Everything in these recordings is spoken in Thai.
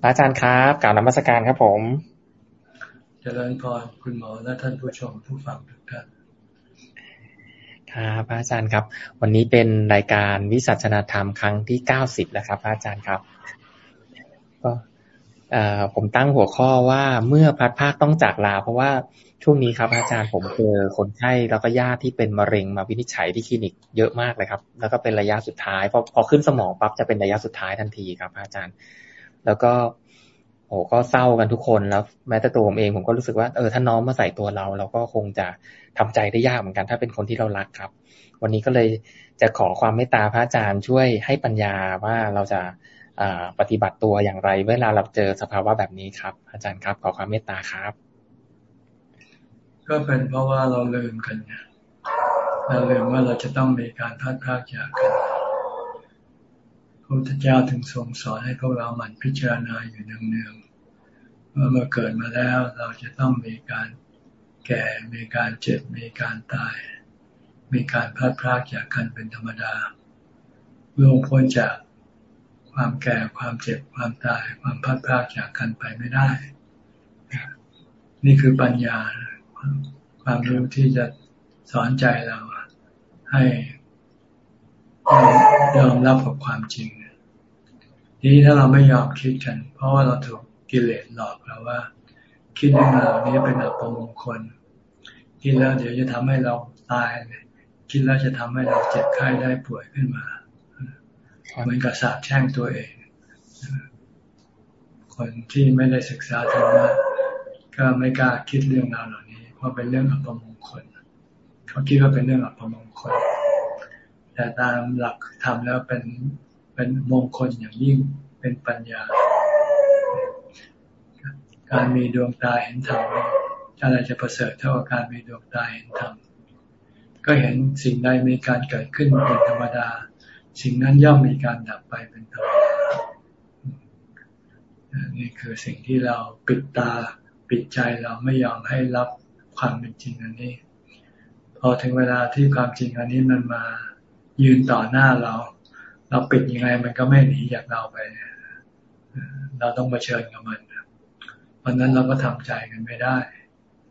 พระอาจารย์ครับกล่าวนมัสการครับผมเจริญพรคุณหมอและท่านผู้ชมผู้ฟังทุกท่านครับพระอาจารย์ครับ วันนี้เป็นรายการวิสัชนาธรรมครั้งที่เก้าสิบแล้วครับ พระอาจารย์ครับ ก็ผมตั้งหัวข้อว่าเมื่อพัดภาคต้องจากลา เพราะว่าช่วงนี้ครับ อาจารย์ผมเจอคนไข้แล้วก็ญาติที่เป็นมะเร็งมาวินิจฉัยที่คลินิกเยอะมากเลยครับ แล้วก็เป็นระยะสุดท้ายพอพอขึ้นสมองปั๊บจะเป็นระยะสุดท้ายทันทีครับ อาจารย์ แล้วก็โอ้ก็เศร้ากันทุกคนแล้ว แม้แต่ตัวผมเองผมก็รู้สึกว่าเออถ้าน้องมาใส่ตัวเรา เราก็คงจะทำใจได้ยากเหมือนกัน ถ้าเป็นคนที่เรารักครับ วันนี้ก็เลยจะขอความเมตตาพระอาจารย์ช่วยให้ปัญญาว่าเราจะปฏิบัติตัวอย่างไร เวลาเราเจอสภาวะแบบนี้ครับ อาจารย์ครับ ขอความเมตตาครับ ก็เป็นเพราะว่าเราลืมกันเราลืมว่าเราจะต้องมีการพัดพากจากกัน พระพุทธเจ้าถึงทรงสอนให้พวกเราหมั่นพิจารณาอยู่เนืองๆว่าเมื่อเกิดมาแล้วเราจะต้องมีการแก่มีการเจ็บมีการตาย มีการพัดพลากจากกันเป็นธรรมดาลงพ้นจากความแก่ความเจ็บความตาย ความพัดพลากจากกันไปไม่ได้ นี่คือปัญญา ความรู้ที่จะสอนใจเราให้ ยอมรับกับความจริงทีนี้ถ้าเราไม่ยอมคิดกัน เพราะว่าเราถูกกิเลสหลอกเราว่า คิดเรื่องราวนี้เป็นอัปมงคลคิดแล้วเดี๋ยวจะทำให้เราตายคิดแล้วจะทำให้เราเจ็บไข้ได้ป่วยขึ้นมาเหมือนกับสาบแช่งตัวเอง คนที่ไม่ได้ศึกษาธรรมะก็ไม่กล้าคิดเรื่องราวเหล่านี้ เพราะเป็นเรื่องอัปมงคลเขาคิดว่าเป็นเรื่องอัปมงคล แต่ตามหลักธรรมแล้วเป็นเป็นมงคลอย่างยิ่งเป็นปัญญา การมีดวงตาเห็นธรรมอะไรจะประเสริฐเท่ากับการมีดวงตาเห็นธรรมก็เห็นสิ่งใดมีการเกิดขึ้นเป็นธรรมดา สิ่งนั้นย่อมมีการดับไปเป็นธรรมดานี่คือสิ่งที่เราปิดตาปิดใจเราไม่ยอมให้รับความเป็นจริงอันนี้ พอถึงเวลาที่ความจริงอันนี้มันมา ยืนต่อหน้าเรา เราปิดยังไงมันก็ไม่หนีจากเราไป เราต้องมาเชิญกับมันวันนั้นเราก็ทำใจกันไม่ได้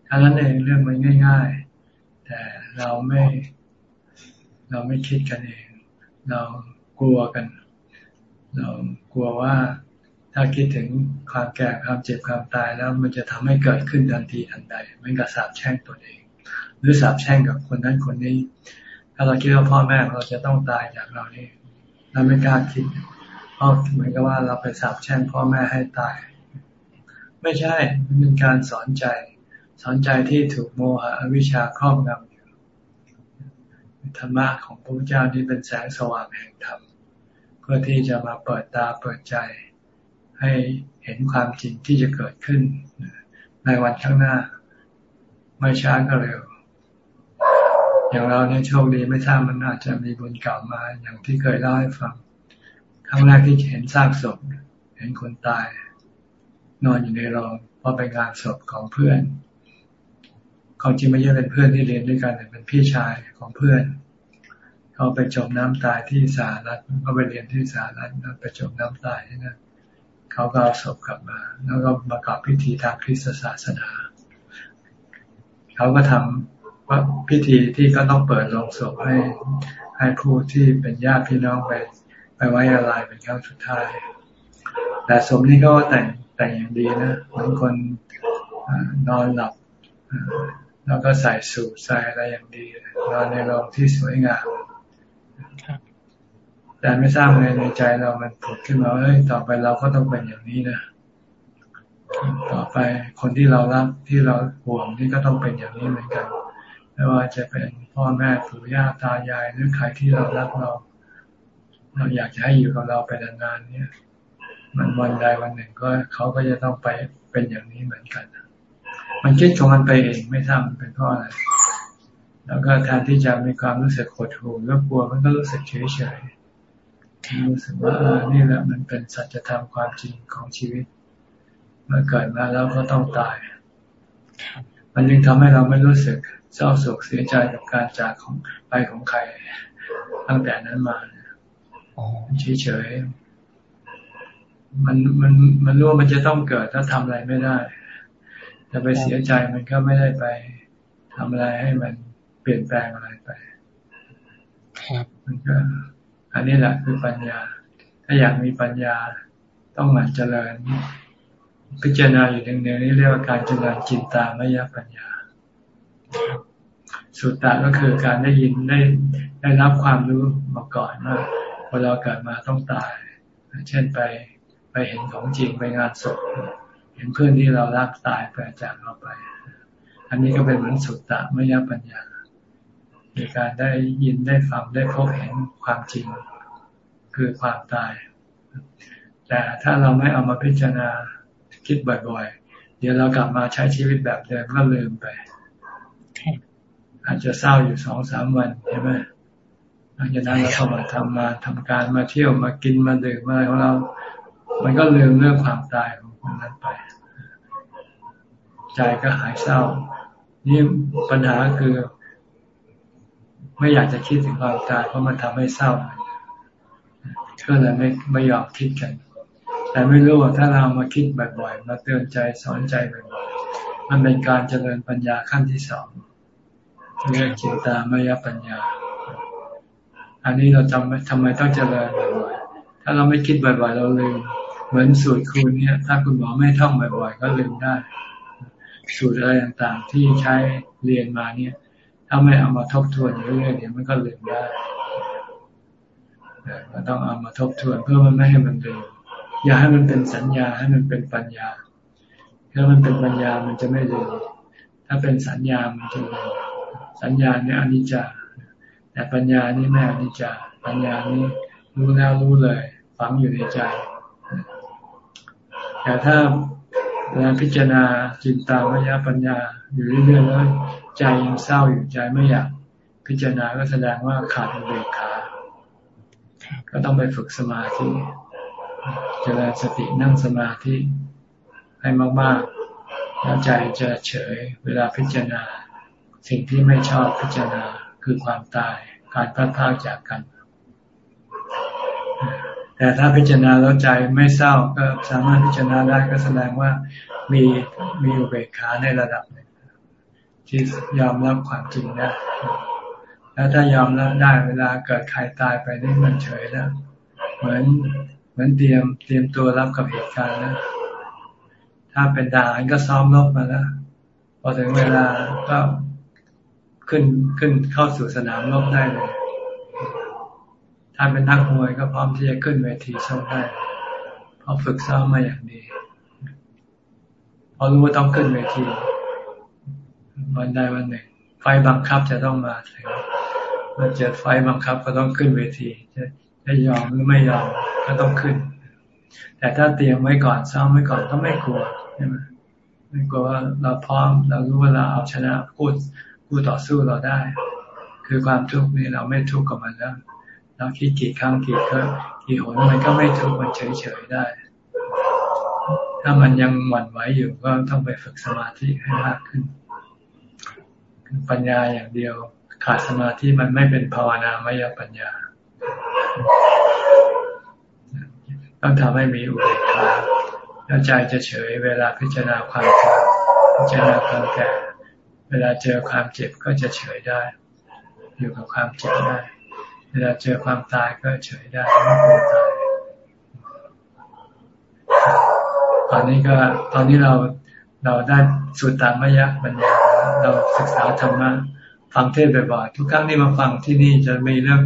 ทั้งนั้นเองเรื่องมันง่าย ๆ แต่เราไม่ เราไม่คิดกันเอง เรากลัวกัน เรากลัวว่าถ้าคิดถึงความแก่ความเจ็บความตายแล้ว มันจะทำให้เกิดขึ้นทันทีทันใดมันก็สาบแช่งตัวเอง หรือสาบแช่งกับคนนั้นคนนี้ ถ้าเราคิดว่าพ่อแม่เราจะต้องตายจากเรานี่เราไม่กล้าคิดเพราะเหมือนกับว่าเราไปสาบแช่งพ่อแม่ให้ตาย ไม่ใช่มันเป็นการสอนใจ สอนใจที่ถูกโมหะวิชาครอบงำอยู่ธรรมะของพระพุทธเจ้านี่เป็นแสงสว่างแห่งธรรมเพื่อที่จะมาเปิดตาเปิดใจ ให้เห็นความจริงที่จะเกิดขึ้นในวันข้างหน้า ไม่ช้าก็เร็ว อย่างเราเนี่ยโชคดีไม่ทราบมันอาจจะมีบุญเก่ามาอย่างที่เคยเล่าให้ฟังครั้งแรกที่เห็นซากศพเห็นคนตาย นอนอยู่ในโรงเพราะไปงานศพของเพื่อนเขาจริงไม่ใช่เป็นเพื่อนที่เรียนด้วยกันแต่เป็นพี่ชายของเพื่อน เขาไปจมน้ำตายที่สหรัฐก็ไปเรียนที่สหรัฐแล้วไปจมน้ำตายที่นั่นเขาก็เอาศพกลับมา แล้วก็ประกอบพิธีทางคริสตศาสนา เขาก็ทำ ว่าพิธีที่ก็ต้องเปิดโรงศพให้ให้ผู้ที่เป็นญาติพี่น้องไปไปไว้อะไรเป็นครั้งสุดท้าย แต่ศพนี้ก็แต่งแต่งอย่างดีนะเหมือนคนนอนหลับแล้วก็ใส่สูทใส่อะไรอย่างดีนอนในโรงที่สวยงามแต่ไม่ทราบเลยในใจเรามันผุดขึ้นมาเฮ้ยต่อไปเราก็ต้องเป็นอย่างนี้นะต่อไปคนที่เรารักที่เราห่วงนี่ก็ต้องเป็นอย่างนี้เหมือนกัน ไม่ว่าจะเป็นพ่อแม่ปู่ย่าตายายหรือใครที่เรารักเรา เราอยากจะให้อยู่กับเราไปนานๆเนี่ย มันวันใดวันหนึ่งก็เขาก็จะต้องไปเป็นอย่างนี้เหมือนกัน มันคิดของมันไปเองไม่ทราบมันเป็นเพราะอะไรแล้วก็แทนที่จะมีความรู้สึกโกรธหูแล้วกลัวมันก็รู้สึกเฉยเฉยรู้สึกว่านี่แหละมันเป็นสัจธรรมความจริงของชีวิต เมื่อเกิดมาแล้วก็ต้องตาย มันยังทำให้เราไม่รู้สึก เศร้าโศกเสียใจกับการจากของไปของใครตั้งแต่นั้นมาเฉยเฉยมันมันมันรู้ว่ามันจะต้องเกิดถ้าทำอะไรไม่ได้จะไปเสียใจมันก็ไม่ได้ไปทำอะไรให้มันเปลี่ยนแปลงอะไรไป ครับ มันก็ อันนี้แหละคือปัญญา ถ้าอยากมีปัญญาต้องหมั่นเจริญ พิจารณาอยู่เนืองๆนี่เรียกว่าการเจริญจินตามยปัญญา สุตตะก็คือการได้ยินได้ได้รับความรู้มาก่อนว่าพอเราเกิดมาต้องตาย เช่นไปไปเห็นของจริงไปงานศพเห็นเพื่อนที่เรารักตายไปจากเราไป อันนี้ก็เป็นเหมือนสุตตะมยปัญญาในการได้ยินได้ฟังได้พบเห็นความจริง คือความตาย แต่ถ้าเราไม่เอามาพิจารณาคิดบ่อยๆ เดี๋ยวเรากลับมาใช้ชีวิตแบบเดิมก็ลืมไป อาจจะเศร้าอยู่สองสามวันใช่ไหมหลังจากนั้นเราเข้ามาทำมาทำการมาเที่ยวมากินมาดื่มอะไรของเรา มันก็ลืมเรื่องความตายของคนนั้นไป ใจก็หายเศร้า นี่ปัญหาคือ ไม่อยากจะคิดถึงความตายเพราะมันทำให้เศร้าก็เลยไม่ไม่ยอมคิดกัน แต่ไม่รู้ว่าถ้าเรามาคิดบ่อยๆมาเตือนใจสอนใจบ่อยๆมันเป็นการเจริญปัญญาขั้นที่สอง เรียกจินตามยปัญญา อันนี้เราจำทำไมต้องเจริญบ่อยๆถ้าเราไม่คิดบ่อยๆ เราลืมเหมือนสูตรคูณเนี่ยถ้าคุณหมอไม่ท่องบ่อยๆ ก็ลืมได้ สูตรอะไรต่างๆ ที่ใช้เรียนมาเนี่ย ถ้าไม่เอามาทบทวนเรื่อยๆเดี๋ยมันก็ลืมได้ก็ต้องเอามาทบทวนเพื่อมันไม่ให้มันลืมอย่าให้มันเป็นสัญญาให้มันเป็นปัญญาถ้ามันเป็นปัญญามันจะไม่ลืมถ้าเป็นสัญญามันจะลืม สัญญาเนี่ยอนิจจาแต่ปัญญานี่แม่อนิจจาปัญญานี่รู้แล้วรู้เลย ฝังอยู่ในใจ แต่ถ้าเวลาพิจารณาจินตามยปัญญาอยู่เรื่อยๆแล้วใจยังเศร้าอยู่ใจไม่อยากพิจารณาก็แสดงว่าขาดอุเบกขา ก็ต้องไปฝึกสมาธิเจริญสตินั่งสมาธิให้มากๆแล้วใจจะเฉยเวลาพิจารณา สิ่งที่ไม่ชอบพิจารณาคือความตาย การพัดพาจากกัน แต่ถ้าพิจารณาแล้วใจไม่เศร้าก็สามารถพิจารณาได้ก็แสดงว่ามีมีอุเบกขาในระดับหนึ่งที่ยอมรับความจริงนะแล้วถ้ายอมรับได้เวลาเกิดใครตายไปนี่มันเฉยแล้วเหมือนเหมือนเตรียมเตรียมตัวรับกับเหตุการณ์นะถ้าเป็นดาหารก็ซ้อมรบมาแล้วพอถึงเวลาก็ ขึ้นขึ้นเข้าสู่สนามรบได้เลยถ้าเป็นนักมวยก็พร้อมที่จะขึ้นเวทีชกได้เพราะฝึกซ้อมมาอย่างดีเพอรู้ว่าต้องขึ้นเวที วันใดวันหนึ่ง ไฟบังคับจะต้องมาถึงเมื่อเจอไฟบังคับก็ต้องขึ้นเวที จะจะยอมหรือไม่ยอมก็ต้องขึ้น แต่ถ้าเตรียมไว้ก่อนซ้อมไว้ก่อนก็ไม่กลัวใช่ไหมไม่กลัวว่าเราพร้อมเรารู้ว่าเราเอาชนะคู่ คู่ต่อสู้เราได้ คือความทุกข์นี่เราไม่ทุกข์กับมันแล้ว เราคิดกี่ครั้งกี่ครั้งกี่หนมันก็ไม่ทุกข์มันเฉยๆได้ ถ้ามันยังหวั่นไหวอยู่ก็ต้องไปฝึกสมาธิให้มากขึ้นปัญญาอย่างเดียว ขาดสมาธิมันไม่เป็นภาวนามยปัญญา ต้องทำให้มีอุเบกขาแล้วใจจะเฉยเวลาพิจารณาความแก่พิจารณาความแก่ วลาเจอความเจ็บก็จะเฉยได้ อยู่กับความเจ็บได้ เวลาเจอความตายก็เฉยได้ไม่กลัวตายตอนนี้ก็ตอนนี้เราเราได้สุดตามยะปัญญาเราศึกษาธรรมะฟังเทศบ่อยๆทุกครั้งที่มาฟังที่นี่จะมีเรื่อง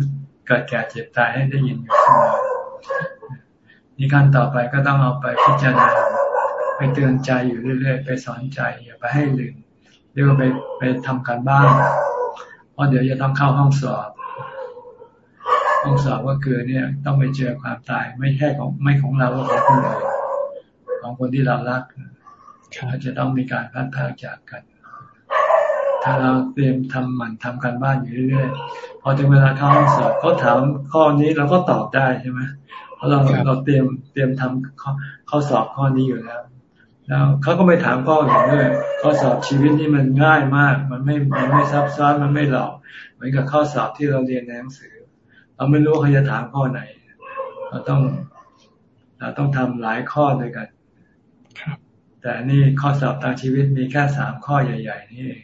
เกิดแก่เจ็บตายให้ได้ยินอยู่เสมอนี่ขั้นต่อไปก็ต้องเอาไปพิจารณาไปเตือนใจอยู่เรื่อยๆ ไปสอนใจอย่าไปให้ลืม รียกว่าไปไปทำการบ้านเพราะเดี๋ยวจะต้องเข้าห้องสอบห้องสอบก็คือเนี่ยต้องไปเจอความตายไม่ใช่ของไม่ของเราของคนอื่นของคนที่เรารักเขาจะต้องมีการพัดพาจากกัน ถ้าเราเตรียมทำหมั่นทำการบ้านอยู่เรื่อยๆพอถึงเวลาเข้าห้องสอบเขาถามข้อนี้เราก็ตอบได้ใช่ไหมเพราะเราเราเตรียมเตรียมทำข้อข้อสอบข้อนี้อยู่แล้ว แล้วเขาก็ไม่ถามข้ออื่นด้วยข้อสอบชีวิตนี่มันง่ายมาก มันไม่มันไม่ซับซ้อนมันไม่หลอกเหมือนกับข้อสอบที่เราเรียนในหนังสือ เราไม่รู้เขาจะถามข้อไหน เราต้องเราต้องทำหลายข้อด้วยกันแต่นี่ข้อสอบทางชีวิตมีแค่สามข้อใหญ่ ๆ นี่เอง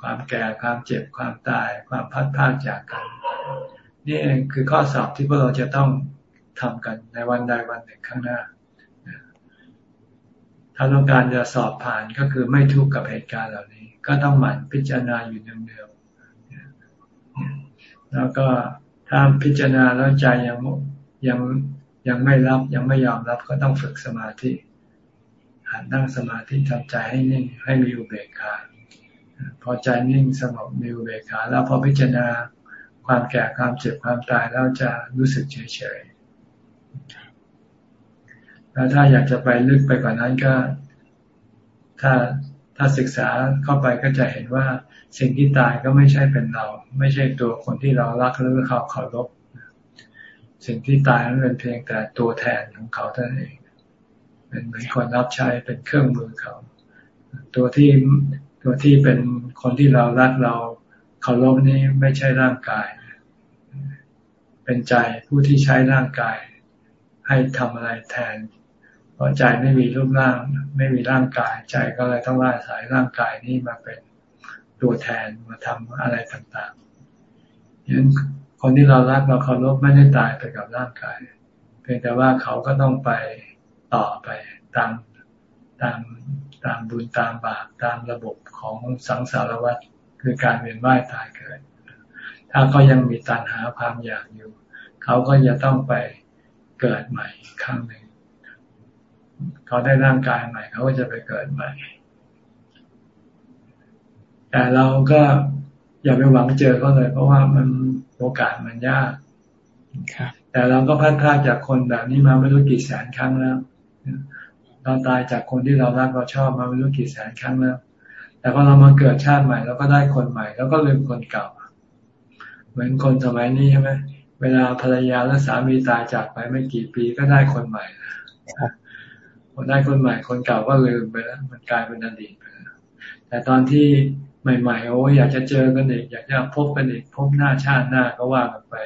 ความแก่ความเจ็บความตาย ความพัดพากจากกัน นี่เองคือข้อสอบที่พวกเราจะต้องทำกันในวันใดวันหนึ่งข้างหน้า ถ้าต้องการจะสอบผ่านก็คือไม่ทุกข์กับเหตุการณ์เหล่านี้ ก็ต้องหมั่นพิจารณาอยู่เดิมๆแล้วก็ถ้าพิจารณาแล้วใจยังยังยังไม่รับยังไม่ยอมรับก็ต้องฝึกสมาธิหัดนั่งสมาธิทำใจให้นิ่งให้มีอุเบกขาพอใจนิ่งสงบมีอุเบกขาแล้วพอพิจารณาความแก่ความเจ็บความตายแล้วจะรู้สึกเฉยๆ แล้วถ้าอยากจะไปลึกไปกว่านั้นก็ ถ้าถ้าศึกษาเข้าไปก็จะเห็นว่าสิ่งที่ตายก็ไม่ใช่เป็นเรา ไม่ใช่ตัวคนที่เรารักหรือเขาเคารพสิ่งที่ตายนั้นเป็นเพียงแต่ตัวแทนของเขาเท่านั้นเองเป็นเหมือนคนรับใช้เป็นเครื่องมือเขา ตัวที่ตัวที่เป็นคนที่เรารักเราเคารพนี้ไม่ใช่ร่างกาย เป็นใจผู้ที่ใช้ร่างกาย ให้ทำอะไรแทน พราะใจไม่มีรูปร่าง ไม่มีร่างกาย ใจก็เลยต้องล่าสายร่างกายนี้มาเป็นตัวแทนมาทำอะไรต่างๆยันคนที่เรารักเราเคารพไม่ได้ตายไปกับร่างกาย เพียงแต่ว่าเขาก็ต้องไปต่อไปตามตามตามบุญตามบาปตามระบบของสังสารวัฏคือการเวียนว่ายตายเกิด ถ้าเขายังมีตัณหาความอยากอยู่ เขาก็จะต้องไปเกิดใหม่ครั้งหนึ่ง เขาได้ร่างกายใหม่ เขาก็จะไปเกิดใหม่ แต่เราก็อย่าไปหวังเจอเขาเลย เพราะว่ามันโอกาสมันยากแต่เราก็พัดพลาดจากคนแบบนี้มาไม่รู้กี่แสนครั้งแล้ว เราตายจากคนที่เรารักเราชอบมาไม่รู้กี่แสนครั้งแล้ว แต่พอเรามาเกิดชาติใหม่เราก็ได้คนใหม่ แล้วก็ลืมคนเก่า เหมือนคนสมัยนี้ใช่ไหมเวลาภรรยาและสามีตายจากไปไม่กี่ปีก็ได้คนใหม่ค นได้คนใหม่คนเก่าก็ลืมไปแล้ว มันกลายเป็นอดีตไปแล้วแต่ตอนที่ใหม่ๆโอ้อยากจะเจอกันอีกอยากจะพบกันอีกพบหน้าชาติหน้าก็ว่ากันไป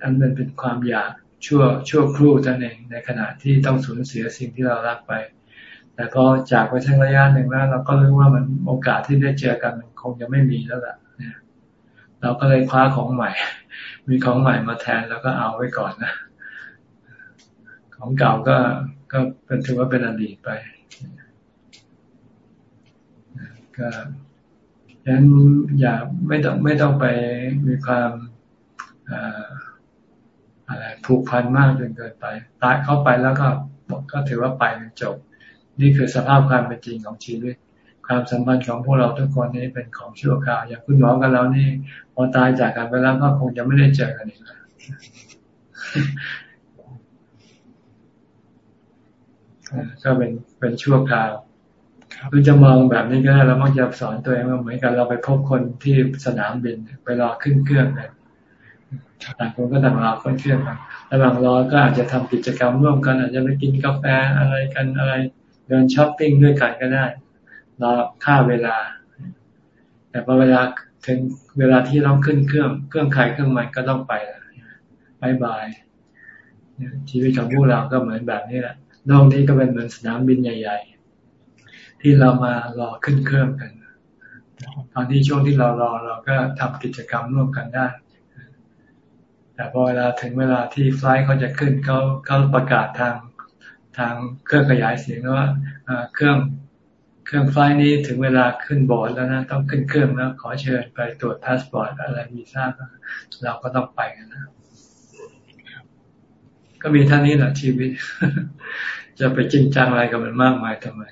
นั่นเป็นเป็นความอยากชั่วชั่วครู่นั่นเองในขณะที่ต้องสูญเสียสิ่งที่เรารักไป แต่พอจากไปทั้งระยะหนึ่งแล้วเราก็รู้ว่ามันโอกาสที่ได้เจอกันมันคงจะไม่มีแล้วล่ะเนี่ยเราก็เลยคว้าของใหม่ มีของใหม่มาแทนแล้วก็เอาไว้ก่อนนะ ของเก่าก็ ก็เป็นถือว่าเป็นอดีตไปก็ฉะนั้นอย่าไม่ต้องไม่ต้องไปมีความอะไรผูกพันมากจนเกินไป ตายเข้าไปแล้วก็ก็ถือว่าไปจบ นี่คือสภาพความเป็นจริงของชีวิต ความสัมพันธ์ของพวกเราทุกคนนี้เป็นของชั่วคราวอย่างคุณหมอกับเรานี่พอตายจากกันไปแล้วก็คงจะไม่ได้เจอกันอีกแล้ว ก็เป็นเป็นชั่วคราวคือจะมองแบบนี้ก็ได้เรามักจะสอนตัวเองว่าเหมือนกันเราไปพบคนที่สนามบินไปรอขึ้นเครื่องกันต่างคนก็ต่างรอขึ้นเครื่องกันระหว่างรอก็อาจจะทำกิจกรรมร่วมกัน อาจจะไปกินกาแฟอะไรกันอะไร เดินช้อปปิ้งด้วยกันก็ได้รอฆ่าเวลา แต่พอเวลาถึงเวลาที่เราขึ้นเครื่อง เครื่องใครเครื่องมันก็ต้องไปแล้ว bye bye ชีวิตของพวกเราก็เหมือนแบบนี้แหละ โลกนี้ก็เป็นเหมือนสนามบินใหญ่ ๆ ที่เรามารอขึ้นเครื่องกัน ตอนที่ช่วงที่เรารอเราก็ทำกิจกรรมร่วมกันได้ แต่พอเวลาถึงเวลาที่ flight เขาจะขึ้นเขาเขาประกาศทางทางเครื่องขยายเสียงว่าเครื่องเครื่อง flight นี้ถึงเวลาขึ้นบอร์ดแล้วนะ ต้องขึ้นเครื่องแล้วขอเชิญไปตรวจพาสปอร์ตอะไรวีซ่าเราก็ต้องไปกันนะ ก็มีเท่านี้แหละชีวิต จะไปจริงจังอะไรกับมันมากมายทำไม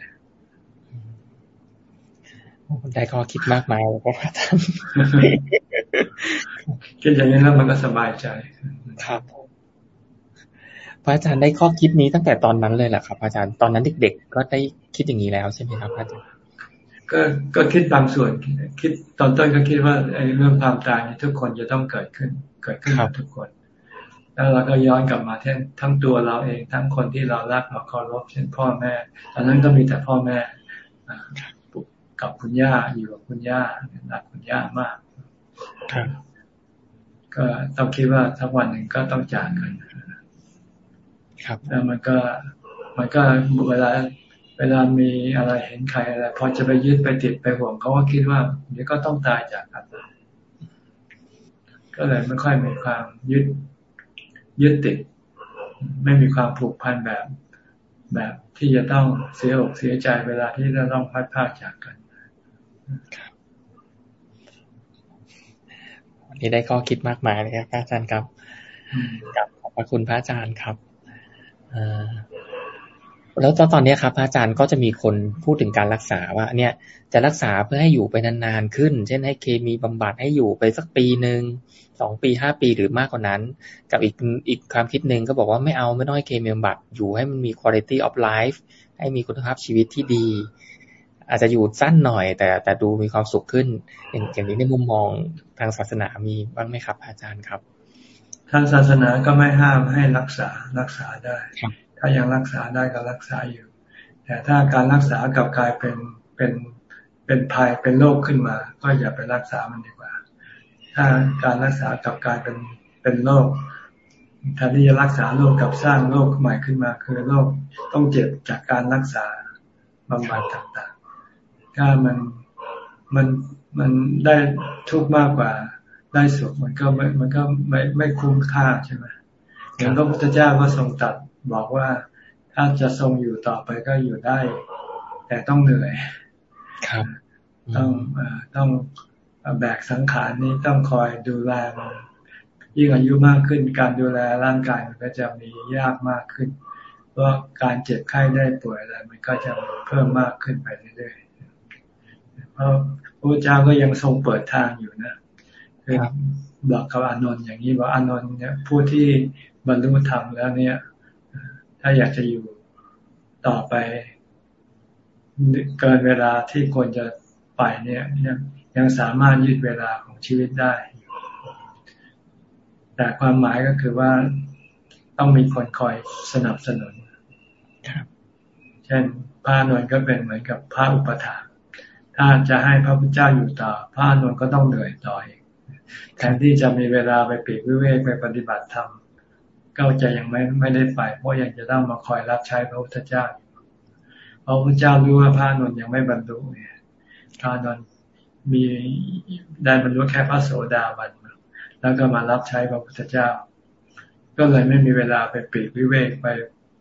ได้ข้อคิดมากมายเลยครับอาจารย์คิดอย่างนี้แล้วมันก็สบายใจ ครับพระอาจารย์ได้ข้อคิดนี้ตั้งแต่ตอนนั้นเลยแหละครับ อาจารย์ตอนนั้นเด็กๆ ก็ได้คิดอย่างนี้แล้วใช่ไหมครับอาจารย์ก็ก็คิดบางส่วนคิดตอนต้นก็คิดว่าไอ้เรื่องความตายทุกคนจะต้องเกิดขึ้น เกิดขึ้นทุกคน แล้วเราก็ย้อนกลับมาทั้งทั้งตัวเราเอง ทั้งคนที่เรารักเราเคารพเช่นพ่อแม่ตอนนั้นก็มีแต่พ่อแม่กับคุณย่าอยู่กับคุณย่ารักคุณย่ามากก็ต้องคิดว่าสักวันหนึ่งก็ต้องจากกันครับแล้วมันก็มันก็เวลาเวลามีอะไรเห็นใครอะไรพอจะไปยึดไปติดไปห่วงเขาก็คิดว่าเดี๋ยวก็ต้องตายจากกันก็เลยไม่ค่อยมีความยึด ยึดติด ไม่มีความผูกพันแบบแบบที่จะต้องเสียอกเสียใจเวลาที่จะต้องพัดพากจากกันวันนี้ได้ข้อคิดมากมายเลยครับอาจารย์ครับกับขอบพระคุณพระอาจารย์ครับแล้วตอนนี้ครับอาจารย์ก็จะมีคนพูดถึงการรักษาว่า เนี่ยจะรักษาเพื่อให้อยู่ไปนานๆขึ้น เช่นให้เคมีบำบัดให้อยู่ไปสักปีหนึ่ง สองปีห้าปีหรือมากกว่านั้น กับอีกอีกความคิดหนึ่งก็บอกว่าไม่เอาไม่ต้องให้เคมีบำบัดอยู่ให้มันมี quality of life ให้มีคุณภาพชีวิตที่ดี อาจจะอยู่สั้นหน่อย แต่แต่ดูมีความสุขขึ้นอย่างอย่างนี้ในมุมมองทางศาสนามีบ้างไหมครับ อาจารย์ครับ ทางศาสนาก็ไม่ห้ามให้รักษารักษาได้ ถ้ายังรักษาได้ก็รักษาอยู่ แต่ถ้าการรักษากลับกลายเป็นเป็นเป็นภัยเป็นโรคขึ้นมา ก็อย่าไปรักษามันดีกว่า ถ้าการรักษากลับกลายเป็นเป็นโรคแทนที่จะรักษาโรคกับสร้างโรคใหม่ขึ้นมา คือโรคต้องเจ็บจากการรักษาบำบัดต่างๆ ถ้ามันมันมันได้ทุกข์มากกว่าได้สุขมันก็ไม่มันก็ไม่ไม่คุ้มค่าใช่ไหมอย่างพระพุทธเจ้าก็ทรงตัดบอกว่าถ้าจะทรงอยู่ต่อไปก็อยู่ได้ แต่ต้องเหนื่อย ครับ ต้องต้อง แบกสังขารนี้ต้องคอยดูแลมันยิ่งอายุมากขึ้นการดูแลร่างกายมันก็จะมียากมากขึ้น เพราะการเจ็บไข้ได้ป่วยอะไรมันก็จะเพิ่มมากขึ้นไปเรื่อยๆเพราะพระเจ้าก็ยังทรงเปิดทางอยู่นะคือบอกกับอานนท์อย่างนี้ว่าอานนท์เนี่ยผู้ที่บรรลุธรรมแล้วเนี่ย ถ้าอยากจะอยู่ต่อไปเกินเวลาที่ควรจะไปเนี่ย ยังยังสามารถยืดเวลาของชีวิตได้ แต่ความหมายก็คือว่าต้องมีคนคอยสนับสนุนเช่นพระนวลก็เป็นเหมือนกับพระอุปถาถ้าจะให้พระพุทธเจ้าอยู่ต่อพระนวลก็ต้องเหนื่อยต่ออีกแทนที่จะมีเวลาไปปีกวิเวกไปปฏิบัติธรรมก็จะยังไม่ไม่ได้ไป เพราะยังจะต้องมาคอยรับใช้พระพุทธเจ้าพระพุทธเจ้ารู้ว่าพระนนท์ยังไม่บรรลุเนี่ยพระนนท์ มีได้บรรลุแค่พระโสดาบันแล้วก็มารับใช้พระพุทธเจ้า ก็เลยไม่มีเวลาไปปีกวิเวกไป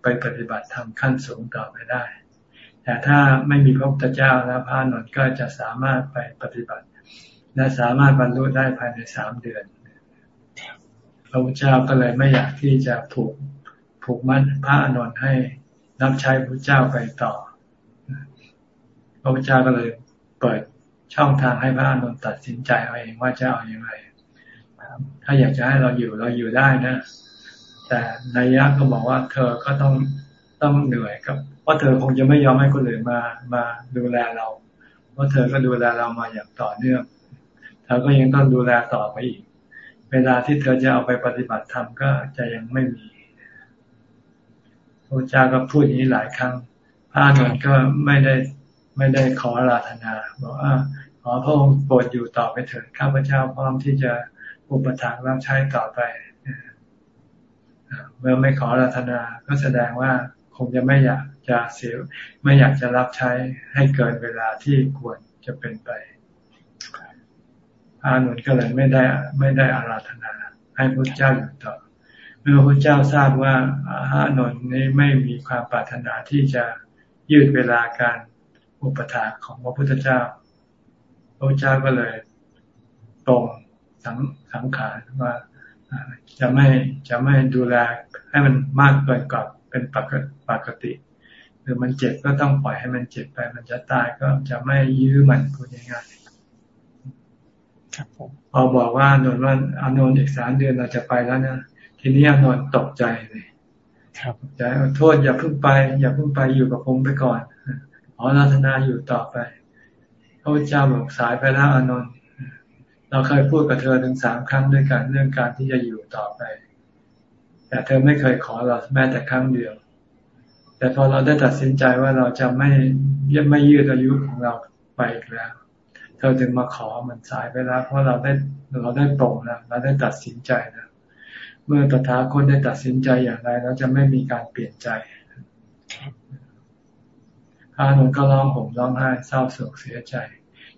ไปปฏิบัติธรรมขั้นสูงต่อไปได้ แต่ถ้าไม่มีพระพุทธเจ้าแล้วพระนนท์ก็จะสามารถไปปฏิบัติ และสามารถบรรลุได้ภายในสามเดือน พระพุทธเจ้าก็เลยไม่อยากที่จะผูกผูกมัดพระอนุนให้รับใช้พระเจ้าไปต่อ พระพุทธเจ้าก็เลยเปิด ช่องทางให้พระอนุนตัดสินใจเอาเองว่าจะเอาอย่างไรถ้าอยากจะให้เราอยู่เราอยู่ได้นะ แต่นายยะก็บอกว่าเธอก็ต้องต้องเหนื่อยครับเพราะเธอคงจะไม่ยอมให้คนอื่นมามาดูแลเรา เพราะเธอก็ดูแลเรามาอย่างต่อเนื่องเธอก็ยังต้องดูแลต่อไปอีก เวลาที่เธอจะเอาไปปฏิบัติธรรมก็จะยังไม่มีพระเจ้าก็พูดอย่างนี้หลายครั้งพระนนท์ก็ไม่ได้ไม่ได้ขอราธนาบอกว่า ขอพระองค์โปรดอยู่ต่อไปเถิดข้าพเจ้าพร้อมที่จะอุปถัมภ์รับใช้ต่อไปเมื่อไม่ขอราธนาก็แสดงว่าคงจะไม่อยากจะเสียไม่อยากจะรับใช้ให้เกินเวลาที่ควรจะเป็นไป อานุนก็เลยไม่ได้ไม่ได้อาราธนา ให้พระเจ้าอยู่ต่อ เมื่อพระเจ้าทราบว่าอานุนนี้ไม่มีความปรารถนาที่จะยืดเวลาการอุปถาของพระพุทธเจ้า พระเจ้าก็เลยตรงสังสังขารว่าจะไม่จะไม่ดูแลให้มันมากเกินกว่าเป็นปกปกติหรือมันเจ็บก็ต้องปล่อยให้มันเจ็บไป มันจะตายก็จะไม่ยื้อมันพูดง่ายพอบอกว่าอนนท์ว่าอนนท์อีกสามเดือนเราจะไปแล้วนะทีนี้อนนท์ตกใจเลยครับใจโทษอย่าเพิ่งไป อย่าเพิ่งไปอยู่กับผมไปก่อนขอรัตนาอยู่ต่อไป พระเจ้าบอกสายไปแล้วอนนท์เราเคยพูดกับเธอถึงสามครั้งด้วยกันเรื่องการที่จะอยู่ต่อไป แต่เธอไม่เคยขอเราแม้แต่ครั้งเดียว แต่พอเราได้ตัดสินใจว่าเราจะไม่ไม่ยืดอายุของเราไปอีกแล้ว เธอถึงมาขอมันสายไปแล้ว เพราะเราได้เราได้ปรงแล้วเราได้ตัดสินใจแล้วเมื่อตถาคตได้ตัดสินใจอย่างไรแล้วจะไม่มีการเปลี่ยนใจ พระนนก็ร้องห่มร้องไห้เศร้าโศกเสียใจ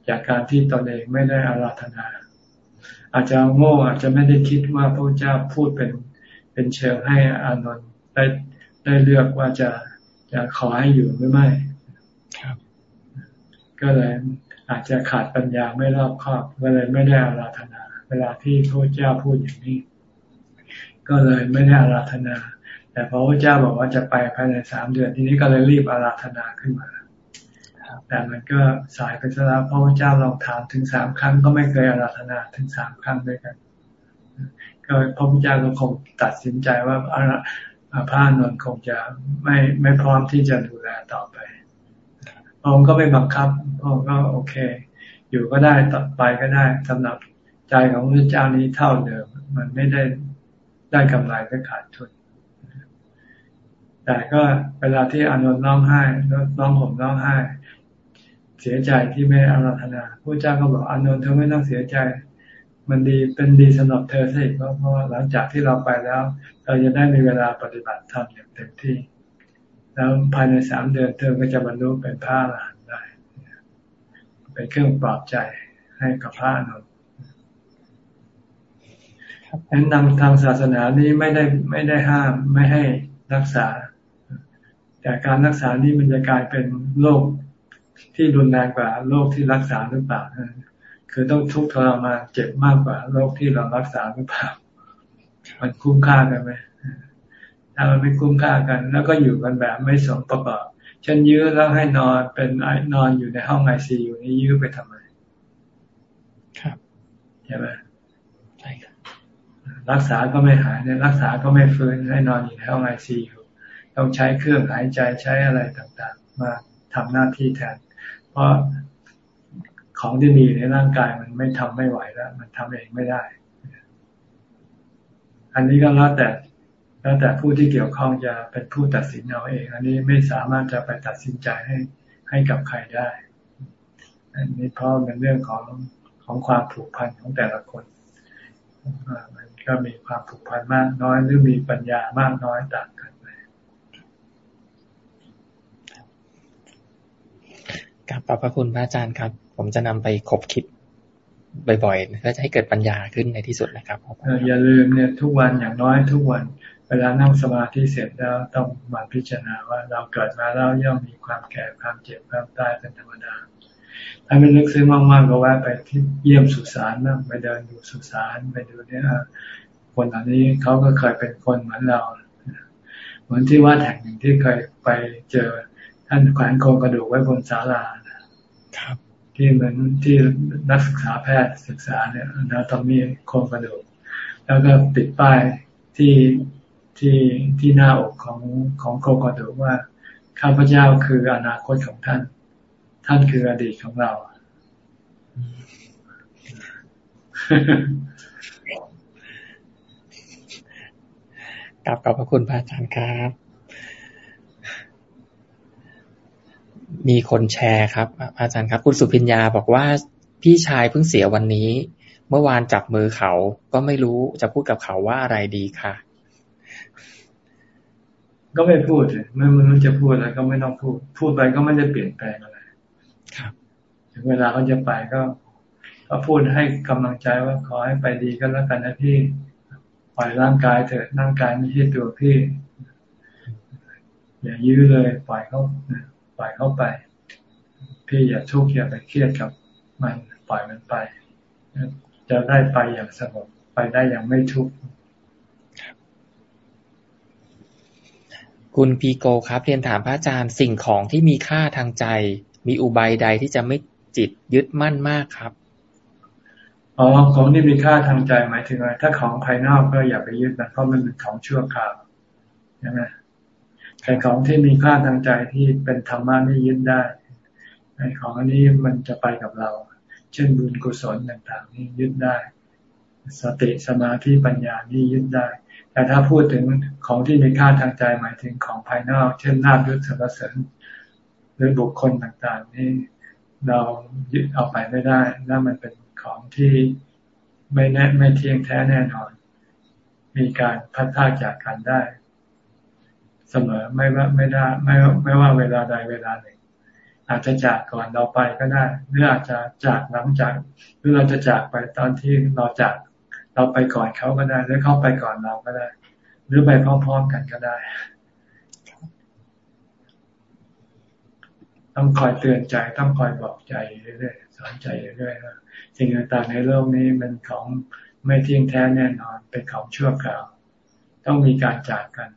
จากการที่ตนเองไม่ได้อาราธนา อาจจะโง่อาจจะไม่ได้คิดว่าพระเจ้าพูดเป็นเป็นเชิงให้อานนท์ได้ได้เลือกว่าจะจะขอให้อยู่หรือไม่ก็เลยอาจจะขาดปัญญาไม่รอบคอบก็เลยไม่ได้อาราธนา เวลาที่พระเจ้าพูดอย่างนี้ ก็เลยไม่ได้อาราธนา แต่พระพุทธเจ้าบอกว่าจะไปภายในสามเดือนทีนี้ก็เลยรีบอาราธนาขึ้นมาแต่มันก็สายไปซะแล้วพระพุทธเจ้าลองถามถึงสามครั้งก็ไม่เคยอาราธนาถึงสามครั้งด้วยกัน ก็พระพุทธเจ้าก็คงตัดสินใจว่าพระนนท์คงจะไม่ไม่พร้อมที่จะดูแลต่อไปองค์ก็ไม่บังคับองค์ก็โอเค อยู่ก็ได้ต่อไปก็ได้สำหรับใจของพระเจ้านี้เท่าเดิม มันไม่ได้ได้กำไรก็ขาดทุน แต่ก็เวลาที่อานนท์ร้องไห้ร้องห่มร้องไห้ เสียใจที่ไม่อาราธนาพระเจ้าก็บอกอานนท์เธอไม่ต้องเสียใจ มันดีเป็นดีสำหรับเธอสิเพราะเพราะหลังจากที่เราไปแล้ว เราจะได้มีเวลาปฏิบัติธรรมอย่างเต็มที่ แล้วภายในสามเดือนเธอก็จะบรรลุเป็นพระอรหันต์ได้ เป็นเครื่องปลอบใจให้กับพระนนท์นั้นทางทางศาสนานี้ไม่ได้ไม่ได้ห้ามไม่ให้รักษา แต่การรักษานี้มันจะกลายเป็นโรคที่รุนแรงกว่าโรคที่รักษาหรือเปล่าคือต้องทุกข์ทรมานเจ็บมากกว่าโรคที่เรารักษาหรือเปล่า มันคุ้มค่ากันไหมถ้ามันไม่คุ้มค่ากัน แล้วก็อยู่กันแบบไม่สมประกอบเช่นยื้อแล้วให้นอนเป็นไอนอนอยู่ในห้องไอซีอยู่นี่ยื้อไปทำไม ครับใช่ไหมใช่ครับรักษาก็ไม่หายเนี่ยรักษาก็ไม่ฟื้นให้นอนอยู่ในห้องไอซีอยู่ ต้องใช้เครื่องหายใจใช้อะไรต่างๆ มาทำหน้าที่แทน เพราะของที่มีในร่างกายมันไม่ทำไม่ไหวแล้ว มันทำเองไม่ได้ อันนี้ก็แล้วแต่แล้วแต่ผู้ที่เกี่ยวข้องจะเป็นผู้ตัดสินเอาเอง อันนี้ไม่สามารถจะไปตัดสินใจให้ให้กับใครได้ อันนี้เพราะเป็นเรื่องของของความผูกพันของแต่ละคนมันก็มีความผูกพันมากน้อยหรือมีปัญญามากน้อยต่างกันไป กับขอบพระคุณพระอาจารย์ครับ ผมจะนำไปคบคิดบ่อยๆเพื่อจะให้เกิดปัญญาขึ้นในที่สุดนะครับอย่าลืมเนี่ยทุกวันอย่างน้อยทุกวัน เวลานั่งสมาธิเสร็จแล้วต้องมาพิจารณาว่าเราเกิดมาแล้วย่อมมีความแก่ความเจ็บความตายเป็นธรรมดา ถ้าไม่ลึกซึ้งมากๆก็แวะไปที่เยี่ยมสุสานนะไปเดินดูสุสานไปดูเนี่ยคนเหล่านี้เขาก็เคยเป็นคนเหมือนเรา เหมือนที่วัดแห่งหนึ่งที่เคยไปเจอ ท่านแขวนโครงกระดูกไว้บนศาลาครับที่เหมือนที่นักศึกษาแพทย์ศึกษาเนี่ยนะตอนมีโครงกระดูก แล้วก็ติดป้ายที่ที่ที่หน้าอกของของโคกดูว่าข้าพเจ้าคืออนาคตของท่าน ท่านคืออดีตของเรา กลับขอบพระคุณพระอาจารย์ครับ มีคนแชร์ครับ อาจารย์ครับ คุณสุพิญญาบอกว่าพี่ชายเพิ่งเสียวันนี้ เมื่อวานจับมือเขา ก็ไม่รู้จะพูดกับเขาว่าอะไรดีค่ะ ก็ไม่พูดไม่มนุษย์จะพูดอะไรก็ไม่ต้องพูด พูดไปก็ไม่ได้เปลี่ยนแปลงอะไรครับถึงเวลาเขาจะไปก็ ก็พูดให้กำลังใจว่าขอให้ไปดีก็แล้วกันนะพี่ปล่อยร่างกายเถิดร่างกายไม่ใช่ตัวพี่ อย่ายื้อเลยปล่อยเขา ปล่อยเขาไป พี่อย่าทุกข์อย่าไปเครียดกับมันปล่อยมันไป จะได้ไปอย่างสงบไปได้อย่างไม่ทุกข์คุณพีโกครับ เรียนถามพระอาจารย์สิ่งของที่มีค่าทางใจ มีอุบายใดที่จะไม่จิตยึดมั่นมากครับอ๋อของที่มีค่าทางใจหมายถึงอะไรถ้าของภายนอกก็อย่าไปยึดมันเพราะมันเป็นของชั่วคราวใช่ไหม แต่ของที่มีค่าทางใจที่เป็นธรรมะนี่ยึดได้ไอ้ของอันนี้มันจะไปกับเรา เช่นบุญกุศลต่างๆ นี่ยึดได้ สติสมาธิปัญญานี่ยึดได้ แต่ถ้าพูดถึงของที่มีค่าทางใจหมายถึงของภายนอก เช่นนาบยศสรรเสริญหรือบุคคลต่างๆ นี่เรายึดเอาไปไม่ได้แล้วมันเป็นของที่ไม่แน่ไม่เที่ยงแท้แน่นอน มีการพัดพาจากกันได้ เสมอไม่ว่าไม่ได้ไม่ไม่ว่าเวลาใดเวลาหนึ่ง อาจจะจากก่อนเราไปก็ได้ หรืออาจจะจากหลังจาก หรือเราจะจากไปตอนที่เราจากเราไปก่อนเขาก็ได้ หรือเขาไปก่อนเราก็ได้ หรือไปพร้อมๆกันก็ได้ต้องคอยเตือนใจต้องคอยบอกใจเรื่อยๆสอนใจเรื่อยๆว่าสิ่งต่างๆในโลกนี้มันของไม่เที่ยงแท้แน่นอนเป็นของชั่วคราว ต้องมีการจากกัน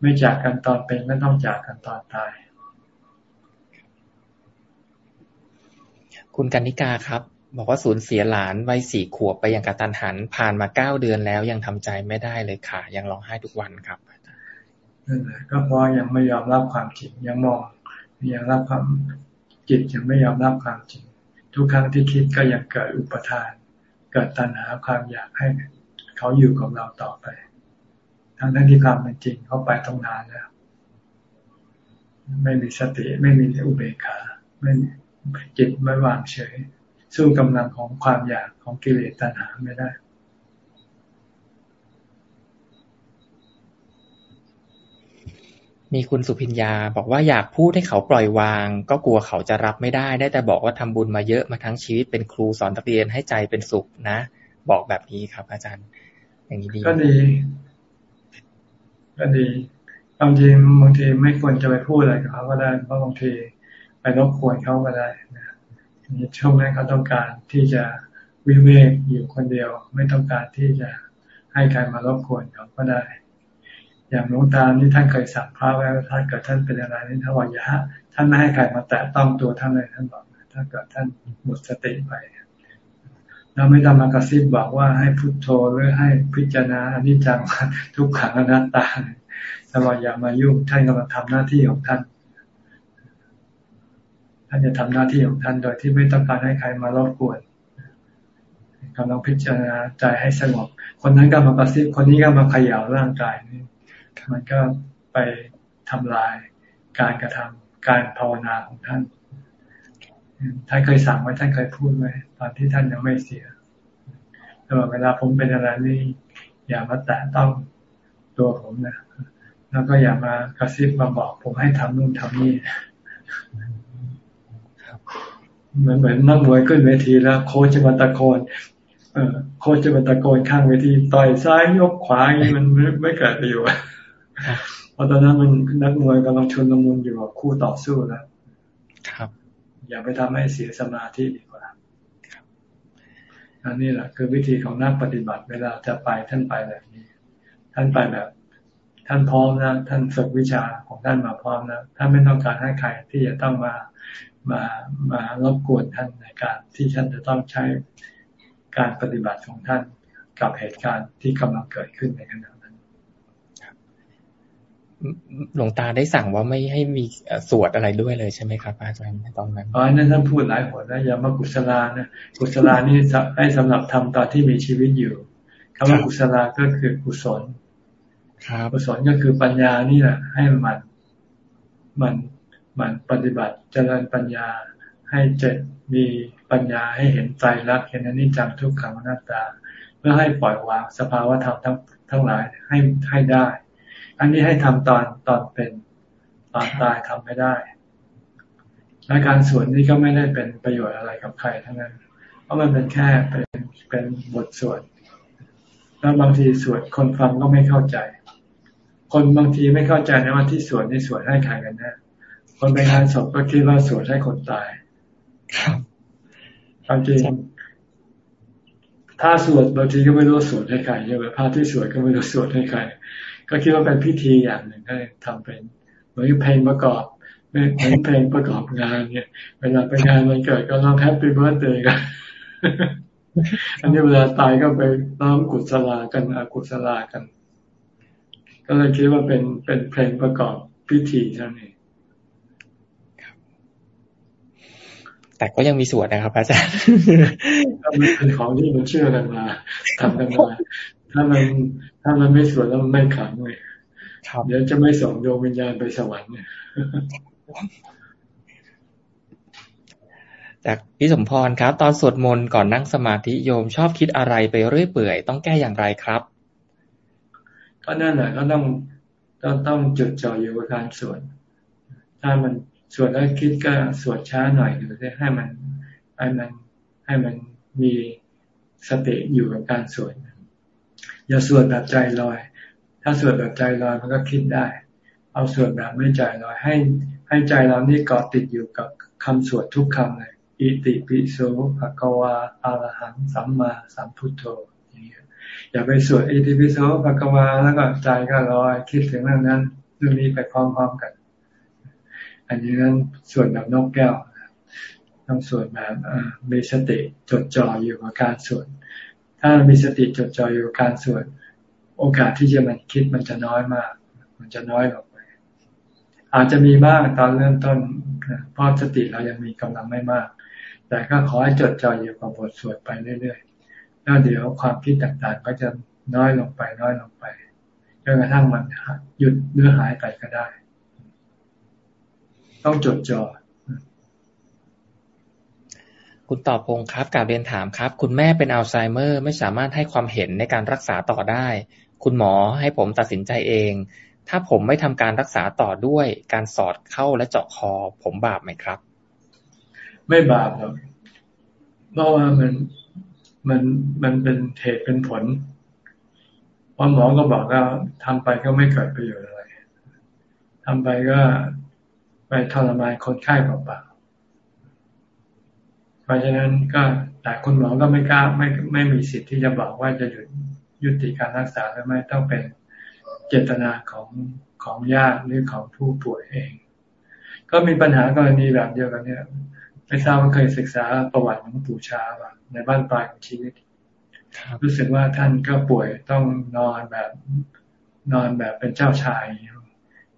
ไม่จากกันตอนเป็นไม่ต้องจากกันตอนตาย คุณกันนิกาครับ บอกว่าสูญเสียหลานวัยสี่ขวบไปอย่างกระตันหัน ผ่านมาเก้าเดือนแล้วยังทำใจไม่ได้เลยค่ะ ยังร้องไห้ทุกวันครับนั่นแหละก็เพราะยังไม่ยอมรับความจริงยังมองยังรับความจิตยังไม่ยอมรับความจริง ทุกครั้งที่คิดก็ยังเกิดอุปทาน เกิดตัณหาความอยากให้ เขาอยู่กับเราต่อไป ทั้งทั้งที่ความเป็นจริงเขาไปต้องนานแล้ว ไม่มีสติไม่มีอุเบกขาไม่จิตไม่วางเฉย สู้กำลังของความอยากของกิเลสตัณหาไม่ได้มีคุณสุพิญญาบอกว่าอยากพูดให้เขาปล่อยวาง ก็กลัวเขาจะรับไม่ได้ ได้แต่บอกว่าทำบุญมาเยอะมาทั้งชีวิตเป็นครูสอนนักเรียนให้ใจเป็นสุขนะ บอกแบบนี้ครับ อาจารย์ อย่างนี้ดีก็ดี ก็ดีบางทีบางทีไม่ควรจะไปพูดอะไรกับเขาก็ได้ เพราะบางทีไปรบกวนเขาก็ได้นะช่วงนั้นเขาต้องการที่จะวิเวกอยู่คนเดียว ไม่ต้องการที่จะให้ใครมารบกวนเขาก็ได้ อย่างหลวงตานี่ท่านเคยสั่งพระไว้ว่าถ้าเกิดท่านเป็นอะไรนี่ถ้าว่าอย่าท่านไม่ให้ใครมาแตะต้องตัวท่านเลยท่านบอกถ้าเกิดท่านหมดสติไป เราไม่ต้องมากระซิบบอกว่าให้พุโทโธหรือให้พิจารณาอนิจจังทุกขังอนัตตาถ้าว่าอย่ามายุ่งท่านกำลังทำหน้าที่ของท่านท่านจะทำหน้าที่ของท่านโดยที่ไม่ต้องการให้ใครมารบกวนกำลังพิจารณาใจให้สงบ คนนั้นก็มากระซิบคนนี้ก็มาเขย่าร่างกายนี่มันก็ไปทำลายการกระทำการภาวนาของท่าน ท่านเคยสั่งไว้ท่านเคยพูดไว้ตอนที่ท่านยังไม่เสียแต่เวลาผมเป็นอะไรนี่อย่ามาแตะต้องตัวผมนะแล้วก็อย่ามากระซิบมาบอก ผมให้ทำนู่นทำนี่เหมือนเหมือนนักมวยขึ้นเวทีแล้ว โค้ชจะมาตะโกนเออโค้ชจะมาตะโกนข้างเวทีต่อยซ้ายยกขวาอย่างนี้มันไม่ไม่เกิดประโยชน์เพราะตอนนั้นมันนักมวยกำลังชนลมุนอยู่กับคู่ต่อสู้แล้ว อย่าไปทำให้เสียสมาธิดีกว่าอันนี้แหละคือวิธีของนักปฏิบัติเวลาจะไปท่านไปแบบนี้ ท่านไปแบบ ท่านพร้อมนะท่านฝึกวิชาของท่านมาพร้อมนะท่านไม่ต้องการให้ใครที่จะต้องมามามารบกวนท่านในการที่ท่านจะต้องใช้การปฏิบัติของท่านกับเหตุการณ์ที่กำลังเกิดขึ้นในขณะนั้น หลวงตาได้สั่งว่าไม่ให้มีสวดอะไรด้วยเลยใช่ไหมครับอาจารย์ตอนนั้นอ๋อนั่นท่านพูดหลายหนนะอย่ามากุศลานะกุศลานี่ให้สำหรับทำตอนที่มีชีวิตอยู่คำว่ากุศลาก็คือกุศลกุศลก็คือปัญญานี่แหละให้มันมันมันปฏิบัติเจริญปัญญาให้เจ็ดมีปัญญาให้เห็นใจรักเห็นอนิจจังทุกขังอนัตตา เพื่อให้ปล่อยวางสภาวะธรรมทั้งทั้งหลายให้ให้ได้ อันนี้ให้ทำตอนตอนเป็นตอนตายทำไม่ได้และการสวดนี้ก็ไม่ได้เป็นประโยชน์อะไรกับใครทั้งนั้น เพราะมันเป็นแค่เป็นเป็นบทสวดแล้วบางทีสวดคนฟังก็ไม่เข้าใจ คนบางทีไม่เข้าใจนะว่าที่สวดนี่สวดให้ใครกันแนะคนไปงานศพก็คิดว่าสวดให้คนตายความจริงถ้าสวดบางทีก็ไม่รู้สวดให้ใครใช่ไหมพระที่สวดก็ไม่รู้สวดให้ใคร ก็คิดว่าเป็นพิธีอย่างหนึ่งให้ทำเป็นเหมือนเพลงประกอบเหมือนเพลงประกอบงานเนี่ยเวลาไปงานวันเกิดก็ร้อง Happy Birthday กันอันนี้เวลาตายก็ไปร้องกุศลากันอากุศลากัน ก็เลยคิดว่าเป็นเป็นเพลงประกอบพิธีเท่านี้แต่ก็ยังมีส่วนนะครับอาจารย์มันเป็นของที่มันเชื่อกันมาทำกันมา ถ้ามันถ้ามันไม่สวยแล้วมันไม่ขังเลยเดี๋ยวจะไม่ส่งโยมวิญญาณไปสวรรค์เนี่ยจากพี่สมพรครับ ตอนสวดมนต์ก่อนนั่งสมาธิโยมชอบคิดอะไรไปเรื่อยเปื่อย ต้องแก้อย่างไรครับราะนั่นแหละก็ต้องต้องต้องจดจ่ออยู่กับการสวดถ้ามันสวดแล้วคิดก็สวดช้าหน่อยหรือให้มันให้มันให้มันมีสติอยู่กับการสวด อย่าสวดแบบใจลอย ถ้าสวดแบบใจลอยมันก็คิดได้ เอาสวดแบบไม่ใจลอย ให้ให้ใจเรานี่เกาะติดอยู่กับคำสวดทุกคำเลยอิติปิโสภะกวาอารหังสัมมาสัมพุทโธอย่าไปสวดอิติปิโสภะกวาแล้วก็ใจก็ลอยคิดถึงเรื่องนั้นเรื่องนี้ไปพร้อมๆกัน อันนี้นั้นสวดแบบนกแก้วต้องสวดแบบมีสติจดจ่ออยู่กับการสวด ถ้ามีสติจดจ่ออยู่การสวดโอกาสที่จะมันคิดมันจะน้อยมาก มันจะน้อยลงไป อาจจะมีบ้างตอนเริ่มต้นเพราะสติเรายังมีกำลังไม่มาก แต่ก็ขอให้จดจ่ออยู่กับบทสวดไปเรื่อยๆแล้วเดี๋ยวความคิดต่างๆ ก็จะน้อยลงไปน้อยลงไปจนกระทั่งมันหยุดเนื้อหายไปก็ได้ ต้องจดจ่อ คุณตอบพงครับกาเรียนถามครับ คุณแม่เป็นอัลไซเมอร์ ไม่สามารถให้ความเห็นในการรักษาต่อได้ คุณหมอให้ผมตัดสินใจเอง ถ้าผมไม่ทำการรักษาต่อด้วย การสอดเข้าและเจาะคอ ผมบาปไหมครับ ไม่บาปหรอกเพราะว่ามันมันมันเป็นเหตุเป็นผลพราหมอก็บอกว่าทำไปก็ไม่เกิดประโยชน์อะไรทำไปก็ไปทรมานคนไข้เปล่า เพราะฉะนั้นก็แต่คุณหมอก็ไม่กล้าไม่ไม่มีสิทธิ์ที่จะบอกว่าจะหยุดยุติการรักษาหรือไม่ต้องเป็นเจตนาของของญาติหรือของผู้ป่วยเอง ก็มีปัญหากรณีแบบเดียวกันเนี่ยไม่ทราบว่าเคยศึกษาประวัติของปู่ชาป่ะในบ้านปลายของชีวิตรู้สึกว่าท่านก็ป่วยต้องนอนแบบนอนแบบเป็นเจ้าชาย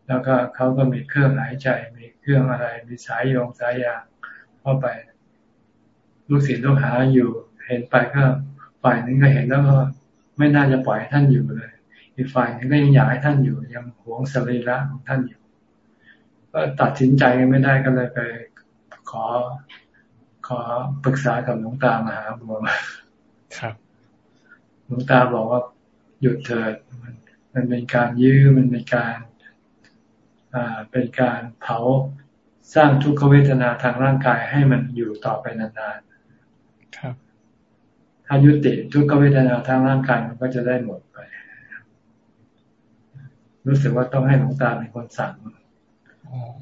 แล้วก็เขาก็มีเครื่องหายใจ มีเครื่องอะไร มีสายโยงสายยางเข้าไป ลูกศิษย์ลูกหาอยู่ เห็นไปก็ฝ่ายนึงก็เห็นแล้วก็ไม่น่าจะปล่อยท่านอยู่เลย อีกฝ่ายนึงก็ยังอยากให้ท่านอยู่ ยังหวงสรีระของท่านอยู่ ก็ตัดสินใจกันไม่ได้ก็เลยไปขอขอปรึกษากับหลวงตามหาบัวมาครับหลวงตาบอกว่าหยุดเถิดมันมันเป็นการยื้อมันเป็นการอ่าเป็นการเผาสร้างทุกขเวทนาทางร่างกายให้มันอยู่ต่อไปนานๆ ครับถ้ายุติทุกขเวทนาทางร่างกายมันก็จะได้หมดไป รู้สึกว่าต้องให้หลวงตาเป็นคนสั่ง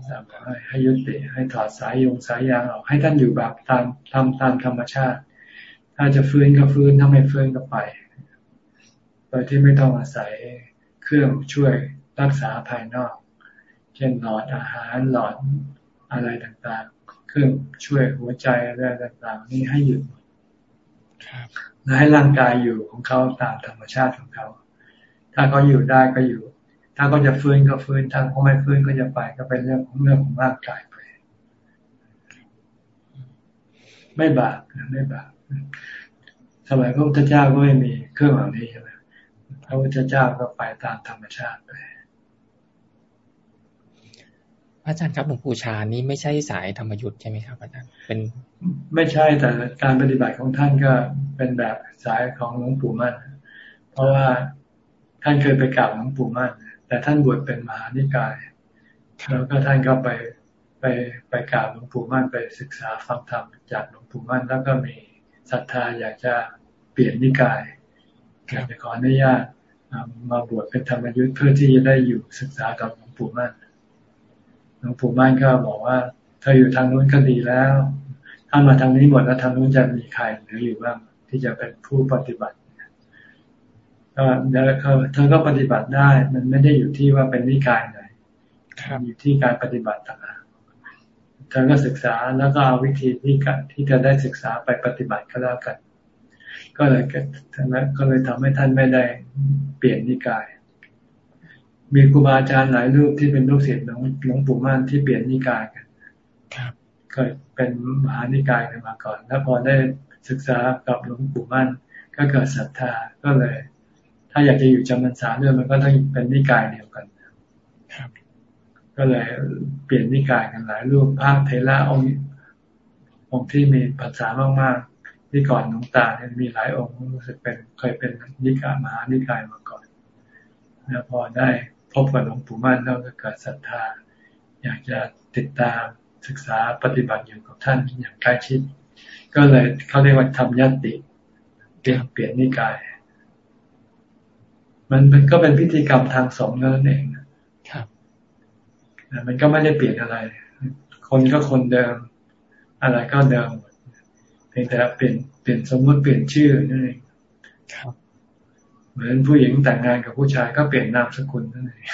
สั่งให้ให้ยุติให้ถอดสายยงสายยางออก ให้ท่านอยู่แบบตามทำตามธรรมชาติ ถ้าจะฟื้นก็ฟื้นถ้าไม่ฟื้นก็ไป โดยที่ไม่ต้องอาศัยเครื่องช่วยรักษาภายนอก เช่นหลอดอาหารหลอดอะไรต่างๆ เครื่องช่วยหัวใจอะไรต่างๆ นี่ให้หยุด และให้ร่างกายอยู่ของเขาตามธรรมชาติของเขา ถ้าเขาอยู่ได้ก็อยู่ ถ้าเขาจะฟื้นก็ฟื้นถ้าเขาไม่ฟื้นก็จะไปก็เป็นเรื่องของเรื่องของร่างกายไป ไม่บาปไม่บาปสมัยพระพุทธเจ้าก็ไม่มีเครื่องเหล่านี้ใช่ไหมพระพุทธเจ้าก็ไปตามธรรมชาติไป อาจารย์ครับหลวงปู่ชานี่ไม่ใช่สายธรรมยุทธ์ใช่ไหมครับอาจารย์เป็นไม่ใช่แต่การปฏิบัติของท่านก็เป็นแบบสายของหลวงปู่มั่น เพราะว่าท่านเคยไปกราบหลวงปู่มั่น แต่ท่านบวชเป็นมหานิกาย แล้วก็ท่านก็ไปไปไปกราบหลวงปู่มั่นไปศึกษาฟังธรรมจากหลวงปู่มั่น แล้วก็มีศรัทธาอยากจะเปลี่ยนนิกายอยากจะขออนุญาตมาบวชเป็นธรรมยุทธ์เพื่อที่จะได้อยู่ศึกษากับหลวงปู่มั่น หลวงปู่มั่นก็บอกว่าเธออยู่ทางนู้นก็ดีแล้ว ถ้ามาทางนี้หมดแล้วทางนู้นจะมีใครหรืออยู่บ้างที่จะเป็นผู้ปฏิบัติก็แล้วเธอก็ปฏิบัติได้ มันไม่ได้อยู่ที่ว่าเป็นนิกายไหนอยู่ที่การปฏิบัติต่างหากเธอก็ศึกษาแล้วก็เอาวิธีที่ที่จะได้ศึกษาไปปฏิบัติก็แล้วกัน ก็เลยท่านก็เลยทำให้ท่านไม่ได้เปลี่ยนนิกาย มีครูบาอาจารย์หลายรูปที่เป็นลูกศิษย์หลวงหลวงปู่มั่นที่เปลี่ยนนิกายกันเคยเป็นมหานิกายกันมาก่อน แล้วพอได้ศึกษากับหลวงปู่มั่นก็เกิดศรัทธาก็เลย ถ้าอยากจะอยู่จำพรรษาด้วยมันก็ต้องเป็นนิกายเดียวกันครับก็เลยเปลี่ยนนิกายกันหลายรูปพระเทระองค์องค์ที่มีภาษามากที่ก่อนหลวงตาเนี่ยมีหลายองค์รู้สึกเป็นเคยเป็นนิกายมหานิกายมาก่อนนะพอได้ พบกับหลวงปู่มั่นแล้วก็เกิดศรัทธา อยากจะติดตามศึกษาปฏิบัติอยู่กับท่านอย่างใกล้ชิด ก็เลยเขาเรียกว่าทำยติเปลี่ยนเปลี่ยนนิกาย มันมันก็เป็นพิธีกรรมทางสงฆ์นั่นเองครับมันก็ไม่ได้เปลี่ยนอะไร คนก็คนเดิม อะไรก็เดิมเพียงแต่เปลี่ยนเปลี่ยนสมมติเปลี่ยนชื่อนั่นเองครับ เหมือนผู้หญิงแต่งงานกับผู้ชายก็เปลี่ยนนามสกุลนั่นเอง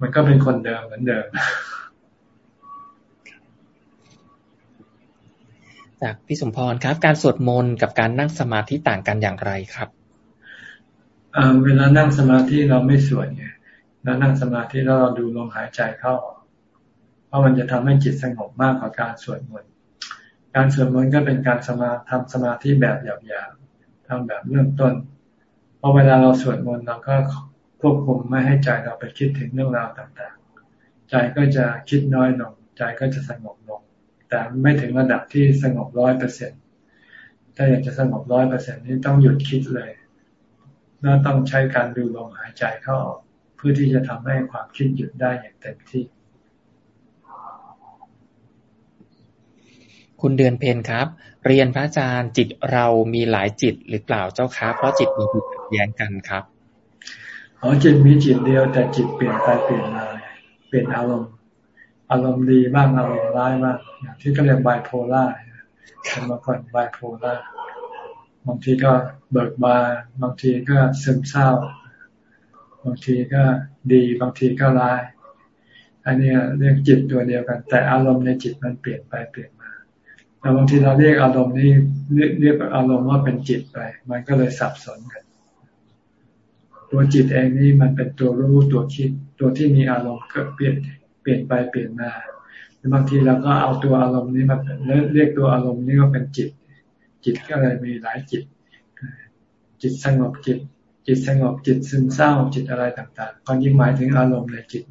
มันก็เป็นคนเดิมเหมือนเดิม จากพี่สมพรครับ การสวดมนต์กับการนั่งสมาธิต่างกันอย่างไรครับเวลานั่งสมาธิเราไม่สวดไงเรานั่งสมาธิแล้วเราดูลมหายใจเข้าเพราะมันจะทำให้จิตสงบมากกว่าการสวดมนต์การสวดมนต์ก็เป็นการสมาทำสมาธิแบบหยาบๆทำแบบเริ่มต้น พอเวลาเราสวดมนต์เราก็ควบคุมไม่ให้ใจเราไปคิดถึงเรื่องราวต่างๆ ใจก็จะคิดน้อยลง ใจก็จะสงบลง แต่ไม่ถึงระดับที่สงบร้อยเปอร์เซ็นถ้าอยากจะสงบร้อยเปอร์เซ็นนี่ต้องหยุดคิดเลยแล้วต้องใช้การดูลมหายใจเข้าเพื่อที่จะทำให้ความคิดหยุดได้อย่างเต็มที่ คุณเดือนเพนครับ เรียนพระอาจารย์จิตเรามีหลายจิตหรือเปล่าเจ้าคะเพราะจิตมีจิต แย้งกันครับอ๋อจิตมีจิตเดียวแต่จิตเปลี่ยนไปเปลี่ยนมาเปลี่ยนอารมณ์อารมณ์ดีบ้างอารมณ์ร้ายบ้างอย่างที่ก็เรียกไบโพล่าสมัยก่อนไบโพล่าบางทีก็เบิกบานบางทีก็ซึมเศร้า บางทีก็ดีบางทีก็ร้าย อันนี้เรียกจิตตัวเดียวกัน แต่อารมณ์ในจิตมันเปลี่ยนไปเปลี่ยนมาแต่บางทีเราเรียกอารมณ์นี้เรียกเรียกอารมณ์ว่าเป็นจิตไป มันก็เลยสับสนกัน ตัวจิตเองนี่มันเป็นตัวรู้ตัวคิด ตัวที่มีอารมณ์ก็เปลี่ยนเปลี่ยนไปเปลี่ยนมาบางทีเราก็เอาตัวอารมณ์นี้มาเรียกตัวอารมณ์นี้ว่าเป็นจิต จิตก็เลยมีหลายจิต จิตสงบจิต จิตสงบจิตซึมเศร้าจิตอะไรต่างๆก็ยิ่งหมายถึงอารมณ์ในจิต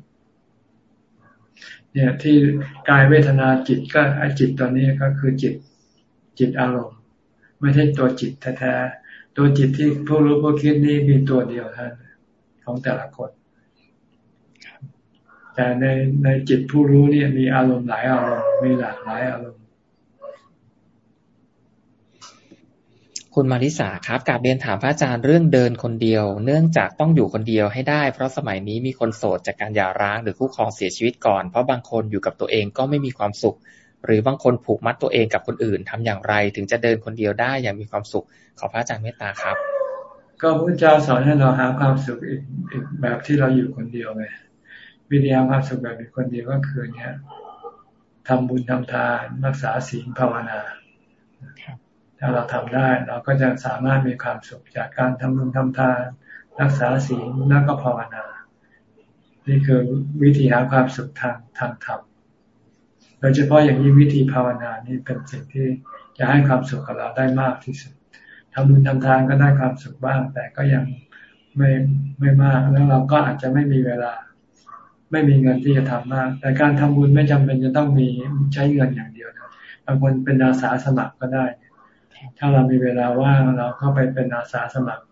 เนี่ยที่กายเวทนาจิตก็ไอจิตตอนนี้ก็คือจิตจิตอารมณ์ ไม่ใช่ตัวจิตแท้ ตัวจิตที่ผู้รู้ผู้คิดนี้มีตัวเดียวท่านของแต่ละคน แต่ในในจิตผู้รู้เนี่ยมีอารมณ์หลายอารมณ์มีหลากหลายอารมณ์คุณมาริสาครับกาบเรียนถามพระอาจารย์เรื่องเดินคนเดียว เนื่องจากต้องอยู่คนเดียวให้ได้ เพราะสมัยนี้มีคนโสดจากการหย่าร้างหรือคู่ครองเสียชีวิตก่อน เพราะบางคนอยู่กับตัวเองก็ไม่มีความสุข หรือบางคนผูกมัดตัวเองกับคนอื่นทำอย่างไร ถึงจะเดินคนเดียวได้อย่างมีความสุข ขอพระอาจารย์เมตตาครับ ก็พระเจ้าสอนให้เราหาความสุขอีกอีกแบบที่เราอยู่คนเดียวไงวิธีหาความสุขแบบอยู่คนเดียวก็คือเนี้ยทำบุญทำทานรักษาศีลภาวนาถ้าเราทำได้เราก็จะสามารถมีความสุขจากการทำบุญทำทาน รักษาศีลแล้วก็ภาวนา นี่คือวิธีหาความสุขทางทางธรรม โดยเฉพาะอย่างนี้วิธีภาวนานี่เป็นสิ่งที่จะให้ความสุขกับเราได้มากที่สุดทำบุญทำทานก็ได้ความสุขบ้าง แต่ก็ยังไม่ไม่มากแล้วเราก็อาจจะไม่มีเวลา ไม่มีเงินที่จะทำมาก แต่การทำบุญไม่จำเป็นจะต้องมีใช้เงินอย่างเดียวนะบางคนเป็นอาสาสมัครก็ได้ ถ้าเรามีเวลาว่างเราก็ไปเป็นอาสาสมัคร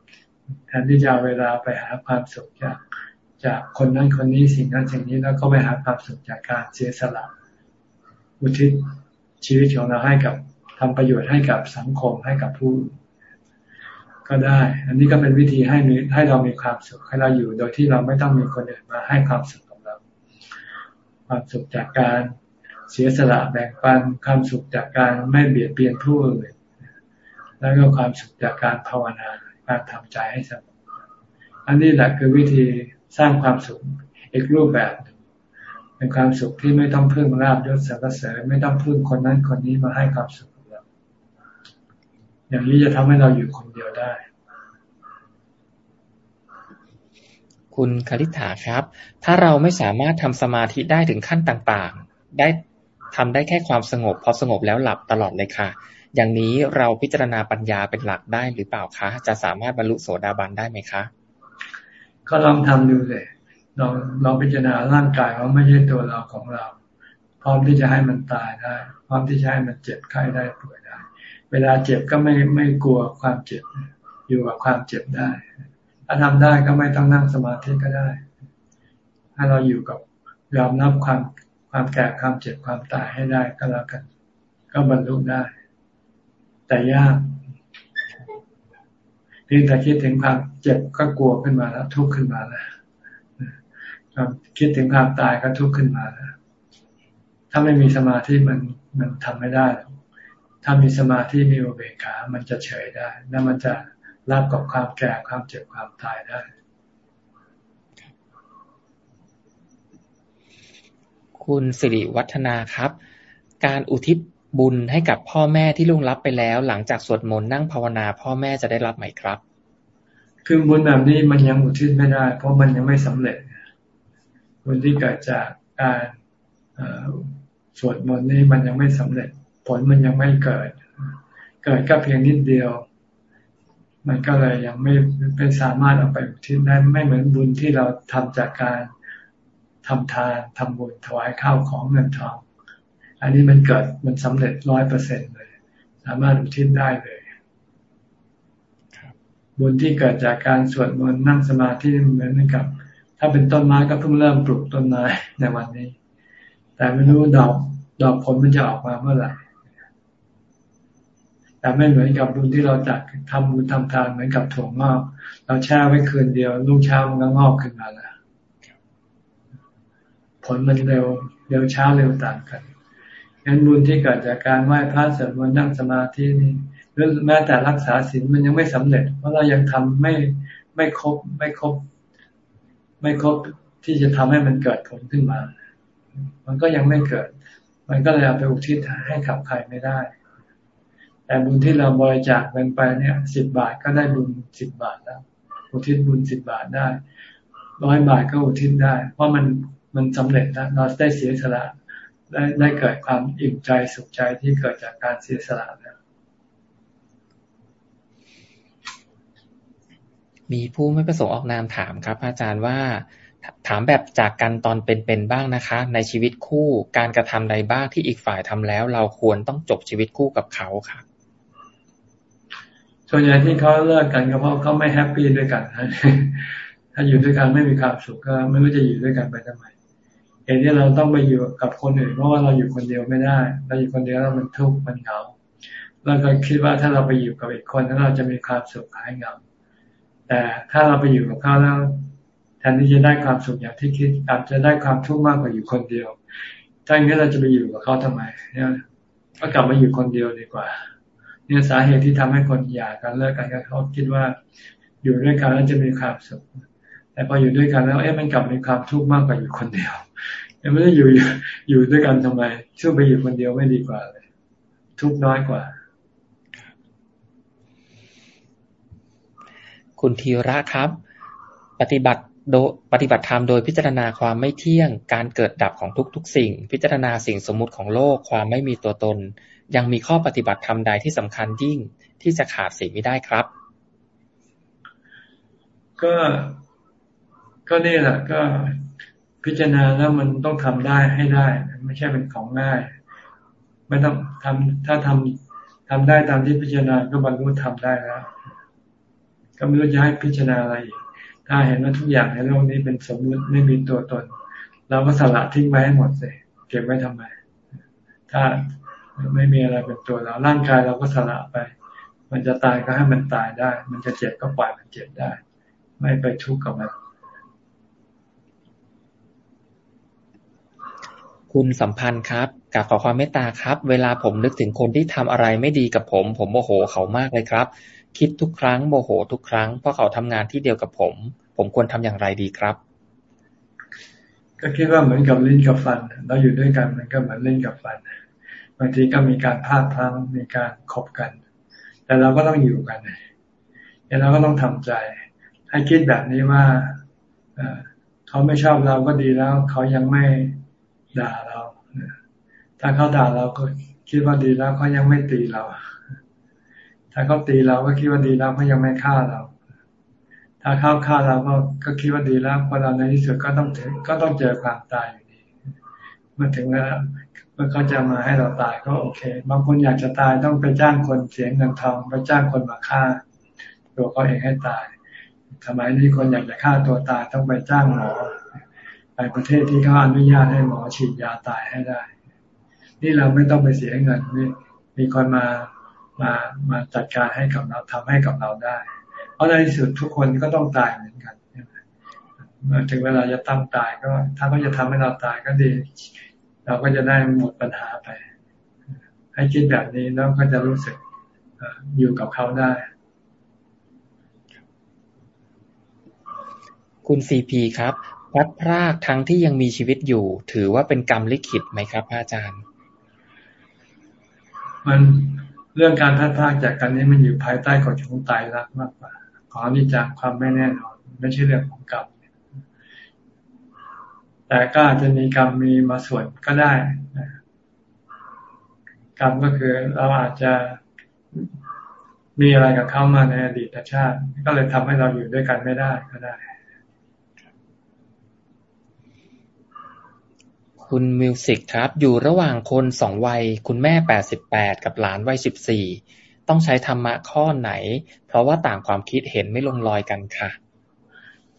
แทนที่จะเอาเวลาไปหาความสุขจากจากคนนั้นคนนี้สิ่งนั้นสิ่งนี้แล้วก็ไปหาความสุขจากการเสียสละ อุทิศชีวิตของเราให้กับทำประโยชน์ให้กับสังคมให้กับผู้ ก็ได้ อันนี้ก็เป็นวิธีให้มีให้เรามีความสุขให้เราอยู่ โดยที่เราไม่ต้องมีคนอื่นมาให้ความสุขกับเรา ความสุขจากการเสียสละแบ่งปันความสุขจากการไม่เบียดเบียนผู้อื่นแล้วก็ความสุขจากการภาวนาการทำใจให้สงบอันนี้แหละคือวิธีสร้างความสุขอีกรูปแบบ เป็นความสุขที่ไม่ต้องพึ่งลาบยศสรรเสริญไม่ต้องพึ่งคนนั้นคนนี้มาให้ความสุขเรา อย่างนี้จะทำให้เราอยู่คนเดียวได้ คุณคาริฐาครับ ถ้าเราไม่สามารถทำสมาธิได้ถึงขั้นต่างๆ ได้ทำได้แค่ความสงบ พอสงบแล้วหลับตลอดเลยค่ะ อย่างนี้เราพิจารณาปัญญาเป็นหลักได้หรือเปล่าคะ จะสามารถบรรลุโสดาบันได้ไหมคะ ก็ลองทำดูเลย เราเราพิจารณาร่างกายว่าไม่ใช่ตัวเราของเรา พร้อมที่จะให้มันตายได้ พร้อมที่จะให้มันเจ็บไข้ได้ป่วยได้ เวลาเจ็บก็ไม่ไม่กลัวความเจ็บ อยู่กับความเจ็บได้ ถ้าทำได้ก็ไม่ต้องนั่งสมาธิก็ได้ให้เราอยู่กับยอมรับความความแก่ความเจ็บความตายให้ได้ก็แล้วกัน ก็บรรลุได้ แต่ยากเพียงแต่คิดถึงความเจ็บก็กลัวขึ้นมาแล้วทุกข์ขึ้นมาแล้ว คิดถึงความตายก็ทุกข์ขึ้นมาแล้วถ้าไม่มีสมาธิมันมันทำไม่ได้ ถ้ามีสมาธิมีอุเบกขา มันจะเฉยได้ แล้วมันจะรับกับความแก่ความเจ็บความตายได้ คุณสิริวัฒนาครับ การอุทิศบุญให้กับพ่อแม่ที่ล่วงลับไปแล้ว หลังจากสวดมนต์นั่งภาวนา พ่อแม่จะได้รับไหมครับ คือบุญแบบนี้มันยังอุทิศไม่ได้ เพราะมันยังไม่สำเร็จ บุญที่เกิดจากการสวดมนต์นี้มันยังไม่สำเร็จ ผลมันยังไม่เกิด เกิดก็เพียงนิดเดียว มันก็เลยยังไม่เป็นสามารถเอาไปอุทิศได้ไม่เหมือนบุญที่เราทำจากการทำทานทำบุญถวายข้าวของเงินทอง อันนี้มันเกิดมันสำเร็จร้อยเปอร์เซ็นเลย สามารถอุทิศได้เลยบุญที่เกิดจากการสวดมนต์นั่งสมาธิเหมือนกับถ้าเป็นต้นไม้ก็เพิ่งเริ่มปลูกต้นไม้ในวันนี้ แต่ไม่รู้ดอกดอกผลมันจะออกมาเมื่อไหร่แต่ไม่เหมือนกับบุญที่เราจัดทำบุญทำทานเหมือนกับถั่วงอก เราแช่ไว้คืนเดียวลูกเช้ามันก็งอกขึ้นมาแล้วผลมันเร็วเร็วช้าเร็วต่างกันงั้นบุญที่เกิดจากการไหว้พระสวดมนต์นั่งสมาธินี่หรือแม้แต่รักษาศีลมันยังไม่สำเร็จ เพราะเรายังทำไม่ไม่ครบไม่ครบ ไม่ครบที่จะทำให้มันเกิดผลขึ้นมา มันก็ยังไม่เกิด มันก็เลยเอาไปอุทิศให้ขับใครไม่ได้ แต่บุญที่เราบริจาคเงินไปเนี่ยสิบบาทก็ได้บุญสิบบาทแล้ว อุทิศบุญสิบบาทได้ร้อยบาทก็อุทิศได้ เพราะมันมันสำเร็จแล้วเราได้เสียสละได้ได้เกิดความอิ่มใจสุขใจที่เกิดจากการเสียสละแล้ว มีผู้ไม่ประสงค์ออกนามถามครับ อาจารย์ว่า ถามแบบจากกันตอนเป็นๆบ้างนะคะ ในชีวิตคู่การกระทำใดบ้างที่อีกฝ่ายทำแล้ว เราควรต้องจบชีวิตคู่กับเขาค่ะส่วนใหญ่ที่เขาเลิกกันก็เพราะเขาไม่ happy ด้วยกันถ้าอยู่ด้วยกันไม่มีความสุขก็ไม่รู้จะอยู่ด้วยกันไปทำไมเหตุที่เราต้องไปอยู่กับคนอื่นเพราะว่าเราอยู่คนเดียวไม่ได้ เราอยู่คนเดียวแล้วมันทุกข์มันเหงาเราก็คิดว่าถ้าเราไปอยู่กับอีกคนแล้วเราจะมีความสุขหายเหงา แต่ถ้าเราไปอยู่กับเขาแล้วแทนที่จะได้ความสุขอย่างที่คิดอาจจะได้ความทุกข์มากกว่าอยู่คนเดียวถ้าอย่างนี้เราจะไปอยู่กับเขาทำไมเนี่ยก็กลับมาอยู่คนเดียวดีกว่า เนี่ยสาเหตุที่ทำให้คนหย่ากันเลิกกันก็เขาคิดว่าอยู่ด้วยกันแล้วจะมีความสุข แต่พออยู่ด้วยกันแล้ว เอ๊ะมันกลับมีความทุกข์มากกว่าอยู่คนเดียวยังไม่ได้อยู่อยู่ด้วยกันทำไมช่วยไปอยู่คนเดียวไม่ดีกว่าเลย ทุกน้อยกว่า คุณธีระครับ ปฏิบัติโดปฏิบัติธรรมโดยพิจารณาความไม่เที่ยง การเกิดดับของทุกๆ สิ่ง พิจารณาสิ่งสมมุติของโลกความไม่มีตัวตน ยังมีข้อปฏิบัติธรรมใดที่สำคัญยิ่งที่จะขาดสิ่งไม่ได้ครับ ก็ก็นี่แหละก็พิจารณาแล้วมันต้องทำได้ให้ได้ ไม่ใช่เป็นของง่าย ไม่ต้องทำถ้าทำทำได้ตามที่พิจารณาก็บรรลุทำได้แล้ว ก็ไม่รู้จะให้พิจารณาอะไรอีกถ้าเห็นว่าทุกอย่างในโลกนี้เป็นสมมติไม่มีตัวตน เราก็สละทิ้งไว้ให้หมดเลยเก็บไว้ทำไม ถ้าไม่มีอะไรเป็นตัวเราร่างกายเราก็สละไป มันจะตายก็ให้มันตายได้ มันจะเจ็บก็ปล่อยมันเจ็บได้ ไม่ไปทุกข์กับมัน คุณสัมพันธ์ครับกับขอความเมตตาครับ เวลาผมนึกถึงคนที่ทำอะไรไม่ดีกับผม ผมโมโหเขามากเลยครับ คิดทุกครั้ง โมโหทุกครั้ง เพราะเขาทำงานที่เดียวกับผม ผมควรทำอย่างไรดีครับ ก็คิดว่าเหมือนกับลิ้นกับฟัน เราอยู่ด้วยกันมันก็เหมือนลิ้นกับฟัน บางทีก็มีการพลาดพลั้งมีการขบกัน แต่เราก็ต้องอยู่กันเนี่ยเราก็ต้องทำใจ ให้คิดแบบนี้ว่าเขาไม่ชอบเราก็ดีแล้ว เขายังไม่ด่าเรา ถ้าเขาด่าเราก็คิดว่าดีแล้วเขายังไม่ตีเรา ถ้าเขาตีเราก็คิดว่าดีแล้วเขายังไม่ฆ่าเรา ถ้าเขาฆ่าเราก็ก็คิดว่าดีแล้วพอเราในที่สุดก็ต้องถึงก็ต้องเจอความตายอยู่ดีเมื่อถึงแล้วเมื่อเขาจะมาให้เราตายก็โอเค บางคนอยากจะตายต้องไปจ้างคนเสียเงินทองไปจ้างคนมาฆ่า ตัวเขาเองให้ตายสมัยนี้คนอยากจะฆ่าตัวตายต้องไปจ้างหมอไปประเทศที่เขาอนุญาตให้หมอฉีดยาตายให้ได้ นี่เราไม่ต้องไปเสียเงินมีมีคนมา มามาจัดการให้กับเราทำให้กับเราได้ เพราะในที่สุดทุกคนก็ต้องตายเหมือนกันเมื่อถึงเวลาจะตั้งตายก็ ถ้าเขาจะทำให้เราตายก็ดี เราก็จะได้หมดปัญหาไป ให้คิดแบบนี้แล้วก็จะรู้สึกอยู่กับเขาได้ คุณซีพีครับพัดพรากทั้งที่ยังมีชีวิตอยู่ ถือว่าเป็นกรรมลิขิตไหมครับพระอาจารย์ มัน เรื่องการพัดพากจากกันนี้มันอยู่ภายใต้กฎของตายรักมากกว่า ขอนิจากความไม่แน่นอน ไม่ใช่เรื่องของกรรมแต่ก็อาจจะมีกรรมมีมาส่วนก็ได้กรรมก็คือเราอาจจะมีอะไรกับเขามาในอดีตชาติ ก็เลยทำให้เราอยู่ด้วยกันไม่ได้ก็ได้ คุณมิวสิกครับ อยู่ระหว่างคนสองวัย คุณแม่แปดสิบแปดกับหลานวัยสิบสี่ต้องใช้ธรรมะข้อไหน เพราะว่าต่างความคิดเห็นไม่ลงรอยกันค่ะ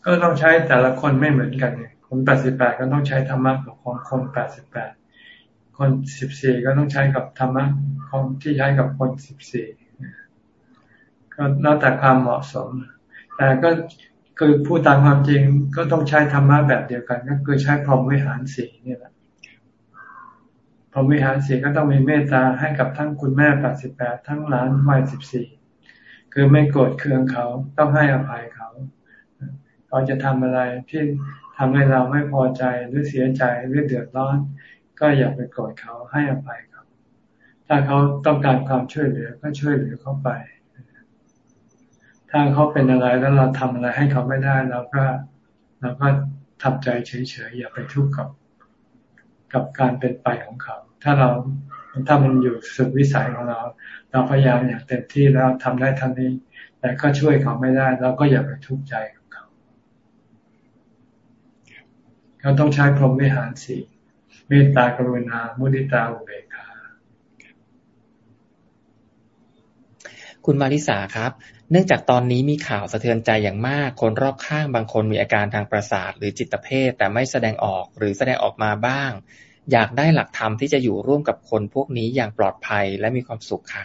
ก็ต้องใช้แต่ละคนไม่เหมือนกัน คนแปดสิบแปดก็ต้องใช้ธรรมะกับของคนแปดสิบแปดคนสิบสี่ก็ต้องใช้กับธรรมะของที่ใช้กับคนสิบสี่ก็แล้วแต่ความเหมาะสม แต่ก็คือพูดตามความจริงก็ต้องใช้ธรรมะแบบเดียวกัน ก็คือใช้พรหมวิหารสีนี่แหละ พรหมวิหารสีก็ต้องมีเมตตาให้กับทั้งคุณแม่แปดสิบแปดทั้งหลานวัยสิบสี่คือไม่โกรธเคืองเขาต้องให้อภัยเขาเขาจะทำอะไรที่ทำให้เราไม่พอใจหรือเสียใจหรือเดือดร้อน ก็อย่าไปโกรธเขาให้อภัยเขาถ้าเขาต้องการความช่วยเหลือก็ช่วยเหลือเขาไป ถ้าเขาเป็นอะไรแล้วเราทำอะไรให้เขาไม่ได้เราก็เราก็ทำใจเฉยๆอย่าไปทุกข์กับ กับการเป็นไปของเขา ถ้าเราถ้ามันอยู่สุดวิสัยของเรา เราพยายามอย่างเต็มที่แล้วทำได้ทันนี้ แต่ก็ช่วยเขาไม่ได้เราก็อย่าไปทุกข์ใจกับเขาเขาต้องใช้พรหมวิหารสี่เมตตากรุณา มุทิตาอุเบกขาคุณมาริสาครับ เนื่องจากตอนนี้มีข่าวสะเทือนใจอย่างมาก คนรอบข้างบางคนมีอาการทางประสาทหรือจิตเภทแต่ไม่แสดงออกหรือแสดงออกมาบ้าง อยากได้หลักธรรมที่จะอยู่ร่วมกับคนพวกนี้อย่างปลอดภัยและมีความสุขค่ะ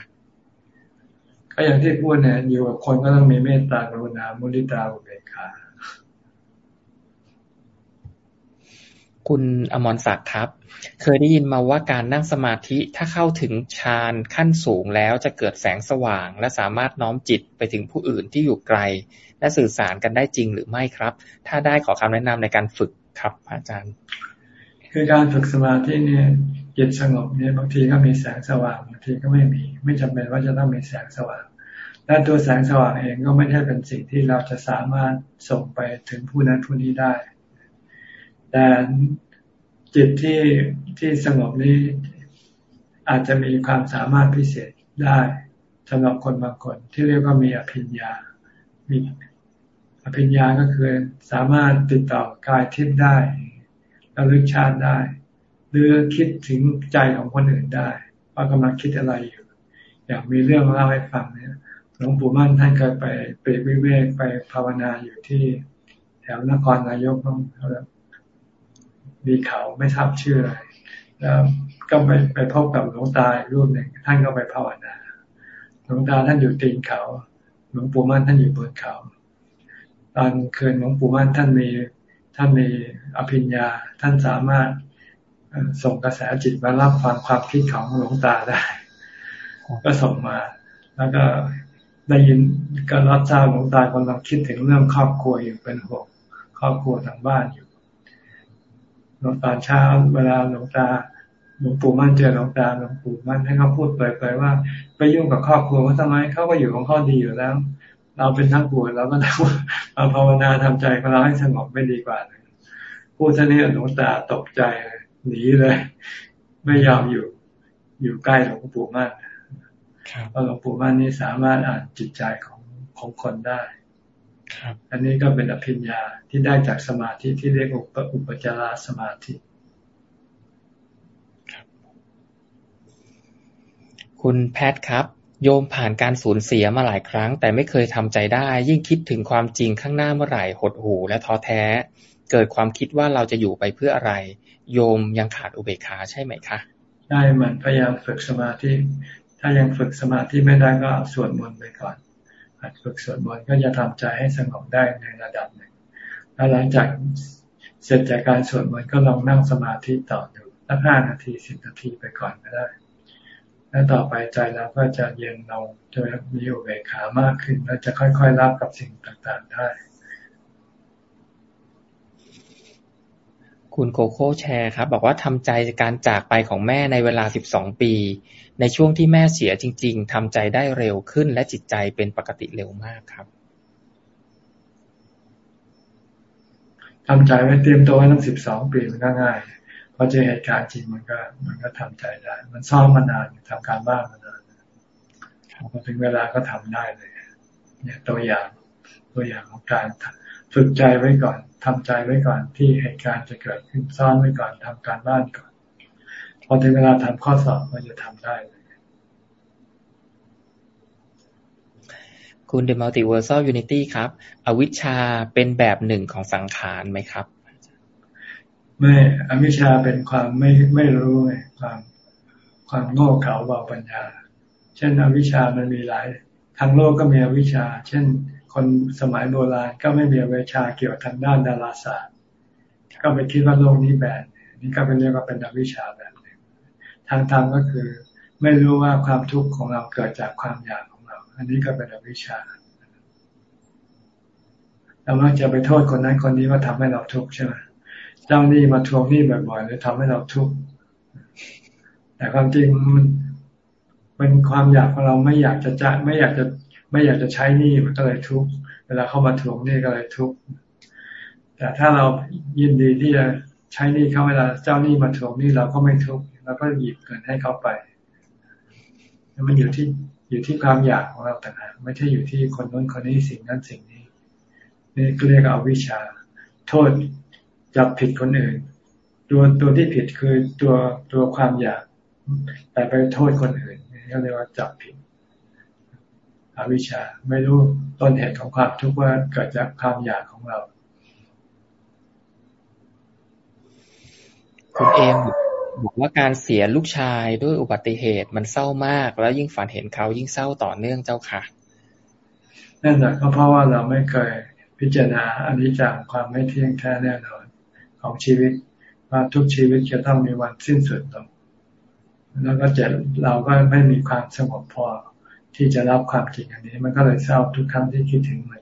ก็อย่างที่พูดเนี่ยอยู่กับคนก็ต้องมีเมตตากรุณามุทิตาอุเบกขาคุณอมรศักดิ์ครับ เคยได้ยินมาว่าการนั่งสมาธิถ้าเข้าถึงฌานขั้นสูงแล้วจะเกิดแสงสว่าง และสามารถน้อมจิตไปถึงผู้อื่นที่อยู่ไกล และสื่อสารกันได้จริงหรือไม่ครับ ถ้าได้ขอคำแนะนำในการฝึกครับอาจารย์ คือการฝึกสมาธิเนี่ยจิตสงบเนี่ยบางทีก็มีแสงสว่างบางทีก็ไม่มี ไม่จำเป็นว่าจะต้องมีแสงสว่างและตัวแสงสว่างเองก็ไม่ใช่เป็นสิ่งที่เราจะสามารถส่งไปถึงผู้นั้นผู้นี้ได้ แต่จิตที่ที่สงบนี้อาจจะมีความสามารถพิเศษได้สำหรับคนบางคนที่เรียกว่ามีอภิญญา มีอภิญญาก็คือสามารถติดต่อกายทิพย์ได้ ระลึกชาติได้ หรือคิดถึงใจของคนอื่นได้ว่ากำลังคิดอะไรอยู่ อยากมีเรื่องเล่าให้ฟังเนี่ยหลวงปู่มั่นท่านเคยไปเปรวิเวกไปภาวนาอยู่ที่แถวนครนายกน้องมีเขาไม่ทราบชื่ออะไรแล้วก็ไปไปพบกับหลวงตารูปหนึ่งท่านก็ไปภาวนาหลวงตาท่านอยู่ตีนเขา หลวงปู่มั่นท่านอยู่บนเขา ตอนคืนหลวงปู่มั่นท่านมี ท่านมีอภิญญา ท่านสามารถส่งกระแสจิตมารับฟังความคิดของหลวงตาได้ ก็ส่งมา แล้วก็ได้ยินก็รับทราบหลวงตากำลังคิดถึงเรื่องครอบครัวอยู่เป็นห่วงครอบครัวทางบ้านอยู่หลวงตาเช้าเวลาหลวงตาหลวงปู่มั่นเจอหลวงตาหลวงปู่มั่นให้เขาพูดเปิดๆว่า ไปยุ่งกับครอบครัวเขาทำไมเขาก็อยู่ของเขาดีอยู่แล้ว เราเป็นนักบวชเราก็ต้องเราภาวนาทำใจของเราให้สงบไม่ดีกว่าเลยพูดท่านี้หลวงตาตกใจหนีเลย ไม่ยอมอยู่ อยู่ใกล้หลวงปู่มั่นเพราะหลวงปู่มั่นนี่สามารถอ่านจิตใจของของคนได้อันนี้ก็เป็นอภิญญาที่ได้จากสมาธิที่เรียกอุปอุปจารสมาธิคุณแพทครับ โยมผ่านการสูญเสียมาหลายครั้ง แต่ไม่เคยทำใจได้ ยิ่งคิดถึงความจริงข้างหน้าเมื่อไหร่หดหูและท้อแท้ เกิดความคิดว่าเราจะอยู่ไปเพื่ออะไร โยมยังขาดอุเบกขาใช่ไหมคะใช่มันพยายามฝึกสมาธิ ถ้ายังฝึกสมาธิไม่ได้ก็สวดมนต์ไปก่อนหัดฝึกสวดมนต์ก็จะทำใจให้สงบได้ในระดับหนึ่ง แล้วหลังจากเสร็จจากการสวดมนต์ก็ลองนั่งสมาธิต่อดูสักห้านาทีสิบนาทีไปก่อนก็ได้ แล้วต่อไปใจเราก็จะเย็นเราจะมีอุเบกขามากขึ้น แล้วจะค่อยๆรับกับสิ่งต่างๆได้ คุณโคโค่แชร์ครับ บอกว่าทำใจการจากไปของแม่ในเวลา 12 ปี ในช่วงที่แม่เสียจริง ๆทำใจได้เร็วขึ้น และจิตใจเป็นปกติเร็วมากครับทำใจไว้เตรียมตัวไว้ตั้ง12ปีมันก็ง่ายพ อเจอเหตุการณ์จริงมันก็ มันก็ทำใจได้ มันซ้อมมานานทำการบ้านมานานพอถึงเวลาก็ทำได้เลย เนี่ยตัวอย่างตัวอย่างของการฝึกใจไว้ก่อนทำใจไว้ก่อน ที่เหตุการณ์จะเกิดขึ้นซ้อนไว้ก่อนทำการบ้านก่อน พอถึงเวลาทำข้อสอบก็จะทำได้เลยคุณ The Multiversal Unity ครับ อวิชชาเป็นแบบหนึ่งของสังขารไหมครับ ไม่อวิชชาเป็นความไม่ไม่รู้ไงความความโง่เขลาเบาปัญญา เช่นอวิชชามันมีหลายทางโลกก็มีอวิชชา เช่น คนสมัยโบราณก็ไม่มีอวิชชาเกี่ยวทางด้านดาราศาสตร์ก็ไปคิดว่าโลกนี้แบบนี่ก็เป็นเรียกว่าเป็นอวิชชาแบบหนึ่งทางธรรมก็คือ ไม่รู้ว่าความทุกข์ของเราเกิดจากความอยากของเรา อันนี้ก็เป็นอวิชชาเรามักจะไปโทษคนนั้นคนนี้ว่าทำให้เราทุกข์ใช่ไหม จ้าหนี้มาทวงหนี้บ่อยๆเลยทำให้เราทุกข์แต่ความจริงมันเป็นความอยากของเราไม่อยากจะจ่ายไม่อยากจะไม่อยากจะใช้หนี้มันก็เลยทุกข์เวลาเข้ามาทวงหนี้ก็เลยทุกข์แต่ถ้าเรายินดีที่จะใช้หนี้เขาเวลาเจ้าหนี้มาทวงหนี้เราก็ไม่ทุกข์เราก็หยิบเงินให้เขาไปมันอยู่ที่อยู่ที่ความอยากของเราต่างหากไม่ใช่อยู่ที่คนนู้นคนนี้สิ่งนั้นสิ่งนี้นี่เรียกเอาวิชา โทษ จับผิดคนอื่น ตัวตัวที่ผิดคือตัวตัวความอยากแต่ไปโทษคนอื่นนี่เรียกว่าจับผิด อวิชชาไม่รู้ต้นเหตุของความทุกข์ว่าเกิดจากความอยากของเราคุณเอมบอกว่าการเสียลูกชายด้วยอุบัติเหตุมันเศร้ามาก แล้วยิ่งฝันเห็นเขายิ่งเศร้าต่อเนื่องเจ้าค่ะนั่นแหละก็เพราะว่าเราไม่เคยพิจารณาอนิจจังความไม่เที่ยงแท้แน่นอน ของชีวิตว่าทุกชีวิตจะต้องมีวันสิ้นสุดลงแล้วก็จะเราก็ไม่มีความสงบพอที่จะรับความจริงอันนี้ มันก็เลยเศร้าทุกครั้งที่คิดถึงมัน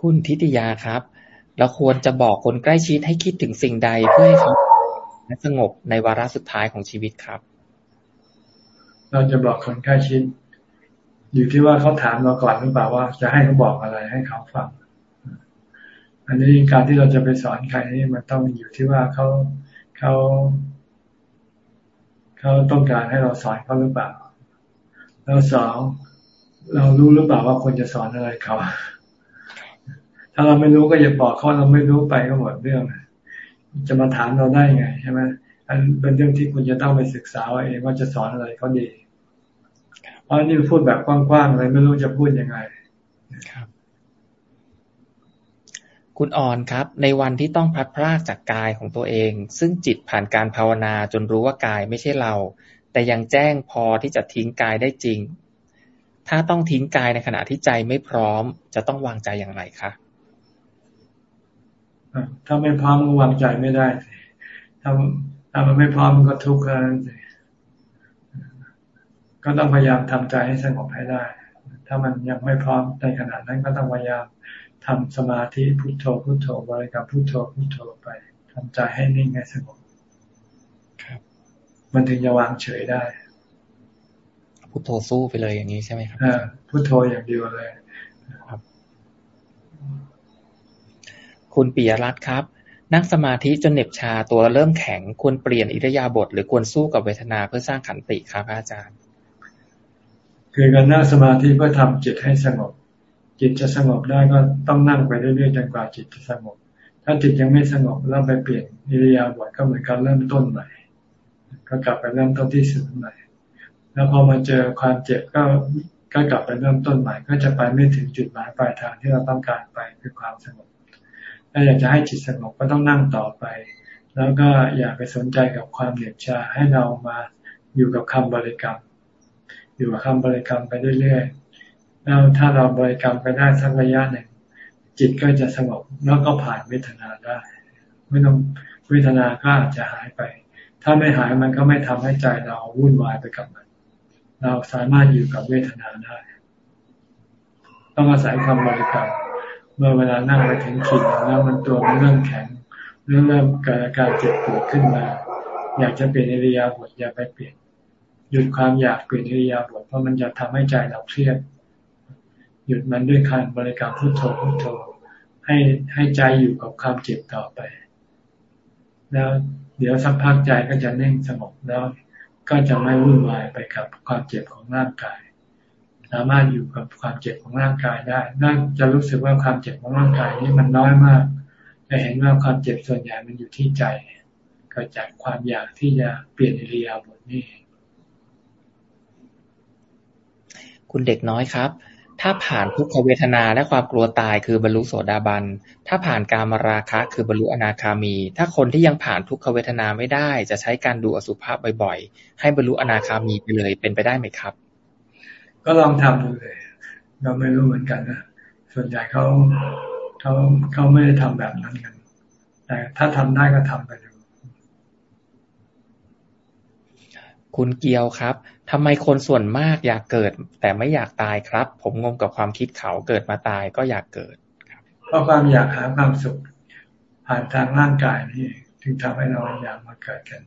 คุณทิติยาครับ เราควรจะบอกคนใกล้ชิดให้คิดถึงสิ่งใดเพื่อให้เขาสงบในวาระสุดท้ายของชีวิตครับ เราจะบอกคนใกล้ชิด อยู่ที่ว่าเขาถามเราก่อนหรือเปล่าว่า จะให้เขาบอกอะไรให้เขาฟัง อันนี้การที่เราจะไปสอนใครนี่มันต้องอยู่ที่ว่าเขาเขาเขาต้องการให้เราสอนเขาหรือเปล่า แล้วสองเรารู้หรือเปล่าว่าควรจะสอนอะไรเขา ถ้าเราไม่รู้ก็อย่าบอกเขาเราไม่รู้ไปก็หมดเรื่อง จะมาถามเราได้ไงใช่ไหมอันเป็นเรื่องที่คุณจะต้องไปศึกษาเองว่าจะสอนอะไรเขาดี เพราะนี่พูดแบบกว้างๆเลยไม่รู้จะพูดยังไงครับ คุณอ่อนครับ ในวันที่ต้องพัดพรากจากกายของตัวเอง ซึ่งจิตผ่านการภาวนาจนรู้ว่ากายไม่ใช่เรา แต่ยังแจ้งพอที่จะทิ้งกายได้จริง ถ้าต้องทิ้งกายในขณะที่ใจไม่พร้อม จะต้องวางใจอย่างไรคะถ้าไม่พร้อมก็วางใจไม่ได้ถ้าถ้ามันไม่พร้อมมันก็ทุกข์กัน ก็ต้องพยายามทำใจให้สงบให้ได้ ถ้ามันยังไม่พร้อมในขณะนั้นก็ต้องพยายามทำสมาธิพุโทโธพุโทโธบริกรรมพุโทโธพุโทโธไปทำใจให้นิ่งให้สงบครับ มันถึงจะวางเฉยได้ พุโทโธสู้ไปเลยอย่างนี้ใช่ไหมครับอ่าพุโทโธอย่างเดียวเลยครับ คุณปิยรัตน์ครับ นั่งสมาธิจนเหน็บชาตัวเริ่มแข็งควรเปลี่ยนอิริยาบถหรือควรสู้กับเวทนาเพื่อสร้างขันติครับอาจารย์ คือการนั่งสมาธิเพื่อทำจิตให้สงบ จิตจะสงบได้ก็ต้องนั่งไปเรื่อยๆจนกว่าจิตจะสงบ ถ้าจิตยังไม่สงบเราไปเปลี่ยนอิริยาบถก็เหมือนการเริ่มต้นใหม่ ก็กลับไปเริ่มต้นที่ศูนย์ใหม่ แล้วพอมาเจอความเจ็บก็ก็กลับไปเริ่มต้นใหม่ ก็จะไปไม่ถึงจุดหมายปลายทางที่เราต้องการไปคือความสงบ ถ้าอยากจะให้จิตสงบก็ต้องนั่งต่อไป แล้วก็อย่าไปสนใจกับความเหนียดชาให้เรามาอยู่กับคำบริกรรม อยู่กับคำบริกรรมไปเรื่อยๆแล้วถ้าเราบริกรรมไปได้สักระยะหนึ่งจิตก็จะสงบแล้วก็ผ่านเวทนาได้ ไม่ต้องเวทนาก็อาจจะหายไป ถ้าไม่หายมันก็ไม่ทำให้ใจเราวุ่นวายไปกับมัน เราสามารถอยู่กับเวทนาได้ ต้องอาศัยความบริกรรมเมื่อเวลานั่งไปถึงขีดแล้วมันตัวมันเริ่มแข็งเริ่มเริ่มเกิดอาการเจ็บปวดขึ้นมา อยากจะเปลี่ยนอิริยาบถอย่าไปเปลี่ยน หยุดความอยากเปลี่ยนอิริยาบถเพราะมันจะทำให้ใจเราเครียด หยุดมันด้วยการบริกรรมพุทโธพุทโธให้ให้ใจอยู่กับความเจ็บต่อไป แล้วเดี๋ยวสักพักใจก็จะเน่งสงบแล้ว ก็จะไม่วุ่นวายไปกับความเจ็บของร่างกาย สามารถอยู่กับความเจ็บของร่างกายได้น่าจะรู้สึกว่าความเจ็บของร่างกายนี้มันน้อยมาก จะเห็นว่าความเจ็บส่วนใหญ่มันอยู่ที่ใจเกิดจากความอยากที่จะเปลี่ยนอิริยาบถนี่ คุณเด็กน้อยครับ ถ้าผ่านทุกขเวทนาและความกลัวตายคือบรรลุโสดาบัน ถ้าผ่านการมาราคะคือบรรลุอนาคามี ถ้าคนที่ยังผ่านทุกขเวทนาไม่ได้ จะใช้การดูอสุภะบ่อยๆ ให้บรรลุอนาคามีไปเลยเป็นไปได้ไหมครับ ก็ลองทำดูเลย เราไม่รู้เหมือนกันนะส่วนใหญ่เขาเขาเขาไม่ได้ทำแบบนั้นกัน แต่ถ้าทำได้ก็ทำไปดูคุณเกียวครับ ทำไมคนส่วนมากอยากเกิด แต่ไม่อยากตายครับ ผมงงกับความคิดเขาเกิดมาตายก็อยากเกิดเพราะความอยากหาความสุขผ่านทางร่างกายนี่ถึงทำให้เราอยากมาเกิดกัน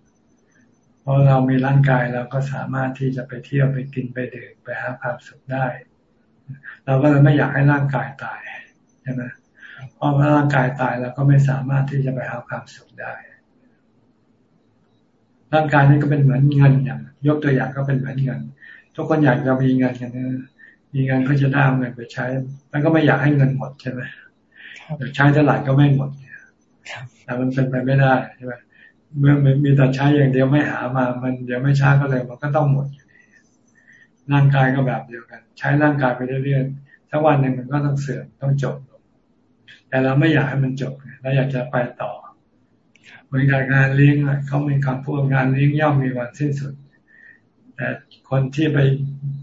เพราะเรามีร่างกายเราก็สามารถที่จะไปเที่ยวไปกินไปดื่มไปหาความสุขได้ เราก็เลยไม่อยากให้ร่างกายตายใช่ไหมเพราะว่าร่างกายตายเราก็ไม่สามารถที่จะไปหาความสุขได้ ร่างกายนี่ก็เป็นเหมือนเงินอย่าง ยกตัวอย่างก็เป็นเหมือนเงิน ทุกคนอยากจะมีเงินกันนะมีเงินก็จะได้เงินไปใช้ แล้วก็ไม่อยากให้เงินหมดใช่ไหมใช้เท่าไหร่ก็ไม่หมดแต่มันเป็นไปไม่ได้ใช่ไหมเมื่อมีแต่ใช้อย่างเดียวไม่หามา มันเดี๋ยวไม่ช้าก็เลยมันก็ต้องหมดอยู่ดีร่างกายก็แบบเดียวกัน ใช้ร่างกายไปเรื่อยๆถ้าวันหนึ่งมันก็ต้องเสื่อมต้องจบลงแต่เราไม่อยากให้มันจบเราอยากจะไปต่อ เหมือนกับงานเลี้ยงเขามีคำพูดงานเลี้ยงย่อมมีวันสิ้นสุด แต่คนที่ไป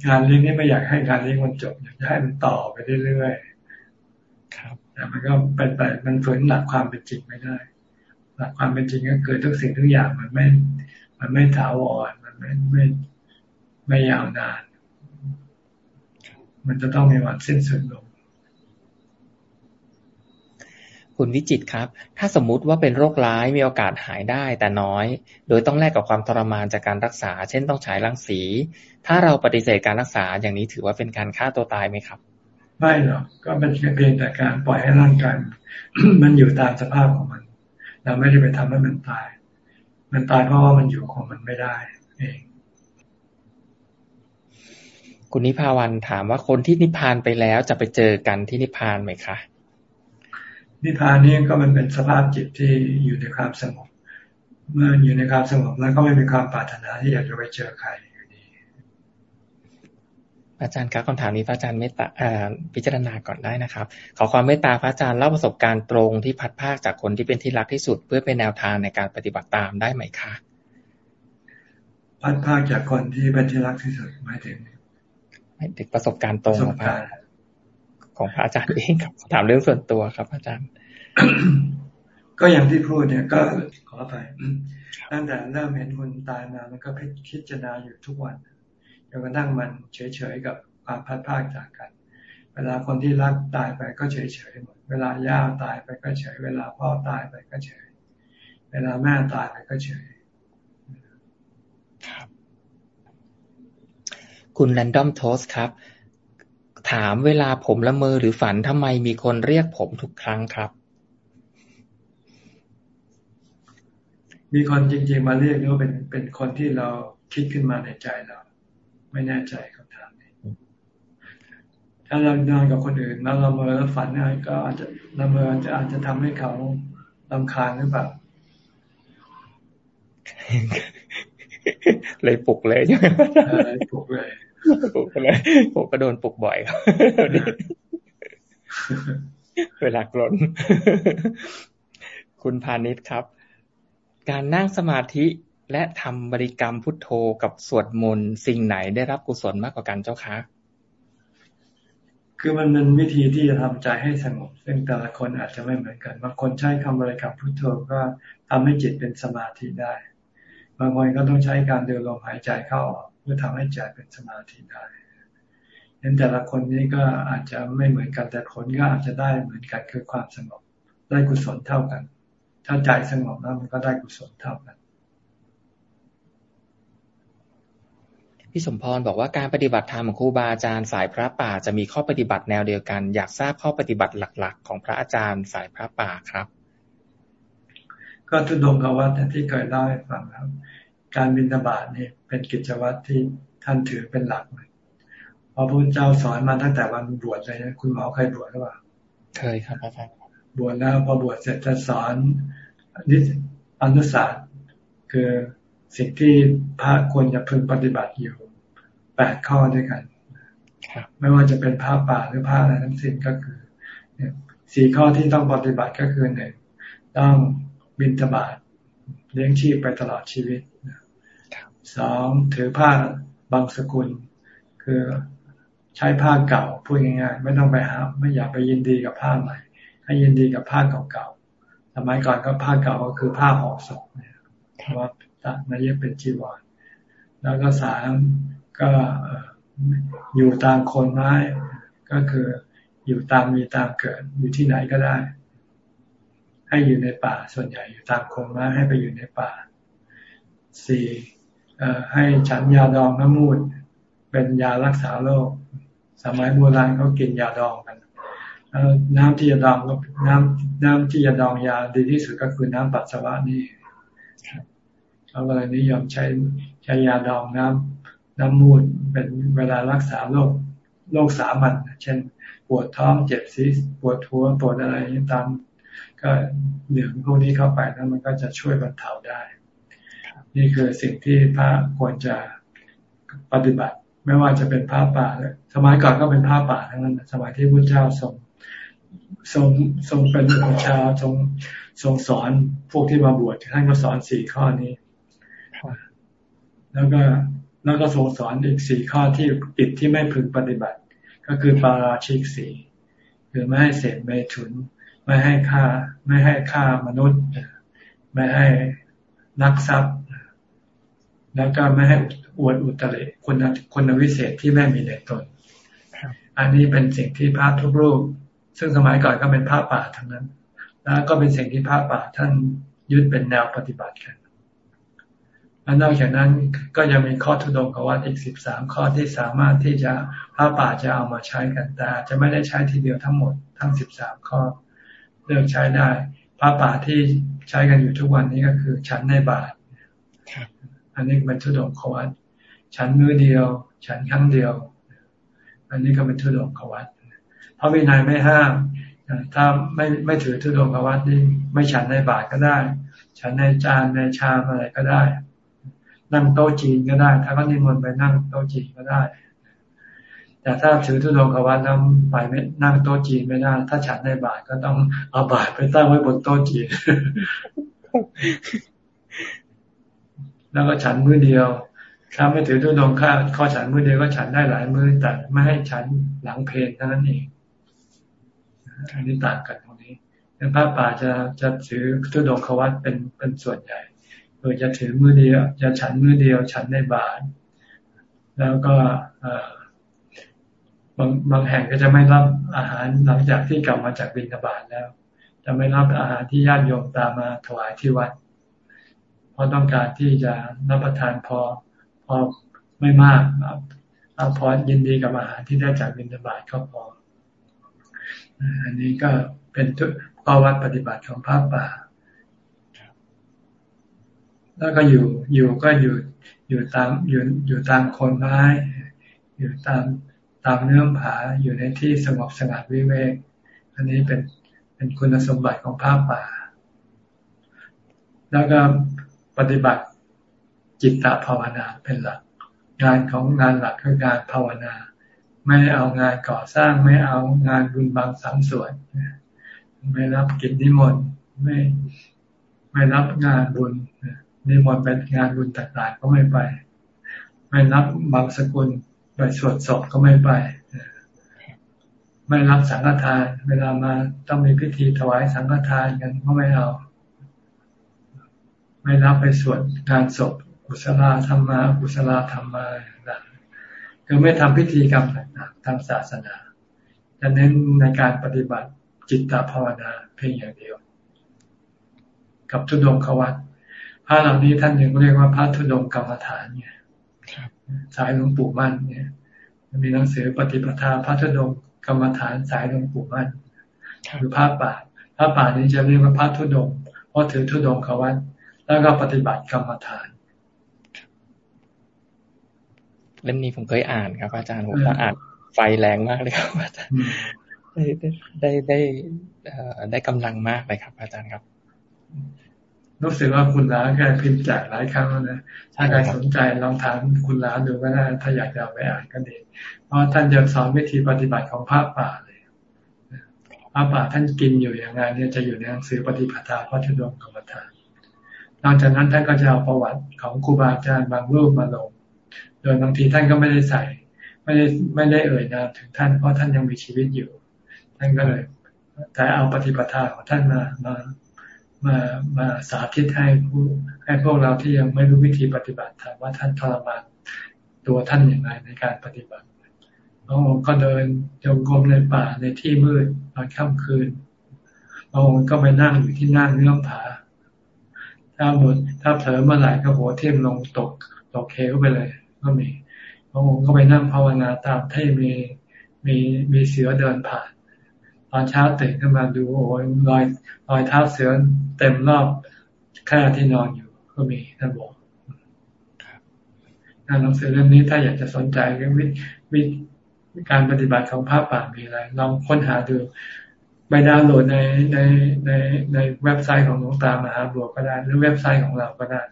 งานเลี้ยงนี่ไม่อยากให้งานเลี้ยงมันจบอยากให้มันต่อไปเรื่อยๆครับ แต่มันก็เป็นไปมันฝืนหลักความเป็นจริงไม่ได้ หลักความเป็นจริงก็คือทุกสิ่งทุกอย่างมันไม่ มันไม่ถาวรมันไม่ไม่ไม่ยาวนาน มันจะต้องมีวันสิ้นสุดลง คุณวิจิตครับ ถ้าสมมุติว่าเป็นโรคร้ายมีโอกาสหายได้แต่น้อย โดยต้องแลกกับความทรมานจากการรักษา เช่นต้องฉายรังสี ถ้าเราปฏิเสธการรักษาอย่างนี้ถือว่าเป็นการฆ่าตัวตายไหมครับ ไม่หรอก ก็เป็นเพียงแต่การปล่อยให้ร่างกายมันอยู่ตามสภาพของมัน เราไม่ได้ไปทำให้มันตาย มันตายเพราะว่ามันอยู่ของมันไม่ได้เองคุณนิพาวันถามว่าคนที่นิพพานไปแล้วจะไปเจอกันที่นิพพานไหมคะ นิพพานนี้ก็มันเป็นสภาพจิตที่อยู่ในความสงบเมื่ออยู่ในความสงบแล้วก็ไม่มีความปรารถนาที่อยากจะไปเจอใครอยู่ดีอาจารย์ครับคำถามนี้พระอาจารย์เมตตาพิจารณาก่อนได้นะครับ ขอความเมตตาพระอาจารย์เล่าประสบการณ์ตรงที่พัดภาคจากคนที่เป็นที่รักที่สุด เพื่อเป็นแนวทางในการปฏิบัติตามได้ไหมคะพัดภาคจากคนที่เป็นที่รักที่สุดหมายถึงไม่ถึงประสบการณ์ตรงของพระของพระอาจารย์เองครับถามเรื่องส่วนตัวครับ อาจารย์ ก็อย่างที่พูดเนี่ย ก็ขอไปตั้งแต่เริ่มเห็นคนตายมา มันก็คิดจนาอยู่ทุกวันจนกระทั่งมันเฉยๆกับความพัดพากจากกัน เวลาคนที่รักตายไปก็เฉยๆหมด เวลาย่าตายไปก็เฉย เวลาพ่อตายไปก็เฉย เวลาแม่ตายไปก็เฉย คุณแรนดอมโทสครับ ถามเวลาผมละเมอหรือฝันทำไมมีคนเรียกผมทุกครั้งครับ มีคนจริง ๆ มาเรียกหรือว่าเป็นเป็นคนที่เราคิดขึ้นมาในใจเรา ไม่แน่ใจคำถามนี้ ถ้าเรานอนกับคนอื่นแล้วละเมอแล้วฝันอะไรก็อาจจะละเมอจะอาจจะทำให้เขาลำคาญหรือเปล่าเลยปลุกเลยใช่ไหมปลุกเลยปลุกเลยผมก็โดนปลุกบ่อยครับเวลากลนคุณพาณิชย์ครับ การนั่งสมาธิและทำบริกรรมพุทโธกับสวดมนต์สิ่งไหนได้รับกุศลมากกว่ากันเจ้าคะ คือมันเป็นวิธีที่จะทำใจให้สงบ ซึ่งแต่ละคนอาจจะไม่เหมือนกัน บางคนใช้คำบริกรรมพุทโธก็ทำให้จิตเป็นสมาธิได้ บางคนก็ต้องใช้การเดินลมหายใจเข้าออกเพื่อทำให้ใจเป็นสมาธิได้เห็นแต่ละคนนี้ก็อาจจะไม่เหมือนกันแต่ผลก็อาจจะได้เหมือนกันคือความสงบได้กุศลเท่ากัน ถ้าใจสงบแล้วมันก็ได้กุศลเท่ากันพี่สมพรบอกว่าการปฏิบัติธรรมของครูบาอาจารย์สายพระป่า จะมีข้อปฏิบัติแนวเดียวกัน อยากทราบข้อปฏิบัติหลัก ๆ ของพระอาจารย์สายพระป่าครับ ก็ทุดงกวัตที่เคยเล่าให้ฟังครับการบินบาตนี่เป็นกิจวัตรที่ท่านถือเป็นหลักเลยพระพุทธเจ้าสอนมาตั้งแต่วันบวชเลยนะคุณหมอเคยบวชหรือเปล่าเคยครับอาจารย์บวชแล้วพอบวชเสร็จจะสอน นิสอนุสาสคือสิ่งที่พระควรจะพึงปฏิบัติอยู่แปดข้อด้วยกันไม่ว่าจะเป็นผ้าป่าหรือผ้าอะไรทั้งสิ้นก็คือสี่ข้อที่ต้องปฏิบัติก็คือหนึ่งต้องบินทบาทเลี้ยงชีพไปตลอดชีวิตสองถือผ้าบางสกุล คือใช้ผ้าเก่าพูดง่ายๆไม่ต้องไปหาไม่อยากไปยินดีกับผ้าใหม่ให้ยินดีกับผ้าเก่าๆ สมัยก่อนก็ผ้าเก่าก็คือผ้าห่อศพเนี่ยว่าในเย็บเป็นจีวรแล้วก็สามก็อยู่ตามคนไม้ ก็คืออยู่ตามมีตามเกิด อยู่ที่ไหนก็ได้ ให้อยู่ในป่าส่วนใหญ่อยู่ตามโคนไม้ให้ไปอยู่ในป่าสี่ให้ฉันยาดองน้ำมูด เป็นยารักษาโรคสมัยโบราณเขากินยาดองกัน น้ำที่จะดองก็น้ำน้ำที่จะดองยาดีที่สุดก็คือน้ำปัสสาวะนี่เขาก็เลยนิยมใช้ใช้ยาดองน้ำน้ำมูดเป็นเวลารักษาโรคโรคสามัญเช่น ปวดท้องเจ็บซีปวดหัวปวดอะไรตามก็เหลืองพวกนี้เข้าไปแล้วมันก็จะช่วยบรรเทาได้ นี่คือสิ่งที่พระควรจะปฏิบัติ ไม่ว่าจะเป็นผ้าป่าสมัยก่อนก็เป็นผ้าป่าทั้งนั้นสมัยที่พระเจ้าทรง ทรงทรงเป็นอุชาทรงทรงสอนพวกที่มาบวชท่านก็สอนสี่ข้อนี้ แล้วก็แล้วก็ทรงสอนอีกสี่ข้อที่ปิดที่ไม่พึงปฏิบัติ ก็คือปาราชิกสี่คือไม่ให้เสพไม่ถุน ไม่ให้ฆ่า ไม่ให้ฆ่ามนุษย์ ไม่ให้นักทรัพย์ แล้วก็ไม่ให้อวดอุตริคุณคุณวิเศษที่ไม่มีในตน อันนี้เป็นสิ่งที่พระทุกรูป ซึ่งสมัยก่อนก็เป็นพระป่าทั้งนั้น แล้วก็เป็นสิ่งที่พระป่าท่านยึดเป็นแนวปฏิบัติกันและนอกจากนั้นก็ยังมีข้อทุดงกวัตอีกสิบสามข้อที่สามารถที่จะพระป่าจะเอามาใช้กันแต่จะไม่ได้ใช้ทีเดียวทั้งหมดทั้งสิบสามข้อเลือกใช้ได้พระป่าที่ใช้กันอยู่ทุกวันนี้ก็คือฉันในบาทอันนี้เป็นทุดงกวัตฉันมือเดียวฉันครั้งเดียว อันนี้ก็เป็นทุดงกวัต พระวินัยไม่ห้าม ถ้าไม่ไม่ถือทุดงกวัตนี่ไม่ฉันในบาทก็ได้ ฉันในจานในชามอะไรก็ได้ นั่งโต๊ะจีนก็ได้ ถ้าก็นิมนต์ไปนั่งโต๊ะจีนก็ได้ แต่ถ้าถือทุดงควัตแล้วไปไม่นั่งโต๊ะจีนไม่ได้ ถ้าฉันในบาทก็ต้องเอาบาทไปตั้งไว้บนโต๊ะจีน แล้วก็ฉันมือเดียวถ้าไม่ถือทุดงข้าข้อฉันมือเดียวก็ฉันได้หลายมือแต่ไม่ให้ฉันหลังเพลนเท่านั้นเอง อันนี้ต่างกันตรงนี้พระป่าจะจะถือทุดงควัตเป็นเป็นส่วนใหญ่โดยจะถือมือเดียว จะฉันมือเดียว ฉันในบาตรแล้วก็บางบางแห่งก็จะไม่รับอาหารหลังจากที่กลับมาจากบิณฑบาตแล้ว จะไม่รับอาหารที่ญาติโยมตามมาถวายที่วัด เพราะต้องการที่จะรับประทานพอพอไม่มากเอาพอยินดีกับอาหารที่ได้จากบิณฑบาตก็พอ อันนี้ก็เป็นทุกข้อวัดปฏิบัติของพระป่า แล้วก็อยู่อยู่ก็อยู่อยู่ตามอยู่อยู่ตามคนไม้อยู่ตามตามเนื้อผาอยู่ในที่สงบสงัดวิเวก อันนี้เป็นเป็นคุณสมบัติของภาพป่า แล้วก็ปฏิบัติจิตตภาวนาเป็นหลัก งานของงานหลักคือการภาวนา ไม่เอางานก่อสร้างไม่เอางานบุญบางสังส่วนไม่รับกิจนิมนต์ไม่ไม่รับงานบุญนิมนต์เป็นงานบุญต่างๆก็ไม่ไป ไม่รับบางสกุลไปสวดศพก็ไม่ไปไม่รับสังฆทาน เวลามาต้องมีพิธีถวายสังฆทานกันก็ไม่เอา ไม่รับไปสวดงานศพกุศลธรรมากุศลธรรมาต่าง คือไม่ทำพิธีกรรมต่างๆทางศาสนาจะเน้นในการปฏิบัติจิตตภาวนาเพียงอย่างเดียว กับทุดงควัตพระเหล่านี้ท่านยังเรียกว่าพระทุดงกรรมฐานเนี่ยสายหลวงปู่มั่นเนี่ยมีหนังสือปฏิปทาพระทุดงกรรมฐานสายหลวงปู่มั่นหรือพระป่าพระป่านี้จะเรียกว่าพระทุดงเพราะถือทุดงควัตแล้วก็ปฏิบัติกรรมฐาน เล่มนี้ผมเคยอ่านครับอาจารย์ผมอ่านไฟแรงมากเลยครับอาจารย์ได้ได้ได้ได้กำลังมากเลยครับ อาจารย์ครับ รู้สึกว่าคุณล้าแค่พิมพ์แจกหลายครั้งแล้วนะถ้าใครสนใจลองถามคุณล้าดูก็ได้ ถ้าอยากจะไปอ่านก็ดีเพราะท่านจะสอนวิธีปฏิบัติของพระป่าเลยพระป่าท่านกินอยู่อย่างไรเนี่ยจะอยู่ในหนังสือปฏิปทาพระธุดงกรรมฐานนอกจากนั้นท่านก็จะเอาประวัติของครูบาอาจารย์บางรูปมาลงโดยบางทีท่านก็ไม่ได้ใส่ ไม่ได้ไม่ได้เอ่ยนามถึงท่านเพราะท่านยังมีชีวิตอยู่ ท่านก็เลย แต่เอาปฏิปทาของท่านมามามามาสาธิตให้ผู้ให้พวกเราที่ยังไม่รู้วิธีปฏิบัติถามว่าท่านทรมานตัวท่านอย่างไรในการปฏิบัติบางองค์ก็เดินจงกรมในป่าในที่มืดตอนค่ำคืนบางองค์ก็ไปนั่งอยู่ที่นั่งเนื้อผาถ้าหมดถ้าเผลอเมื่อไหร่ก็หัวเทียมลงตกตกเควไปเลย ก็มีบางองค์ก็ไปนั่งภาวนาตามที่มีมีมีเสือเดินผ่าน ตอนเช้าตื่นขึ้นมาดูโอ้ยรอยรอยเท้าเสือเต็มรอบขณะที่นอนอยู่ก็มีท่านบอกงานหนังสือเล่มนี้ถ้าอยากจะสนใจเรื่องวิวิการปฏิบัติของพระป่ามีอะไรลองค้นหาดูไปดาวน์โหลดในในในในเว็บไซต์ของหลวงตามหาบัวก็ได้ หรือเว็บไซต์ของเราก็ได้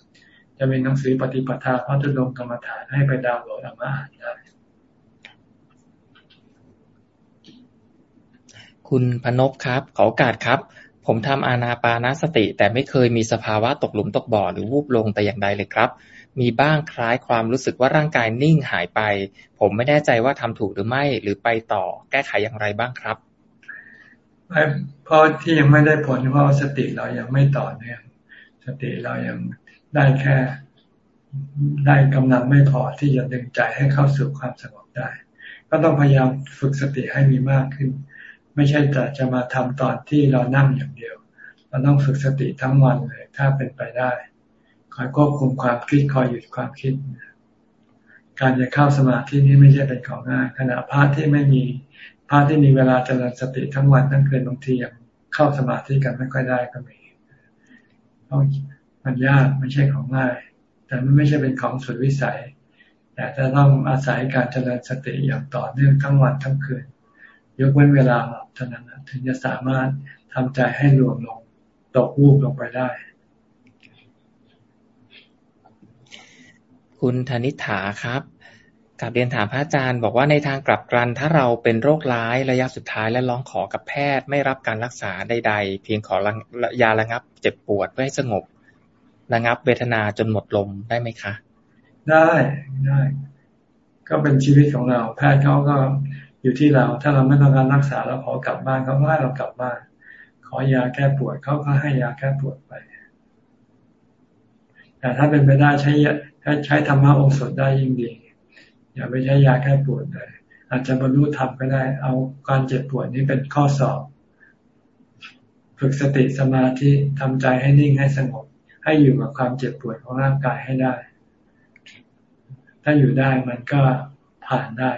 จะมีหนังสือปฏิปทาพระตุลงกรรมฐานให้ไปดาวน์โหลดเอามาอ่านได้คุณพนพครับ ขอโอกาสครับ ผมทำอานาปานาสติ แต่ไม่เคยมีสภาวะตกหลุมตกบ่อหรือวูบลงแต่อย่างใดเลยครับ มีบ้างคล้ายความรู้สึกว่าร่างกายนิ่งหายไป ผมไม่แน่ใจว่าทำถูกหรือไม่หรือไปต่อแก้ไขอย่างไรบ้างครับเพราะที่ยังไม่ได้ผลเพราะสติเรายังไม่ต่อเนื่องสติเรายัง ได้แค่ ได้กำลังไม่พอที่จะดึงใจให้เข้าสู่ความสงบได้ ก็ต้องพยายามฝึกสติให้มีมากขึ้น ไม่ใช่แต่จะมาทำตอนที่เรานั่งอย่างเดียว เราต้องฝึกสติทั้งวันเลย ถ้าเป็นไปได้คอยควบคุมความคิดคอยหยุดความคิด การจะเข้าสมาธินี้ไม่ใช่เป็นของง่ายขณะพระที่ไม่มีพระที่มีเวลาเจริญสติทั้งวันทั้งคืนบางทียังเข้าสมาธิกันไม่ค่อยได้ก็มีต้อง มันยากไม่ใช่ของง่าย แต่มันไม่ใช่เป็นของสุดวิสัย แต่จะต้องอาศัยการเจริญสติอย่างต่อเนื่องทั้งวันทั้งคืน ยกเว้นเวลาหลับเท่านั้นถึงจะสามารถทำใจให้รวมลงตกวูบลงไปได้ คุณธนิฐาครับกับเรียนถามพระอาจารย์ บอกว่าในทางกลับกันถ้าเราเป็นโรคร้ายระยะสุดท้ายและร้องขอกับแพทย์ ไม่รับการรักษาใดๆ เพียงขอยาระงับเจ็บปวดเพื่อให้สงบ ระงับเวทนาจนหมดลมได้ไหมคะ ได้ได้ ก็เป็นชีวิตของเรา แพทย์เขาก็อยู่ที่เรา ถ้าเราไม่ต้องการรักษาเราขอกลับบ้านเขาก็ให้เรากลับบ้าน ขอยาแก้ปวดเขาก็ให้ยาแก้ปวดไป แต่ถ้าเป็นไปได้ใช้ถ้าใช้ธรรมะองค์สดได้ยิ่งดี อย่าไปใช้ยาแก้ปวดเลยอาจจะบรรลุธรรมก็ได้ เอาการเจ็บปวดนี้เป็นข้อสอบ ฝึกสติสมาธิทำใจให้นิ่งให้สงบ ให้อยู่กับความเจ็บปวดของร่างกายให้ได้ ถ้าอยู่ได้มันก็ผ่านได้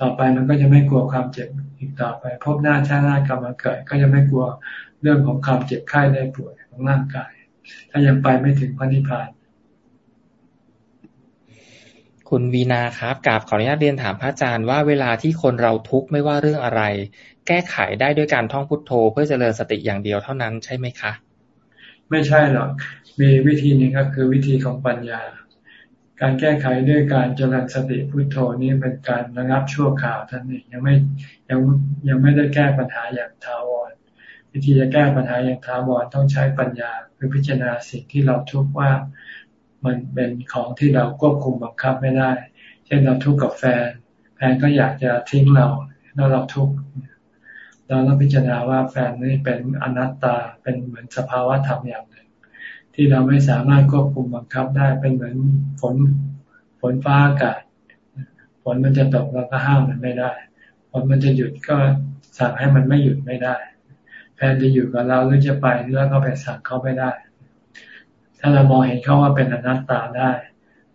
ต่อไปมันก็จะไม่กลัวความเจ็บอีกต่อไป พบหน้าชาติหน้ากรรมมาเกิด ก็จะไม่กลัวเรื่องของความเจ็บไข้ได้ป่วยของร่างกาย ถ้ายังไปไม่ถึงพระนิพพานคุณวีนาครับกราบขออนุญาตเรียนถามพระอาจารย์ว่าเวลาที่คนเราทุกข์ไม่ว่าเรื่องอะไร แก้ไขได้ด้วยการท่องพุทโธ เพื่อเจริญสติอย่างเดียวเท่านั้นใช่ไหมคะ ไม่ใช่หรอก มีวิธีนึงก็คือวิธีของปัญญา การแก้ไขด้วยการเจริญสติพุโทโธนี้เป็นการระงับชั่วคราวท่านเองยังไม่ยังยังไม่ได้แก้ปัญหาอย่างทาวรวิธีจะแก้ปัญหาอย่างทาวรต้องใช้ปัญญาคือพิจารณาสิ่งที่เราทุกข์ว่ามันเป็นของที่เราควบคุมบังคับไม่ได้ เช่นเราทุกข์กับแฟน แฟนก็อยากจะทิ้งเรา แล้วเราทุกข์ เราต้องพิจารณาว่าแฟนนี่เป็นอนัตตาเป็นเหมือนสภาวะธรรมอย่างหนึ่ง ที่เราไม่สามารถควบคุมบังคับได้เป็นเหมือนฝนฝนฟ้าอากาศฝนมันจะตกเราก็ห้ามมันไม่ได้ฝนมันจะหยุดก็สั่งให้มันไม่หยุดไม่ได้ แฟนจะอยู่กับเราหรือจะไปแล้วก็ไปสั่งเขาไม่ได้ ถ้าเรามองเห็นเขาว่าเป็นอนัตตาได้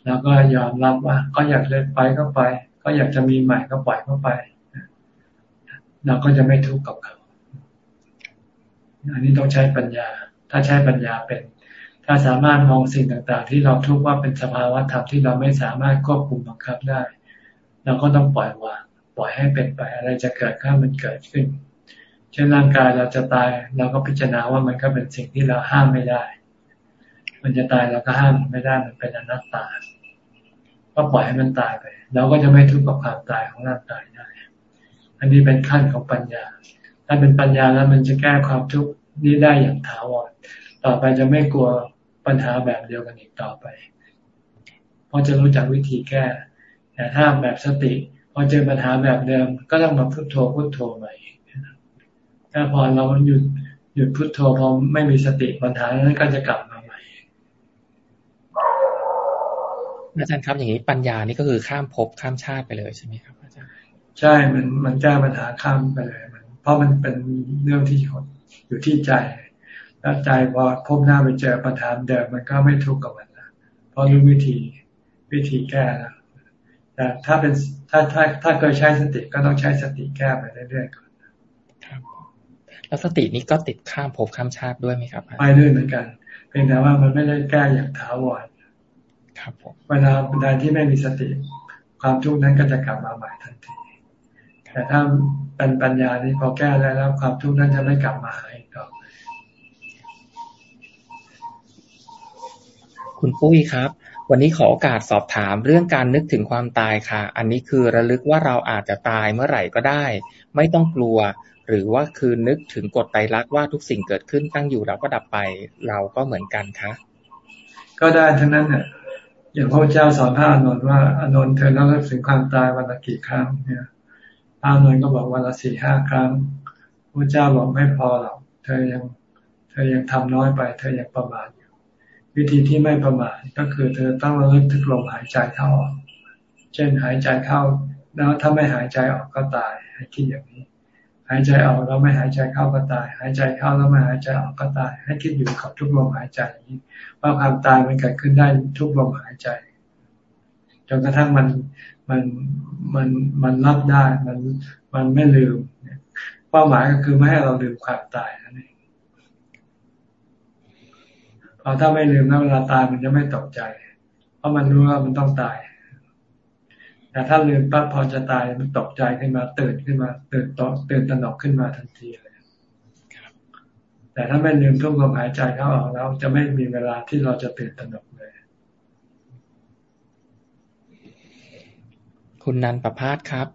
แล้วก็ยอมรับว่าเขาอยากเลยไปก็ไปเขาอยากจะมีใหม่ก็ปล่อยเขาไป เราก็จะไม่ทุกข์กับเขา อันนี้ต้องใช้ปัญญา ถ้าใช้ปัญญาเป็น ถ้าสามารถมองสิ่งต่างๆ ที่เราทุกข์ว่าเป็นสภาวะธรรมที่เราไม่สามารถควบคุมบังคับได้ เราก็ต้องปล่อยวาง ปล่อยให้เป็นไป อะไรจะเกิดขึ้นมันเกิดขึ้น เช่นร่างกายเราจะตาย เราก็พิจารณาว่ามันก็เป็นสิ่งที่เราห้ามไม่ได้ มันจะตายเราก็ห้ามไม่ได้ มันเป็นอนัตตา ก็ปล่อยให้มันตายไป เราก็จะไม่ทุกข์กับความตายของร่างกายได้ อันนี้เป็นขั้นของปัญญา ถ้าเป็นปัญญาแล้วมันจะแก้ความทุกข์นี้ได้อย่างถาวร ต่อไปจะไม่กลัวปัญหาแบบเดียวกันอีกต่อไป เพราะจะรู้จักวิธีแก้ แต่ถ้าแบบสติ พอเจอปัญหาแบบเดิม ก็ต้องมาพุโทโธพุโทโธใหม่ถ้าพอเราหยุดหยุดพุโทโธพอไม่มีสติปัญหานั้นก็จะกลับมาใหม่อาจารย์ครับอย่างนี้ปัญญานี่ก็คือข้ามภพข้ามชาติไปเลยใช่ไหมครับ ใช่มันมันแก้ปัญหาข้ามไปเลยมัน เพราะมันเป็นเรื่องที่อยู่ที่ใจ แล้วใจพอพบหน้าไปเจอปัญหาเดิมมันก็ไม่ทุกข์กับมันนะเพราะรู้วิธีวิธีแก้แล้วแต่ถ้าเป็นถ้าถ้าถ้าเคยใช้สติก็ต้องใช้สติแก้ไปเรื่อยๆก่อนครับ แล้วสตินี้ก็ติดข้ามภพข้ามชาติด้วยไหมครับไปด้วยเหมือนกันเพียงแต่ว่ามันไม่ได้แก้อย่างถาวรครับผมเวลาใดที่ไม่มีสติ ความทุกข์นั้นก็จะกลับมาใหม่ทันที แต่ถ้าเป็นปัญญานี้พอแก้ได้แล้วความทุกข์นั้นจะไม่กลับมาหาอีกต่อคุณปุ้ยครับ วันนี้ขอโอกาสสอบถามเรื่องการนึกถึงความตายค่ะ อันนี้คือระลึกว่าเราอาจจะตายเมื่อไหร่ก็ได้ ไม่ต้องกลัว หรือว่าคือนึกถึงกฎไตรลักษณ์ว่าทุกสิ่งเกิดขึ้นตั้งอยู่แล้วก็ดับไปเราก็เหมือนกันคะก็ได้ทั้งนั้นเนี่ยอย่างพระเจ้าสอนพระอานนท์ว่าอานนท์เธอต้องนึกถึงความตายวันละกี่ครั้งเนี่ย อานนท์ก็บอกวันละสี่ห้าครั้งพระเจ้าบอกไม่พอหรอกเธอยัง เธอยังทำน้อยไป เธอยังประมาทอยู่ วิธีที่ไม่ประมาทก็คือ เธอต้องระลึกถึงลมหายใจเข้าออกเช่นหายใจเข้า แล้วถ้าไม่หายใจออกก็ตายให้คิดอย่างนี้ หายใจออกแล้วไม่หายใจเข้าก็ตาย หายใจเข้าแล้วไม่หายใจออกก็ตาย ให้คิดอยู่กับทุกลมหายใจนี้ว่าความตายมันเกิดขึ้นได้ทุกลมหายใจจนกระทั่งมัน มันมันมันรับได้มันมันไม่ลืมเป้าหมายก็คือไม่ให้เราลืมความตายนั่นเองพอถ้าไม่ลืมแล้วเวลาตายมันจะไม่ตกใจ เพราะมันรู้ว่ามันต้องตาย แต่ถ้าลืมปั๊บพอจะตายมันตกใจขึ้นมาตื่นขึ้นมา ตื่นตอตื่นตระหนกขึ้นมาทันทีเลยแต่ถ้าไม่ลืมทุกลมหายใจเข้าออกแล้วจะไม่มีเวลาที่เราจะตื่นตระหนก คุณนันประพาสครับ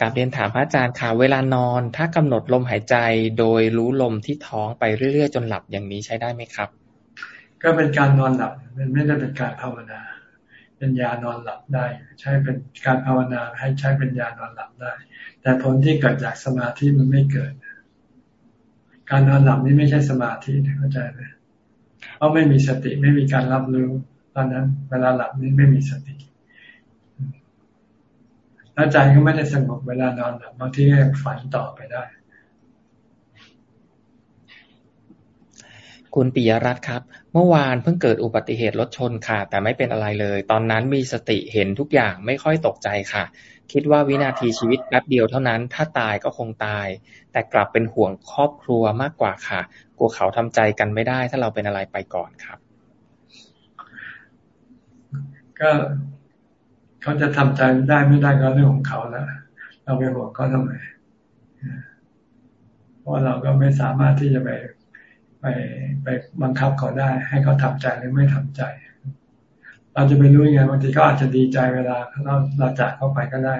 กับเรียนถามพระอาจารย์ค่ะ เวลานอน ถ้ากำหนดลมหายใจโดยรู้ลมที่ท้องไปเรื่อยๆ จนหลับอย่างนี้ใช้ได้ไหมครับ ก็เป็นการนอนหลับมันไม่ได้เป็นการภาวนาเป็นยานอนหลับได้ ใช้เป็นการภาวนาให้ใช้เป็นยานอนหลับได้ แต่ผลที่เกิดจากสมาธิมันไม่เกิด การนอนหลับนี่ไม่ใช่สมาธิเข้าใจไหมเพราะไม่มีสติไม่มีการรับรู้ตอนนั้น เวลาหลับนี่ไม่มีสติ แล้วใจก็ไม่ได้สงบเวลานอนหลับบางทีก็ฝันต่อไปได้ คุณปิยรัตน์ครับ เมื่อวานเพิ่งเกิดอุบัติเหตุรถชนค่ะ แต่ไม่เป็นอะไรเลย ตอนนั้นมีสติเห็นทุกอย่างไม่ค่อยตกใจค่ะ คิดว่าวินาทีชีวิตแป๊บเดียวเท่านั้น ถ้าตายก็คงตาย แต่กลับเป็นห่วงครอบครัวมากกว่าค่ะ กลัวเขาทำใจกันไม่ได้ ถ้าเราเป็นอะไรไปก่อนครับ ก็ เขาจะทำใจได้ไม่ได้ก็เรื่องของเขาแล้วเราไปห่วงเขาทำไมเพราะเราก็ไม่สามารถที่จะไปไปไปบังคับเขาได้ ให้เขาทำใจหรือไม่ทำใจ เราจะไปรู้ยังไงบางทีก็อาจจะดีใจเวลาเราเราจากเข้าไปก็ได้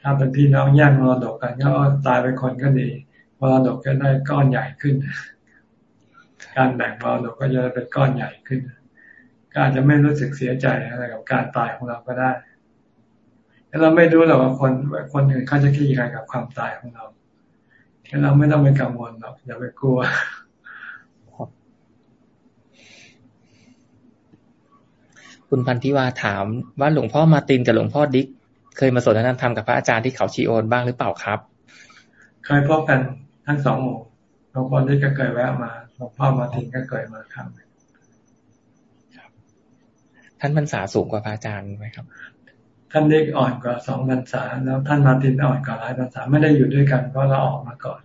ถ้าเป็นพี่น้องแย่งมรดกกันก็ตายไปคนก็ดีมรดกก็ได้ก้อนใหญ่ขึ้น การแบ่งมรดกก็จะเป็นก้อนใหญ่ขึ้น ก็อาจจะไม่รู้สึกเสียใจอะไรกับการตายของเราก็ได้เราไม่รู้หรอกว่าคนคนอื่นเขาจะคิดยังไงกับความตายของเราเราไม่ต้องไปกังวลหรอกอย่าไปกลัวคุณพันธิวาถามว่าหลวงพ่อมาตินกับหลวงพ่อดิ๊กเคยมาสนทนาธรรมกับพระอาจารย์ที่เขาชีโอนบ้างหรือเปล่าครับ เคยพบกันทั้งสองหมู่หลวงพ่อดิ๊กก็เคยแวะมาหลวงพ่อมาตินก็เคยมาครับ ท่านพรรษาสูงกว่าพระอาจารย์ไหมครับ ท่านเด็กอ่อนกว่าสองพรรษา แล้วท่านมาตินอ่อนกว่าหลายพรรษาไม่ได้อยู่ด้วยกันเพราะเราออกมาก่อน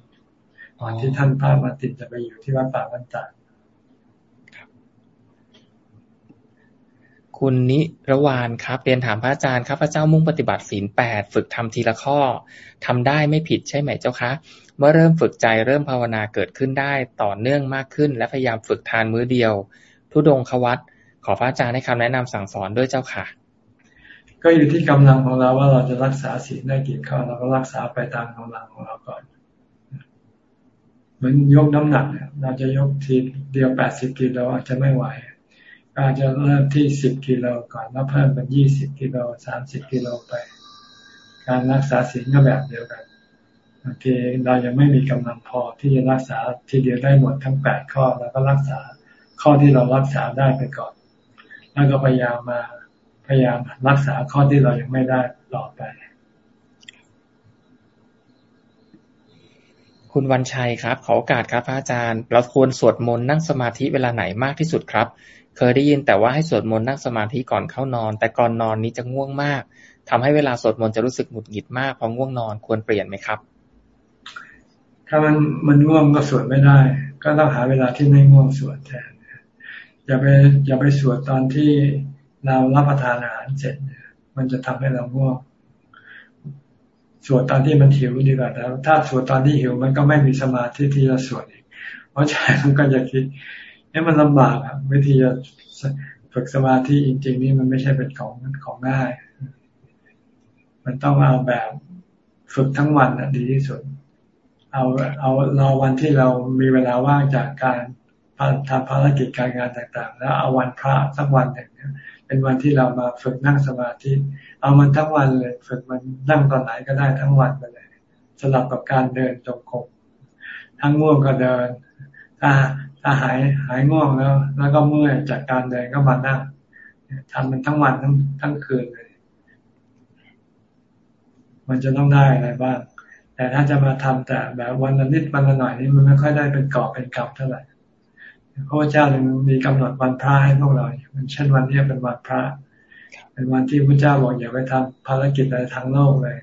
ก่อนที่ท่านพระมาตินจะไปอยู่ที่วัดป่าบรรดาคุณนิรวานครับเรียนถามพระอาจารย์ครับพระเจ้ามุ่งปฏิบัติศีลแปดฝึกทำทีละข้อทำได้ไม่ผิดใช่ไหมเจ้าคะ เมื่อเริ่มฝึกใจเริ่มภาวนาเกิดขึ้นได้ต่อเนื่องมากขึ้น และพยายามฝึกทานมื้อเดียว ทุดงควัต ขอพระอาจารย์ให้คำแนะนำสั่งสอนด้วยเจ้าค่ะ ก็อยู่ที่กำลังของเราว่าเราจะรักษาศีลได้กี่ข้อเราก็รักษาไปตามกำลังของเราก่อนเหมือนยกน้ำหนักเนี่ยเราจะยกทีเดียวแปดสิบกิโลอาจจะไม่ไหวอาจจะเริ่มที่สิบกิโลก่อนแล้วเพิ่มเป็นยี่สิบกิโลสามสิบกิโลไป การรักษาศีลก็แบบเดียวกันบางทีเรายังไม่มีกำลังพอที่จะรักษาทีเดียวได้หมดทั้งแปดข้อ แล้วก็รักษาข้อที่เรารักษาได้ไปก่อน แล้วก็พยายามมาพยายามรักษาข้อที่เรายังไม่ได้ต่อไป คุณวันชัยครับ ขอโอกาสครับพระอาจารย์ เราควรสวดมนต์นั่งสมาธิเวลาไหนมากที่สุดครับ เคยได้ยินแต่ว่าให้สวดมนต์นั่งสมาธิก่อนเข้านอน แต่ก่อนนอนนี้จะง่วงมากทำให้เวลาสวดมนต์จะรู้สึกหงุดหงิดมากพอง่วงนอนควรเปลี่ยนไหมครับ ถ้ามันมันง่วงก็สวดไม่ได้ ก็ต้องหาเวลาที่ไม่ง่วงสวดแทน อย่าไปอย่าไปสวดตอนที่เรารับประทานอาหารเสร็จ มันจะทำให้เราง่วงสวดตอนที่มันหิวดีกว่าแล้ว ถ้าสวดตอนที่หิวมันก็ไม่มีสมาธิที่จะสวดอีกเพราะใจมันก็จะคิดนี่มันลำบากอะวิธีจะฝึกสมาธิจริง ๆ นี่มันไม่ใช่เป็นของของง่าย มันต้องเอาแบบฝึกทั้งวันนะดีที่สุด เอาเอาราวันที่เรามีเวลาว่างจากการ ทำภารกิจการงานต่างๆ แล้วเอาวันพระสักวันหนึ่งเป็นวันที่เรามาฝึกนั่งสมาธิ เอามันทั้งวันเลย ฝึกมันนั่งตอนไหนก็ได้ทั้งวันไปเลยสลับกับการเดินจงกรมทั้งง่วงก็เดิน ถ้าถ้าหายหายง่วงแล้ว แล้วก็เมื่อยจากการเดินก็มานั่งทำมันทั้งวันทั้งทั้งคืนเลย มันจะต้องได้อะไรบ้าง แต่ถ้าจะมาทำแต่แบบวันละนิดวันละหน่อยนี่มันไม่ค่อยได้เป็นกอบเป็นกำเท่าไหร่ พระเจ้าเลยมีกำหนดวันพระให้พวกเรามันเช่นวันนี้เป็นวันพระ เป็นวันที่พระเจ้าบอกอย่าไปทำภารกิจอะไรทางโลกเลย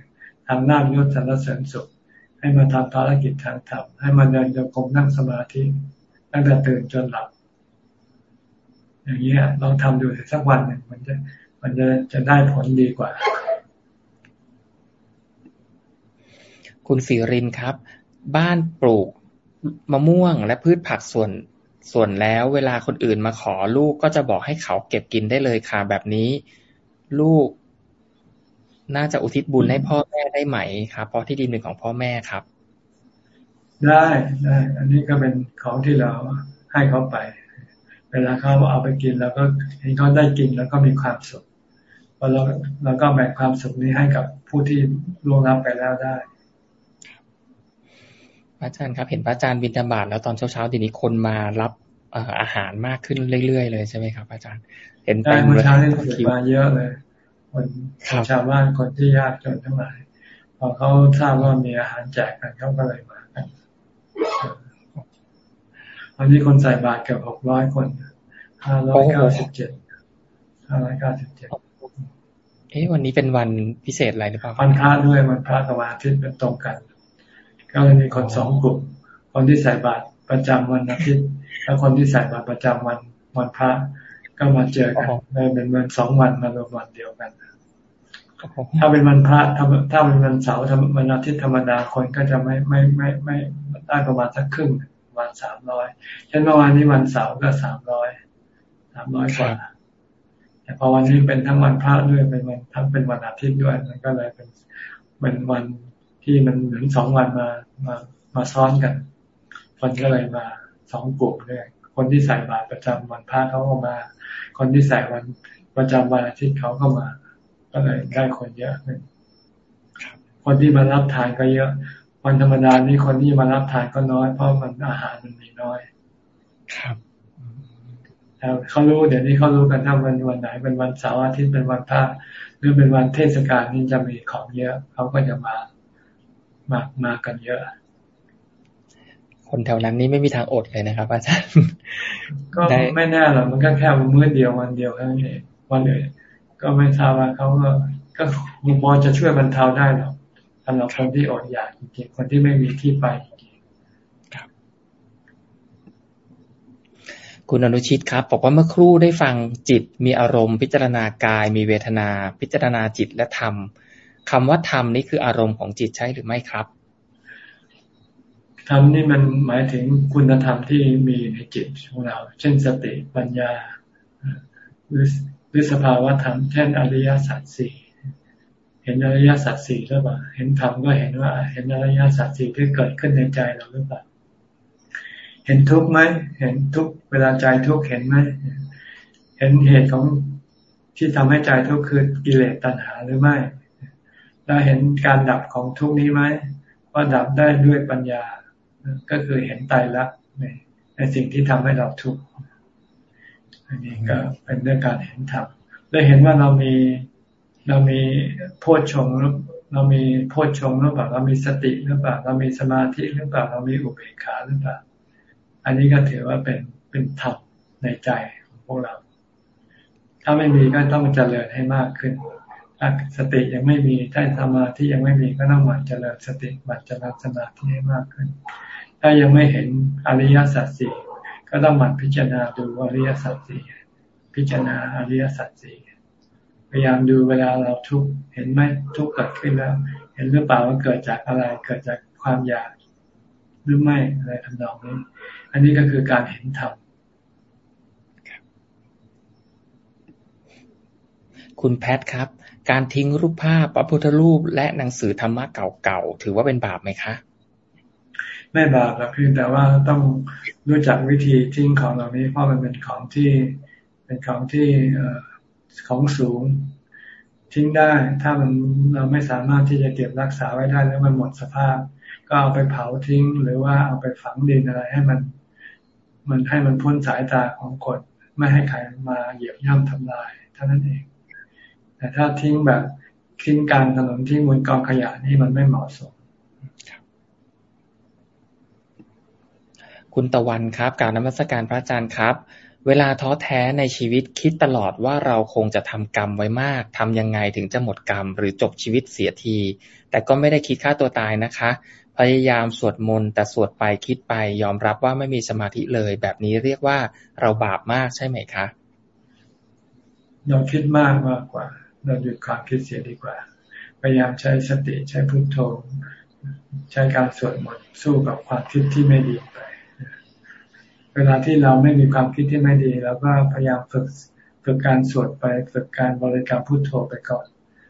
ทำน้ายศสรรเสริญสุข ให้มาทำภารกิจทางธรรมให้มาเดินโยกมนั่งสมาธิตั้งแต่ตื่นจนหลับ อย่างนี้ลองทำดูสักวันหนึ่งมันจะมันจะจะได้ผลดีกว่า คุณสิรินครับ บ้านปลูกมะม่วงและพืชผักส่วน ส่วนแล้วเวลาคนอื่นมาขอลูกก็จะบอกให้เขาเก็บกินได้เลยค่ะ แบบนี้ลูก น่าจะอุทิศบุญให้พ่อแม่ได้ไหมครับ เพราะที่ดินเป็นของพ่อแม่ครับ ได้ได้ อันนี้ก็เป็นของที่เราให้เขาไป เวลาเขาเอาไปกินแล้วก็เห็นเขาได้กินแล้วก็มีความสุขพอเราเราก็แบ่งความสุขนี้ให้กับผู้ที่ร่วงรับไปแล้วได้ อาจารย์ครับ เห็นพระอาจารย์บินธบาตแล้วตอนเช้าๆทีนี้คนมารับอาหารมากขึ้นเรื่อยๆเลยใช่ไหมครับ อาจารย์ เห็นเต็มเลยเช้านี่ถือมาเยอะเลย คนชาวบ้านคนที่ยากจนทั้งหลายพอเขาทราบว่ามีอาหารแจกกันเขาก็เลยมากันวันนี้คนใส่บาตรเกือบหกร้อยคนห้าร้อยเก้าสิบเจ็ดห้าร้อยเก้าสิบเจ็ดเอ๊ะวันนี้เป็นวันพิเศษอะไรหรือเปล่าวันพระด้วยวันพระกับวันอาทิตย์เป็นตรงกัน ก็เลยมีคนสองกลุ่ม คนที่ใส่บาตรประจำวันอาทิตย์และคนที่ใส่บาตรประจำวันวันพระก็มาเจอกันเลยเป็นวันสองวันมารวมวันเดียวกันถ้าเป็นวันพระถ้าถ้าเป็นวันเสาร์วันอาทิตย์ธรรมดาคนก็จะไม่ไม่ไม่ไม่ได้ประมาณสักครึ่งวันสามร้อยเช่นเมื่อวานนี้วันเสาร์ก็สามร้อยสามร้อยกว่าแต่พอวันนี้เป็นทั้งวันพระด้วยเป็นวันทั้งเป็นวันอาทิตย์ด้วยมันก็เลยเป็นเป็นวัน ที่มันเหมือนสองวันมามามาซ้อนกันคนก็เลยมาสองกลุ่มด้วยคนที่ใส่บาตรประจำวันพระเขาก็มา คนที่ใส่วันประจำวันอาทิตย์เขาก็มา ก็เลยได้คนเยอะขึ้นคนที่มารับทานก็เยอะ วันธรรมดานี่คนที่มารับทานก็น้อยเพราะมันอาหารมันมีน้อย ครับเขารู้เดี๋ยวนี้เขารู้กันถ้าวันวันไหนเป็นวันเสาร์อาทิตย์เป็นวันพระหรือเป็นวันเทศกาลนี่จะมีของเยอะเขาก็จะมา มามากันเยอะ คนแถวนั้นนี่ไม่มีทางอดเลยนะครับ อาจารย์ ก็ไม่แน่หรอกมันก็แค่มื้อเดียววันเดียวแค่นั้นเองวันอื่นก็ไม่ทราบว่าเขาก็ก็มุมมองจะช่วยบรรเทาได้หรอกสำหรับคนที่อดอยากจริงๆคนที่ไม่มีที่ไปคุณอนุชิตครับบอกว่าเมื่อครู่ได้ฟังจิตมีอารมณ์ พิจารณากาย มีเวทนา พิจารณาจิตและธรรม คำว่าธรรมนี่คืออารมณ์ของจิตใช่หรือไม่ครับธรรมนี่มันหมายถึงคุณธรรมที่มีในจิตของเรา เช่นสติปัญญาหรือหรือสภาวะธรรมเช่นอริยสัจสี่เห็นอริยสัจสี่หรือเปล่าเห็นธรรมก็เห็นว่า เห็นอริยสัจสี่ที่เกิดขึ้นในใจเราหรือเปล่าเห็นทุกข์ไหมเห็นทุกเวลาใจทุกข์เห็นไหมเห็นเหตุของที่ทำให้ใจทุกข์คือกิเลสตัณหาหรือไม่ เราเห็นการดับของทุกนี้ไหมว่าดับได้ด้วยปัญญา ก็คือเห็นตายรักในในสิ่งที่ทำให้เราทุกข์อันนี้ก็เป็นเรื่องการเห็นธรรมและเห็นว่าเรามีเรามีโพชฌงเรามีโพชฌงหรือเปล่าเรามีสติหรือเปล่าเรามีสมาธิหรือเปล่าเรามีอุเบกขาหรือเปล่าอันนี้ก็ถือว่าเป็นเป็นธรรมในใจของพวกเรา ถ้าไม่มีก็ต้องเจริญให้มากขึ้น ถ้าสติยังไม่มีถ้าสมาธิยังไม่มีก็ต้องหมั่นเจริญสติหมั่นเจริญสมาธิให้มากขึ้น ถ้ายังไม่เห็นอริยสัจสี่ก็ต้องหมั่นพิจารณาดูอริยสัจสี่พิจารณาอริยสัจสี่พยายามดูเวลาเราทุกเห็นไหมทุกเกิดขึ้นแล้ว เห็นหรือเปล่าว่าเกิดจากอะไรเกิดจากความอยากหรือไม่อะไรทำนองนี้ อันนี้ก็คือการเห็นธรรมคุณแพทครับ การทิ้งรูปภาพพระพุทธรูป และหนังสือธรรมะเก่าๆถือว่าเป็นบาปไหมคะ ไม่บาปหรอกเพียงแต่ว่าต้องรู้จักวิธีทิ้งของเหล่านี้ เพราะมันเป็นของที่เป็นของที่ของสูงทิ้งได้ ถ้ามันเราไม่สามารถที่จะเก็บรักษาไว้ได้แล้วมันหมดสภาพ ก็เอาไปเผาทิ้ง หรือว่าเอาไปฝังดินอะไรให้มัน มันให้มันพ้นสายตาของคนไม่ให้ใครมาเหยียบย่ำทำลายเท่านั้นเอง แต่ถ้าทิ้งแบบทิ้งกลางถนนที่มูลกองขยะนี่มันไม่เหมาะสมคุณตะวันครับการนมัสการพระอาจารย์ครับ เวลาท้อแท้ในชีวิตคิดตลอดว่าเราคงจะทำกรรมไว้มากทำยังไงถึงจะหมดกรรม หรือจบชีวิตเสียที แต่ก็ไม่ได้คิดฆ่าตัวตายนะคะ พยายามสวดมนต์แต่สวดไปคิดไปยอมรับว่าไม่มีสมาธิเลย แบบนี้เรียกว่าเราบาปมากใช่ไหมคะเราคิดมากมากกว่า เราหยุดความคิดเสียดีกว่า พยายามใช้สติใช้พุโทโธ ใช้การสวดมนต์สู้กับความคิดที่ไม่ดีไป เวลาที่เราไม่มีความคิดที่ไม่ดีเราก็พยายามฝึกฝึกการสวดไปฝึกการบริกรรมพุโทโธไปก่อน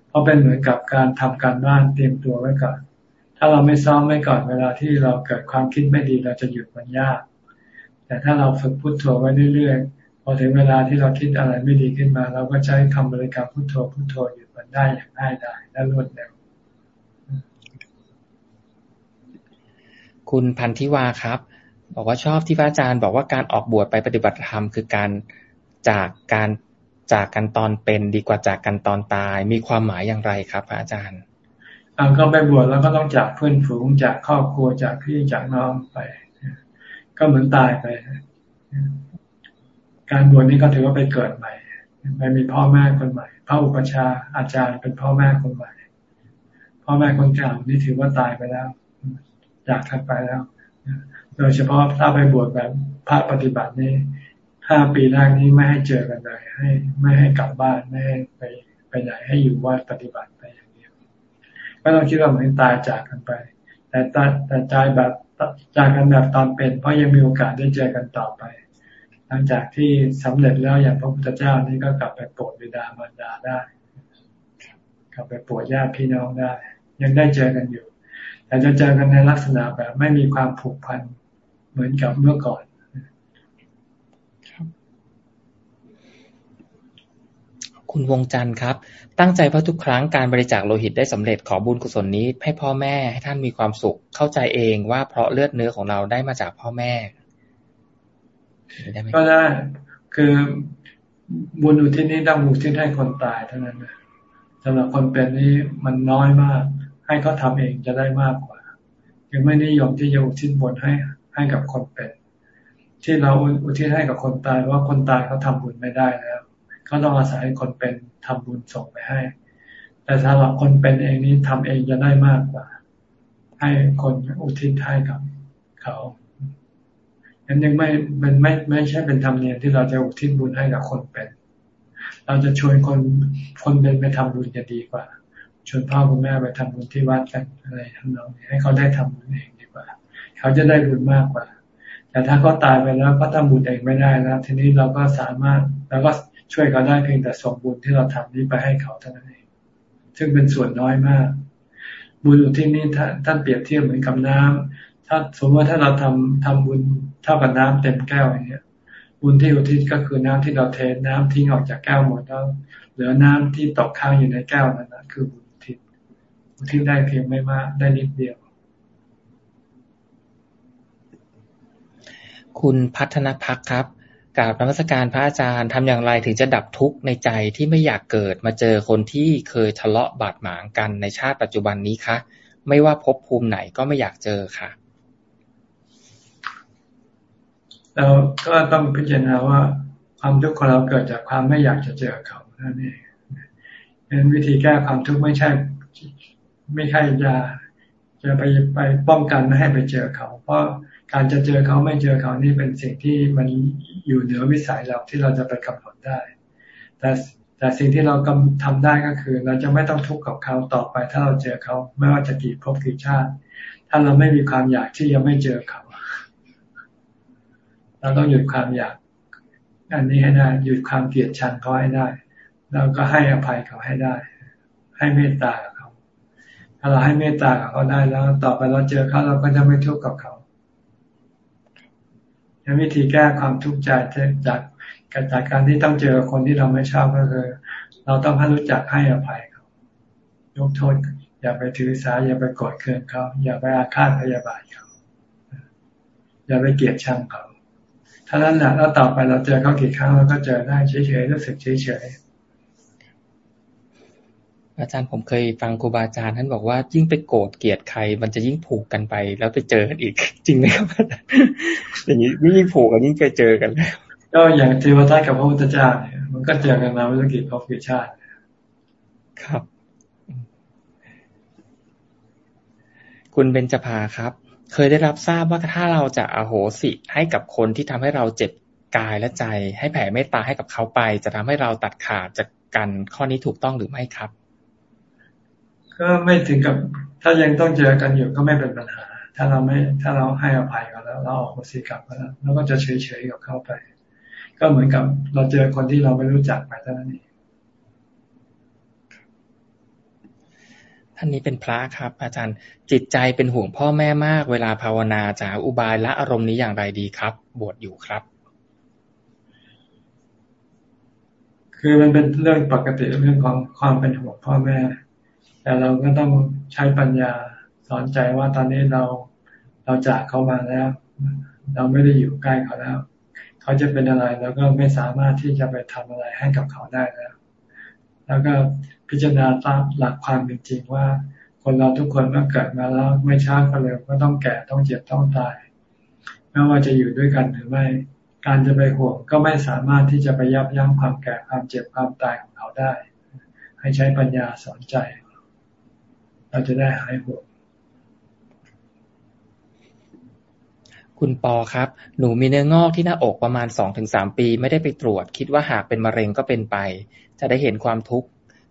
เพราะเป็นเหมือนกับการทำการบ้านเตรียมตัวไว้ก่อน ถ้าเราไม่ซ้อมไว้ก่อนเวลาที่เราเกิดความคิดไม่ดีเราจะหยุดมันยาก แต่ถ้าเราฝึกพุโทโธไว้เรื่อยๆ พอถึงเวลาที่เราคิดอะไรไม่ดีขึ้นมา เราก็ใช้คำบริกรรมพุทโธพุทโธหยุดมันได้อย่างง่ายดายและรวดเร็วคุณพันธิวาครับ บอกว่าชอบที่พระอาจารย์ บอกว่าการออกบวชไปปฏิบัติธรรมคือการจากการจากกันตอนเป็นดีกว่าจากกันตอนตาย มีความหมายอย่างไรครับ พระอาจารย์ก็ไปบวชแล้วก็ต้องจากเพื่อนฝูงจากครอบครัวจากพี่จากน้องไป ก็เหมือนตายไป การบวชนี่ก็ถือว่าไปเกิดใหม่ไม่มีพ่อแม่คนใหม่ พระอุปชาอาจารย์เป็นพ่อแม่คนใหม่ พ่อแม่คนเก่านี่ถือว่าตายไปแล้วจากทันไปแล้ว โดยเฉพาะถ้าไปบวชแบบพระปฏิบัตินี่ห้าปีแรกนี้ไม่ให้เจอกันเลยให้ ไม่ให้กลับบ้านไม่ให้ไปไปไหนให้อยู่วัดปฏิบัติไปอย่างเดียวก็ต้องคิดว่าเหมือนตายจากกันไป แต่แต่ใจแบบจากกันแบบตอนเป็น เพราะยังมีโอกาสได้เจอกันต่อไป หลังจากที่สำเร็จแล้วอย่างพระพุทธเจ้านี่ก็กลับไปโปรดบิดามารดาได้ กลับไปโปรดญาติพี่น้องได้ ยังได้เจอกันอยู่ แต่จะเจอกันในลักษณะแบบ ไม่มีความผูกพันเหมือนกับเมื่อก่อนคุณวงจันทร์ครับ ตั้งใจว่าทุกครั้งการบริจาคโลหิตได้สำเร็จขอบุญกุศลนี้ ให้พ่อแม่ให้ท่านมีความสุข เข้าใจเองว่าเพราะเลือดเนื้อของเราได้มาจากพ่อแม่ ก็ได้คือบุญอุทิศนี้ต้องอุทิศให้คนตายเท่านั้นนะสำหรับคนเป็นนี้มันน้อยมาก ให้เขาทาเองจะได้มากกว่ายังไม่นิยมที่จะอุทิศบุญให้ให้กับคนเป็น ที่เราอุทิศให้กับคนตายว่าคนตายเขาทำบุญไม่ได้แล้วก็ต้องอาศัยคนเป็นทำบุญส่งไปให้ แต่สำหรับคนเป็นเองนี้ทำเองจะได้มากกว่า ให้คนอุทิศให้กับเขา อันยังไม่เป็นไม่ไม่ใช่เป็นธรรมเนียมที่เราจะอุทิศบุญให้กับคนเป็น เราจะชวนคนคนเป็นไปทำบุญจะดีกว่า ชวนพ่อคุณแม่ไปทำบุญที่วัดกันอะไรทำนองนี้ให้เขาได้ทำบุญเองดีกว่า เขาจะได้บุญมากกว่า แต่ถ้าเขาตายไปแล้วก็ทำบุญเองไม่ได้แล้ว ทีนี้เราก็สามารถเราก็ช่วยเขาได้เพียงแต่ส่งบุญที่เราทำนี้ไปให้เขาเท่านั้นเอง ซึ่งเป็นส่วนน้อยมาก บุญอุทิศนี้ท่านเปรียบเทียบเหมือนกับน้ำถ้าสมมติว่าถ้าเราทำทำบุญ เท่ากับน้ำเต็มแก้วอย่างเงี้ยบุญที่อุทิศก็คือน้ำที่เราเทน้ำทิ้งออกจากแก้วหมดแล้วเหลือน้ำที่ตกค้างอยู่ในแก้วนั้นนะคือบุญอุทิศอุทิศได้เพียงไม่มากได้นิดเดียว คุณพัฒนพักครับกราบนมัสการพระอาจารย์ทำอย่างไรถึงจะดับทุกข์ในใจที่ไม่อยากเกิดมาเจอคนที่เคยทะเลาะบาดหมางกันในชาติปัจจุบันนี้คะ ไม่ว่าพบภูมิไหนก็ไม่อยากเจอค่ะ เราก็ต้องพิจารณาว่าความทุกข์ของเราเกิดจากความไม่อยากจะเจอเขานั่นเองเป็นวิธีแก้ความทุกข์ไม่ใช่ ไม่ใช่จะจะไปไปป้องกันไม่ให้ไปเจอเขา เพราะการจะเจอเขาไม่เจอเขานี่เป็นสิ่งที่มันอยู่เหนือวิสัยเราที่เราจะไปกำหนดได้ แต่แต่สิ่งที่เรากำทำได้ก็คือ เราจะไม่ต้องทุกข์กับเขาต่อไป ถ้าเราเจอเขาไม่ว่าจะกี่ภพกี่ชาติ ถ้าเราไม่มีความอยากที่จะไม่เจอเขา เราต้องหยุดความอยาก อันนี้ให้ได้หยุดความเกลียดชังเขาให้ได้ แล้วก็ให้อภัยเขาให้ได้ ให้เมตตากับเขา ถ้าเราให้เมตตากับเขาได้แล้ว ต่อไปเราเจอเขาเราก็จะไม่ทุกข์กับเขาวิธีแก้ความทุกข์ใจจากจากการที่ต้องเจอคนที่เราไม่ชอบก็คือ เราต้องให้รู้จักให้อภัยเขายกโทษอย่าไปถือสาอย่าไปกดเคืองเขาอย่าไปอาฆาตพยาบาทเขาอย่าไปเกลียดชังเขา ถ้านั้นแหละแล้วต่อไปเราเจอเขากี่ครั้งเราก็เจอได้เฉยๆรู้สึกเฉยๆอาจารย์ผมเคยฟังครูบาอาจารย์ท่านบอกว่ายิ่งไปโกรธเกลียดใคร มันจะยิ่งผูกกันไป แล้วไปเจอกันอีกจริงไหมครับอย่างนี้ยิ่งผูกกันยิ่งไปเจอกันก็อย่างเทวทัตกับพระพุทธเจ้าเนี่ยมันก็เจอกันมาไม่รู้กี่พบกี่ชาติครับ คุณเบญจภาครับ เคยได้รับทราบว่าถ้าเราจะอโหสิให้กับคนที่ทำให้เราเจ็บกายและใจ ให้แผ่เมตตาให้กับเขาไป จะทำให้เราตัดขาดจากกันข้อนี้ถูกต้องหรือไม่ครับ ก็ไม่ถึงกับถ้ายังต้องเจอกันอยู่ก็ไม่เป็นปัญหา ถ้าเราไม่ถ้าเราให้อภัยกันแล้ว เราออกสิกลับแล้วเราก็จะเฉยๆกับเขาไป ก็เหมือนกับเราเจอคนที่เราไม่รู้จักไปเท่านั้นเอง ท่านนี้เป็นพระครับ อาจารย์จิตใจเป็นห่วงพ่อแม่มาก เวลาภาวนาจะอุบายและอารมณ์นี้อย่างไรดีครับ บวชอยู่ครับ คือมันเป็นเรื่องปกติเรื่องของความเป็นห่วงพ่อแม่ แต่เราก็ต้องใช้ปัญญาสอนใจว่าตอนนี้เราเราจากเขามาแล้ว เราไม่ได้อยู่ใกล้เขาแล้ว เขาจะเป็นอะไรเราก็ไม่สามารถที่จะไปทำอะไรให้กับเขาได้แล้วแล้วก็ พิจารณาตามหลักความเป็นจริงว่า คนเราทุกคนเมื่อเกิดมาแล้วไม่ช้าก็เร็วก็ต้องแก่ต้องเจ็บต้องตายไม่ว่าจะอยู่ด้วยกันหรือไม่ การจะไปห่วงก็ไม่สามารถที่จะไปยับยั้งความแก่ความเจ็บความตายของเขาได้ ให้ใช้ปัญญาสอนใจ เราจะได้หายห่วงคุณปอครับ หนูมีเนื้องอกที่หน้าอกประมาณสองถึงสามปี ไม่ได้ไปตรวจ คิดว่าหากเป็นมะเร็งก็เป็นไป จะได้เห็นความทุกข์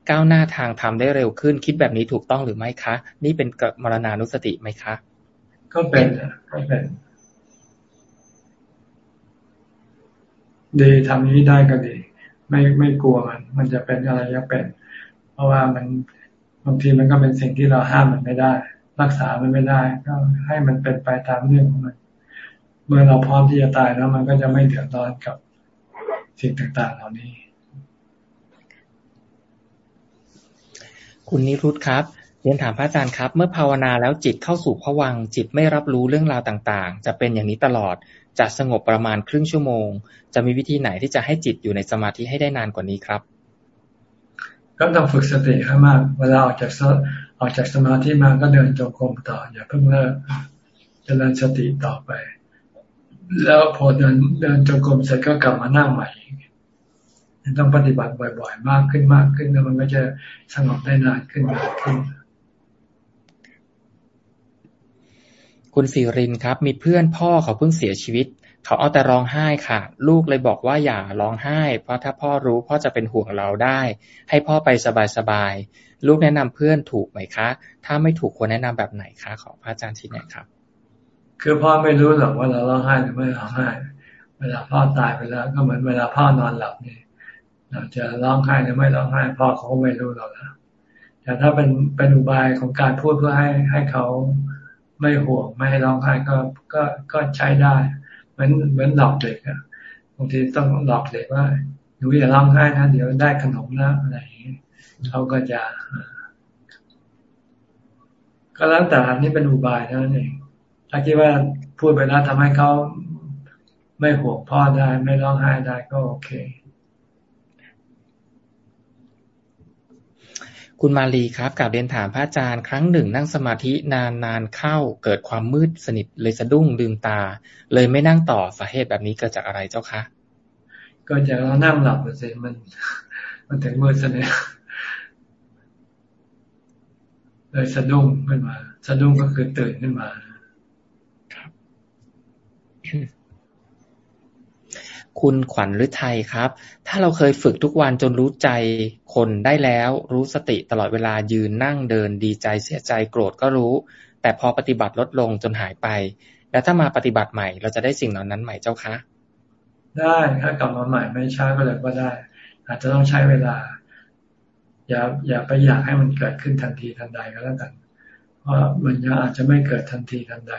ก้าวหน้าทางทำได้เร็วขึ้น คิดแบบนี้ถูกต้องหรือไม่คะ นี่เป็นมรณานุสติไหมคะ ก็เป็นก็เป็น ดีทำนี้ได้ก็ดี ไม่ไม่กลัวมัน มันจะเป็นอะไรก็เป็น เพราะว่ามันบางทีมันก็เป็นสิ่งที่เราห้ามมันไม่ได้ รักษามันไม่ได้ ก็ให้มันเป็นไปตามเรื่องของมัน เมื่อเราพร้อมที่จะตายแล้ว มันก็จะไม่เดือดร้อนกับสิ่งต่างๆ เหล่านี้ คุณนิรุตครับเรียนถามพระอาจารย์ครับ เมื่อภาวนาแล้วจิตเข้าสู่ผวังจิตไม่รับรู้เรื่องราวต่างๆ จะเป็นอย่างนี้ตลอดจะสงบประมาณครึ่งชั่วโมง จะมีวิธีไหนที่จะให้จิตอยู่ในสมาธิให้ได้นานกว่านี้ครับ ก็ต้องฝึกสติให้มาก เวลาออกจากออกจากสมาธิมาก็เดินจงกรมต่อ อย่าเพิ่งเลิกเจริญสติต่อไป แล้วพอเดินเดินจงกรมเสร็จก็กลับมานั่งใหม่ ต้องปฏิบัติบ่อย ๆ มากขึ้นมากขึ้นแล้วมันก็จะสงบได้นานขึ้นนานขึ้น คุณสิรินครับ มีเพื่อนพ่อเขาเพิ่งเสียชีวิต เขาเอาแต่ร้องไห้ค่ะ ลูกเลยบอกว่าอย่าร้องไห้ เพราะถ้าพ่อรู้พ่อจะเป็นห่วงเราได้ ให้พ่อไปสบายๆลูกแนะนำเพื่อนถูกไหมคะ ถ้าไม่ถูกควรแนะนำแบบไหนคะขอพระอาจารย์ชี้แนะครับคือพ่อไม่รู้หรอกว่าเราร้องไห้หรือไม่ร้องไห้ เวลาพ่อตายไปแล้ว ก็เหมือนเวลาพ่อนอนหลับนี่ เราจะร้องไห้หรือไม่ร้องไห้พ่อเขาไม่รู้เราล้วแต่ถ้าเป็นเป็นอุบายของการพูดเพื่อให้ให้เขาไม่ห่วงไม่ให้ร้องไห้ก็ก็ก็ใช้ได้เหมือนเหมือนหลอกเด็กอะบางทีต้องหลอกเด็กว่าหนูอย่าร้องไห้นะเดี๋ยวได้ขนมนะอะไรอย่างนี้เขาก็จะ ก็แล้วแต่อันนี้เป็นอุบายเท่านั้นเองถ้าคิดว่าพูดไปแล้วทำให้เขาไม่ห่วงพ่อได้ ไม่ร้องไห้ได้ก็โอเค คุณมาลีครับกับเรียนถามพระอาจารย์ครั้งหนึ่งนั่งสมาธินานนานเข้าเกิดความมืดสนิทเลยสะดุ้งลืมตา เลยไม่นั่งต่อสาเหตุแบบนี้เกิดจากอะไรเจ้าคะก็จากเรานั่งหลับเสิมัน มันถึงมืดสนิทเลยสะดุ้งขึ้นมา สะดุ้งก็คือตื่นขึ้นมาครับ คุณขวัญฤทัยครับ ถ้าเราเคยฝึกทุกวันจนรู้ใจคนได้แล้ว รู้สติตลอดเวลายืนนั่งเดินดีใจเสียใจโกรธก็รู้ แต่พอปฏิบัติลดลงจนหายไป แล้วถ้ามาปฏิบัติใหม่ เราจะได้สิ่งเหล่านั้นใหม่เจ้าคะ ได้ถ้ากลับมาใหม่ไม่ช้าก็เลยก็ได้ อาจจะต้องใช้เวลา อย่าอย่าไปอยากให้มันเกิดขึ้นทันทีทันใดก็แล้วกัน เพราะมันยังอาจจะไม่เกิดทันทีทันใด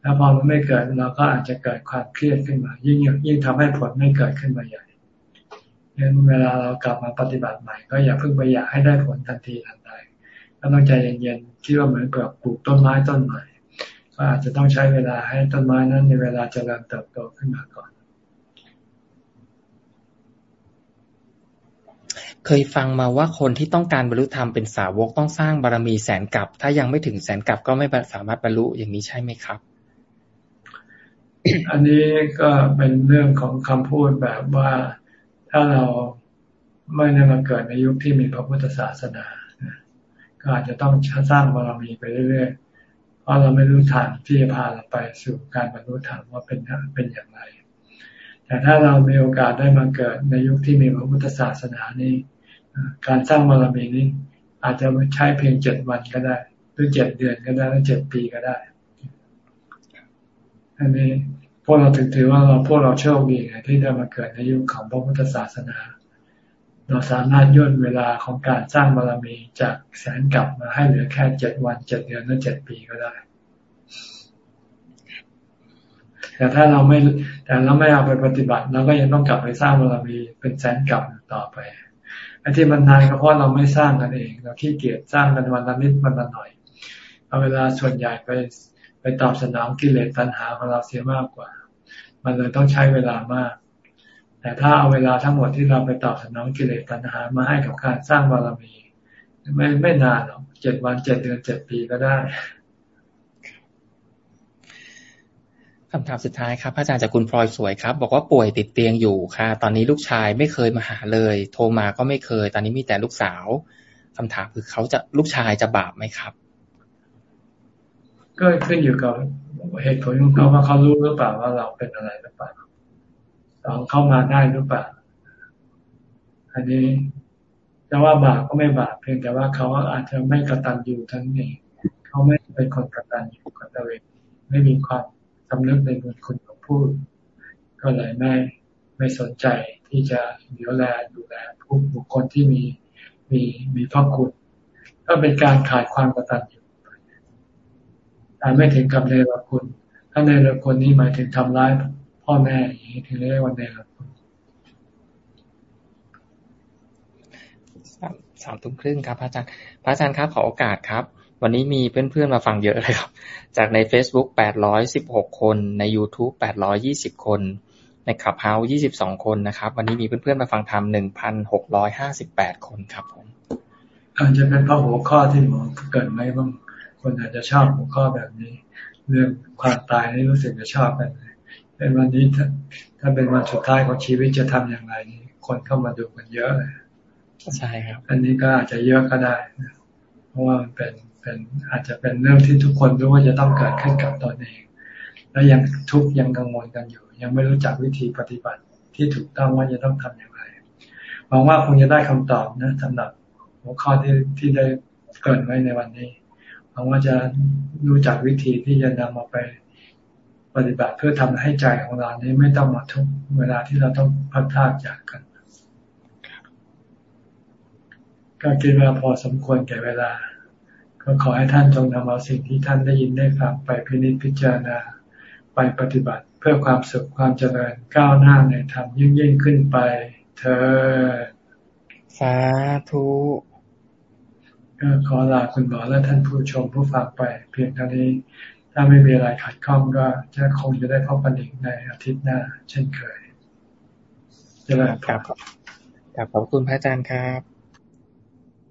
แล้วพอมันไม่เกิดเราก็อาจจะเกิดความเครียดขึ้นมา ยิ่งยิ่งทำให้ผลไม่เกิดขึ้นมาใหญ่เนั้นเวลาเรากลับมาปฏิบัติใหม่ ก็อย่าเพิ่งไปอยากให้ได้ผลทันทีทันใดก็ต้องใจเย็นๆคิดว่าเหมือนกับปลูกต้นไม้ต้นใหม่ก็อาจจะต้องใช้เวลาให้ต้นไม้นั้นในเวลาจเจริญเติบโตขึ้นมาก่อน เคยฟังมาว่าคนที่ต้องการบรรลุธรรมเป็นสาวกต้องสร้างบารรมีแสนกับ ถ้ายังไม่ถึงแสนกับก็ไม่สามารถบรรลุอย่างนี้ใช่ไหมครับ อันนี้ก็เป็นเรื่องของคำพูดแบบว่าถ้าเราไม่ได้มาเกิดในยุคที่มีพระพุทธศาสนาก็อาจจะต้องสร้างบารมีไปเรื่อยๆ เพราะเราไม่รู้ทางที่จะพาเราไปสู่การบรรลุธรรมว่าเป็นเป็นอย่างไร แต่ถ้าเรามีโอกาสได้มาเกิดในยุคที่มีพระพุทธศาสนานี้ การสร้างบารมีนี้อาจจะใช้เพียงเจ็ดวันก็ได้ หรือเจ็ดเดือนก็ได้หรือเจ็ดปีก็ได้ อันนี้พวกเราถือถือว่าเราพวกเราโชคดีที่ได้มาเกิดในยุคของพระพุทธศาสนา เราสามารถย่นเวลาของการสร้างบารมีจากแสนกลับมาให้เหลือแค่เจ็ดวันเจ็ดเดือนหรือเจ็ดปีก็ได้ แต่ถ้าเราไม่แต่เราไม่เอาไปปฏิบัติเราก็ยังต้องกลับไปสร้างบารมีเป็นแสนกลับต่อไปไอ้ที่มันนานก็เพราะเราไม่สร้างกันเอง เราขี้เกียจสร้างกันวันละนิดวันละหน่อยเอาเวลาส่วนใหญ่ไป ตอบสนองกิเลสตัณหาของเราเสียมากกว่า มันเลยต้องใช้เวลามาก แต่ถ้าเอาเวลาทั้งหมดที่เราไปตอบสนองกิเลสตัณหามาให้กับการสร้างบารมี ไม่ไม่นานหรอกเจ็ดวันเจ็ดเดือนเจ็ดปีก็ได้คำถามสุดท้ายครับพระอาจารย์จากคุณพลอยสวยครับ บอกว่าป่วยติดเตียงอยู่ค่ะ ตอนนี้ลูกชายไม่เคยมาหาเลย โทรมาก็ไม่เคย ตอนนี้มีแต่ลูกสาวคำถามคือเขาจะลูกชายจะบาปไหมครับ ก็ขึ้นอยู่กับเหตุผลของเขาว่าเขารู้หรือเปล่าว่าเราเป็นอะไรหรือเปล่าลองเข้ามาได้หรือเปล่า อันนี้จะว่าบาปก็ไม่บาปเพียงแต่ว่าเขาอาจจะไม่กระตันอยู่ทั้งนี้เขาไม่เป็นคนกระตันอยู่กับตัวเองไม่มีความสำนึกในบุญคุณของผู้ก็เลยไม่ไม่สนใจที่จะเดี๋ยวแลดูแลผู้บุคคลที่มีมีมีพระคุณก็เป็นการขาดความกตัญญู แต่ไม่ถึงกับเนรคุณ ถ้าเนรคุณนี้หมายถึงทำร้ายพ่อแม่อย่างนี้ถึงเรียกว่าเนรคุณสามทุ่มครึ่งครับพระอาจารย์พระอาจารย์ครับขอโอกาสครับ วันนี้มีเพื่อนๆมาฟังเยอะเลยครับ จากใน Facebook 816 คนใน YouTube 820 คนในขับเฮาส์22 คนนะครับ วันนี้มีเพื่อนๆมาฟังธรรม 1,658 คนครับผมอาจจะเป็นเพราะหัวข้อที่หมอเกิดไหมบ้าง คนอาจจะชอบหัวข้อแบบนี้ เรื่องความตายนี่รู้สึกจะชอบกันเลยเป็นวันนี้ถ้าถ้าเป็นวันสุดท้ายของชีวิตจะทำอย่างไรนี่คนเข้ามาดูกันเยอะเลยใช่ครับ อันนี้ก็อาจจะเยอะก็ได้ เพราะว่ามันเป็นเป็นอาจจะเป็นเรื่องที่ทุกคนรู้ว่าจะต้องเกิดขึ้นกับตนเอง แล้วยังทุกยังกังวลกันอยู่ ยังไม่รู้จักวิธีปฏิบัติที่ถูกต้องว่าจะต้องทำอย่างไรหวังว่าคงจะได้คำตอบนะสำหรับหัวข้อที่ที่ได้เกิดไว้ในวันนี้ หวังว่าจะรู้จักวิธีที่จะนำมาไปปฏิบัติเพื่อทำให้ใจของเรานี้ไม่ต้องมาทุกเวลาที่เราต้องพัดพากจากกัน ก็คิดว่าพอสมควรแก่เวลา ก็ขอให้ท่านจงนำเอาสิ่งที่ท่านได้ยินได้ฟังไปพินิจพิจารณา ไปปฏิบัติเพื่อความสุขความเจริญก้าวหน้าในธรรมยิ่งยิ่งขึ้นไป เธอ สาธุ ก็ขอลาคุณหมอและท่านผู้ชมผู้ฟังไป เพียงเท่านี้ ถ้าไม่มีอะไรขัดข้องก็จะคงจะได้พบกันอีกในอาทิตย์หน้า เช่นเคยจะลาครับขอบคุณพระอาจารย์ครับ